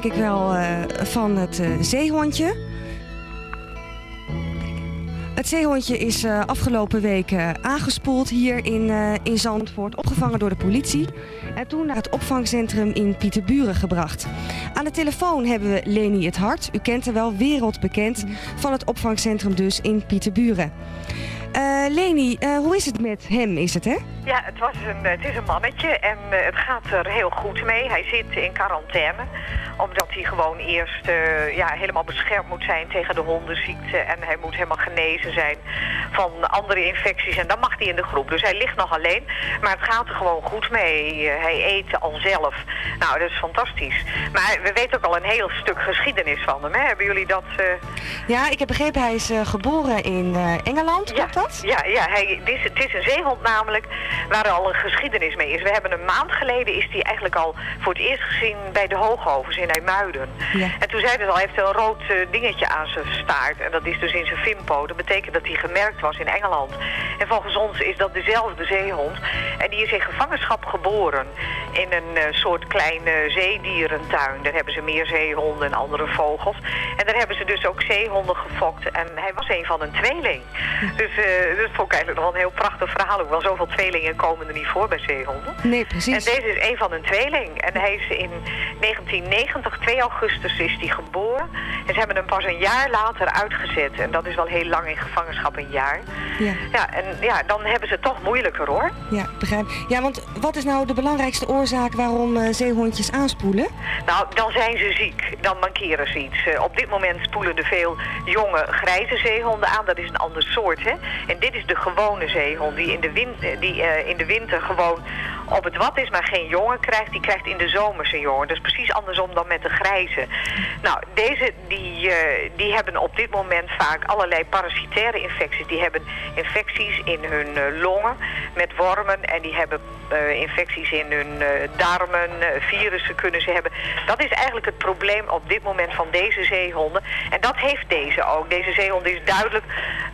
denk ik wel eh, van het eh, zeehondje. Het zeehondje is eh, afgelopen week aangespoeld hier in, in Zandvoort, opgevangen door de politie. En toen naar het opvangcentrum in Pieterburen gebracht. Aan de telefoon hebben we Leni het Hart, u kent haar wel, wereldbekend, van het opvangcentrum dus in Pieterburen. Leni, hoe is het met hem, is het hè? Ja, het, was een, het is een mannetje en eh, het gaat er heel goed mee. Hij zit in quarantaine, omdat hij gewoon eerst eh, ja, helemaal beschermd moet zijn tegen de hondenziekte. En hij moet helemaal genezen zijn van andere infecties en dan mag hij in de groep. Dus hij ligt nog alleen, maar het gaat er gewoon goed mee. Eh, hij eet al zelf. Nou, dat is fantastisch. Maar we weten ook al een heel stuk geschiedenis van hem. Hè? Hebben jullie dat... Ja, ik heb begrepen, hij is geboren in Engeland, klopt dat? Ja, ja hij, is, het is een zeehond namelijk waar al een geschiedenis mee is. We hebben een maand geleden is die eigenlijk al voor het eerst gezien bij de Hoogovens in IJmuiden. Ja. En toen zeiden ze al, hij heeft een rood eh, dingetje aan zijn staart. En dat is dus in zijn vimpo. Dat betekent dat hij gemerkt was in Engeland. En volgens ons is dat dezelfde zeehond. En die is in gevangenschap geboren. In een eh, soort kleine zeedierentuin. Daar hebben ze meer zeehonden en andere vogels. En daar hebben ze dus ook zeehonden gefokt. En hij was een van een tweeling. Dus eh, dat vond ik eigenlijk nog wel een heel prachtig verhaal. Hoewel zoveel tweelingen komen er niet voor bij zeehonden. Nee, precies. En deze is een van een tweeling. En hij is in 1990, 2 augustus is hij geboren. En ze hebben hem pas een jaar later uitgezet. En dat is wel heel lang in gevangenschap, een jaar. Ja. Ja, en ja, dan hebben ze het toch moeilijker hoor. Ja, begrijp. Ja, want wat is nou de belangrijkste oorzaak waarom eh, zeehondjes aanspoelen? Nou, dan zijn ze ziek. Dan mankeren ze iets. Eh, op dit moment spoelen er veel jonge grijze zeehonden aan. Dat is een ander soort, hè. En dit is de gewone zeehond die in de, win eh, die, in de winter gewoon op het wat is, maar geen jongen krijgt. Die krijgt in de zomer zijn jongen. Dat is precies andersom dan met de grijze. Nou, deze die, eh, die hebben op dit moment vaak allerlei parasitaire infecties. Die hebben infecties in hun eh, longen met wormen. En die hebben eh, infecties in hun darmen. virussen kunnen ze hebben. Dat is eigenlijk het probleem op dit moment van deze zeehonden. En dat heeft deze ook. Deze zeehond is duidelijk...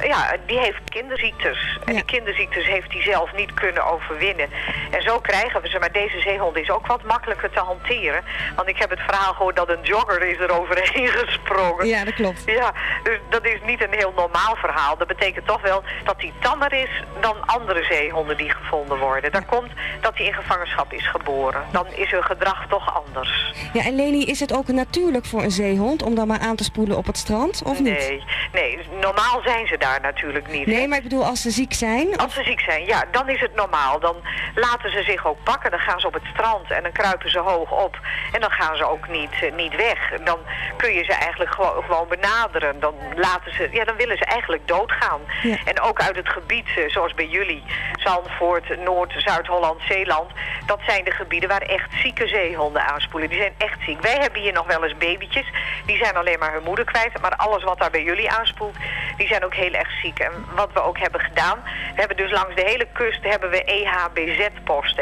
Ja, die heeft kinderziektes. En die kinderziektes heeft hij zelf niet kunnen overwinnen. En zo krijgen we ze. Maar deze zeehond is ook wat makkelijker te hanteren. Want ik heb het verhaal gehoord dat een jogger is er overheen gesprongen. Ja, dat klopt. Ja, dus dat is niet een heel normaal verhaal. Dat betekent toch wel dat hij tammer is dan andere zeehonden die gevonden worden. Daar komt dat hij in gevangenschap is geboren. Dan is hun gedrag toch anders. Ja, en Leni, is het ook natuurlijk voor een zeehond om dan maar aan te spoelen op het strand, of niet? Nee, nee, normaal zijn ze daar natuurlijk niet. hè? Nee, maar ik bedoel, als ze ziek zijn... Als ze ziek zijn, ja, dan is het normaal. Dan laten ze zich ook pakken. Dan gaan ze op het strand en dan kruipen ze hoog op. En dan gaan ze ook niet, eh, niet weg. Dan kun je ze eigenlijk gewoon, gewoon benaderen. Dan, laten ze, ja, dan willen ze eigenlijk doodgaan. Ja. En ook uit het gebied, eh, zoals bij jullie, Zandvoort, Noord, Zuid-Holland, Zeeland. Dat zijn de gebieden waar echt zieke zeehonden aanspoelen. Die zijn echt ziek. Wij hebben hier nog wel eens babytjes. Die zijn alleen maar hun moeder kwijt. Maar alles wat daar bij jullie aanspoelt, die zijn ook heel erg ziek. En wat we ook hebben gedaan, we hebben dus langs de hele kust hebben we E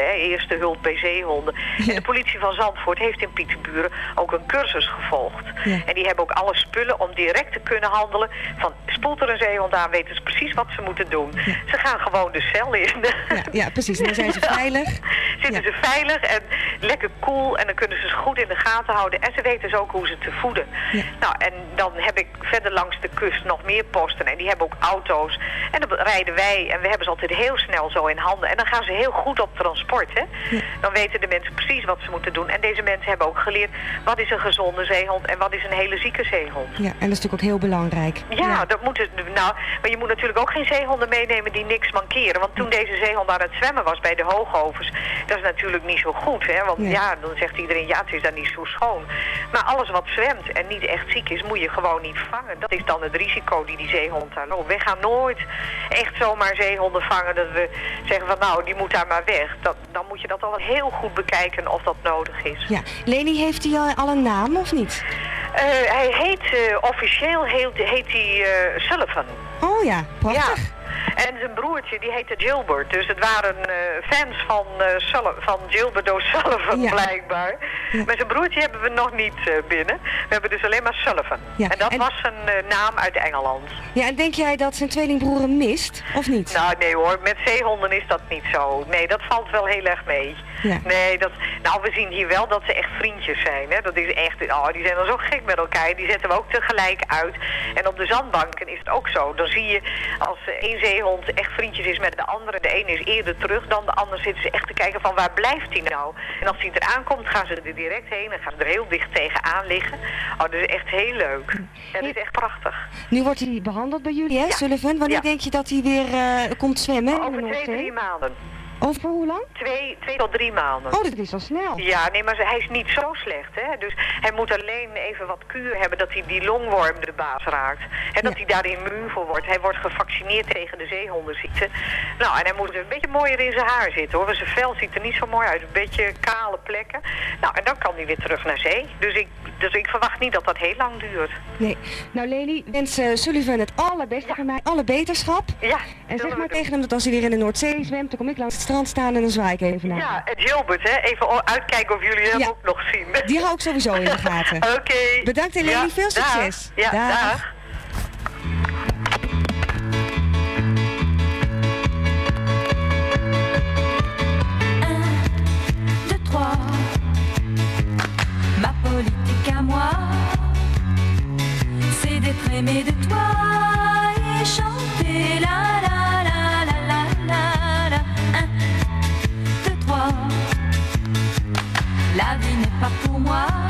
Hè, eerste hulp bij zeehonden. En de politie van Zandvoort heeft in Pieterburen ook een cursus gevolgd. Ja. En die hebben ook alle spullen om direct te kunnen handelen. Van spoelt er een zeehond aan, weten ze precies wat ze moeten doen. Ze gaan gewoon de cel in. Ja, precies. En dan zijn ze veilig. Zitten ze veilig en lekker koel en dan kunnen ze ze goed in de gaten houden. En ze weten dus ook hoe ze te voeden. Nou, en dan heb ik verder langs de kust nog meer posten en die hebben ook auto's. En dan rijden wij en we hebben ze altijd heel snel zo in handen. En dan gaan ze heel goed op transport, hè. Dan weten de mensen precies wat ze moeten doen. En deze mensen hebben ook geleerd wat is een gezonde zeehond en wat is een hele zieke zeehond. Ja, en dat is natuurlijk ook heel belangrijk. Ja, dat moet het, nou, maar je moet natuurlijk ook geen zeehonden meenemen die niks mankeren. Want toen deze zeehond aan het zwemmen was bij de hoogovens, dat is natuurlijk niet zo goed. Hè? Want Nee. ja, dan zegt iedereen, ja, het is dan niet zo schoon. Maar alles wat zwemt en niet echt ziek is, moet je gewoon niet vangen. Dat is dan het risico die die zeehond daar loopt. Wij gaan nooit echt zomaar zeehonden vangen dat we zeggen van nou, die moet daar maar weg. Dat, dan moet je dat al heel goed bekijken of dat nodig is. Ja. Leni, heeft hij al, een naam of niet? Eh, hij heet, eh, officieel heet, heet hij eh, Sullivan. Oh ja, prachtig. Ja. En zijn broertje, die heette Gilbert. Dus het waren eh, fans van, Sulli- van Gilbert O'Sullivan, Ja. blijkbaar. Maar zijn broertje hebben we nog niet eh, binnen. We hebben dus alleen maar Sullivan. Ja, En dat en- was een eh, naam uit Engeland. Ja, en denk jij dat zijn tweelingbroer hem mist, of niet? Nou, nee hoor, met zeehonden is dat niet zo. Nee, dat valt wel heel erg mee. Nee, dat, nou, we zien hier wel dat ze echt vriendjes zijn. Hè? Dat is echt, oh, die zijn dan zo gek met elkaar. Die zetten we ook tegelijk uit. En op de zandbanken is het ook zo. Dan zie je als één zeehond echt vriendjes is met de andere. De ene is eerder terug dan de ander. Zitten ze echt te kijken van waar blijft hij nou? En als hij eraan komt, gaan ze er direct heen. En gaan ze er heel dicht tegenaan liggen. Oh, dat is echt heel leuk. Ja, dat is echt prachtig. Nu wordt hij behandeld bij jullie, hè, Sullivan? Wanneer Ja. denk je dat hij weer eh, komt zwemmen Over twee, drie maanden. Over hoe lang? Twee, twee tot drie maanden. Oh, dat is al snel. Ja, nee, maar hij is niet zo slecht. Hè? Dus hij moet alleen even wat kuur hebben dat hij die longworm de baas raakt. En dat hij daar immuun voor wordt. Hij wordt gevaccineerd tegen de zeehondenziekte. Nou, en hij moet een beetje mooier in zijn haar zitten hoor. Want zijn vel ziet er niet zo mooi uit. Een beetje kale plekken. Nou, en dan kan hij weer terug naar zee. Dus ik, dus ik verwacht niet dat dat heel lang duurt. Nee. Nou, Lely, wens eh, Sullivan het allerbeste van mij. Alle beterschap. Ja. En zeg maar tegen hem dat als hij weer in de Noordzee zwemt, dan kom ik langs strand staan en dan zwaai ik even naar. Ja, en Gilbert, hè? Even uitkijken of jullie hem Ja. ook nog zien. Die hou ik sowieso in de gaten. Oké. Bedankt Helene, Ja, veel dag. succes. Ja, dag. trois. Ma politique à moi, c'est d'être aimé de toi La vie n'est pas pour moi.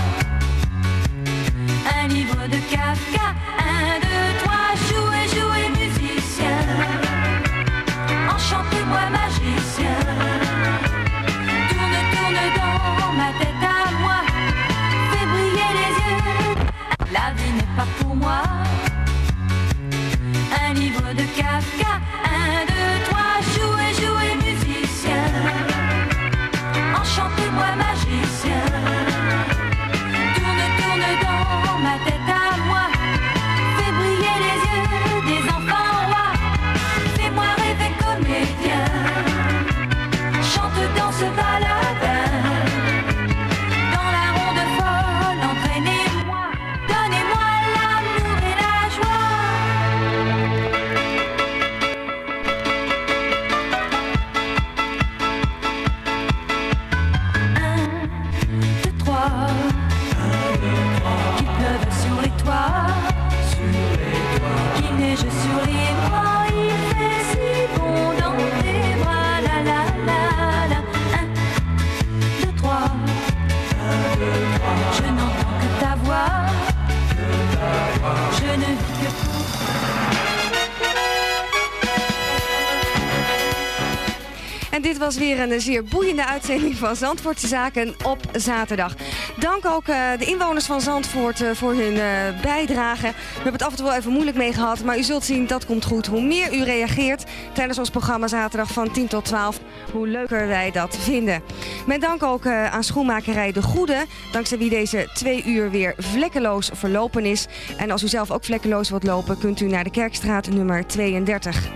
Was weer een zeer boeiende uitzending van Zandvoortse Zaken op zaterdag. Dank ook eh, de inwoners van Zandvoort eh, voor hun eh, bijdrage. We hebben het af en toe wel even moeilijk mee gehad, maar u zult zien dat komt goed. Hoe meer u reageert tijdens ons programma zaterdag van 10 tot 12, hoe leuker wij dat vinden. Met dank ook aan schoenmakerij De Goede, dankzij wie deze twee uur weer vlekkeloos verlopen is. En als u zelf ook vlekkeloos wilt lopen, kunt u naar de Kerkstraat nummer 32.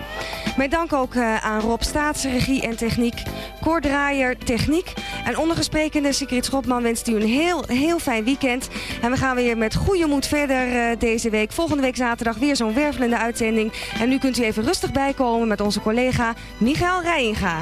Met dank ook aan Rob Staats, regie en techniek, Cor Draaier, techniek. En ondergesprekende Sigrid Schopman wenst u een heel, heel fijn weekend. En we gaan weer met goede moed verder eh, deze week. Volgende week zaterdag weer zo'n wervelende uitzending. En nu kunt u even rustig bijkomen met onze collega Michael Rijinga.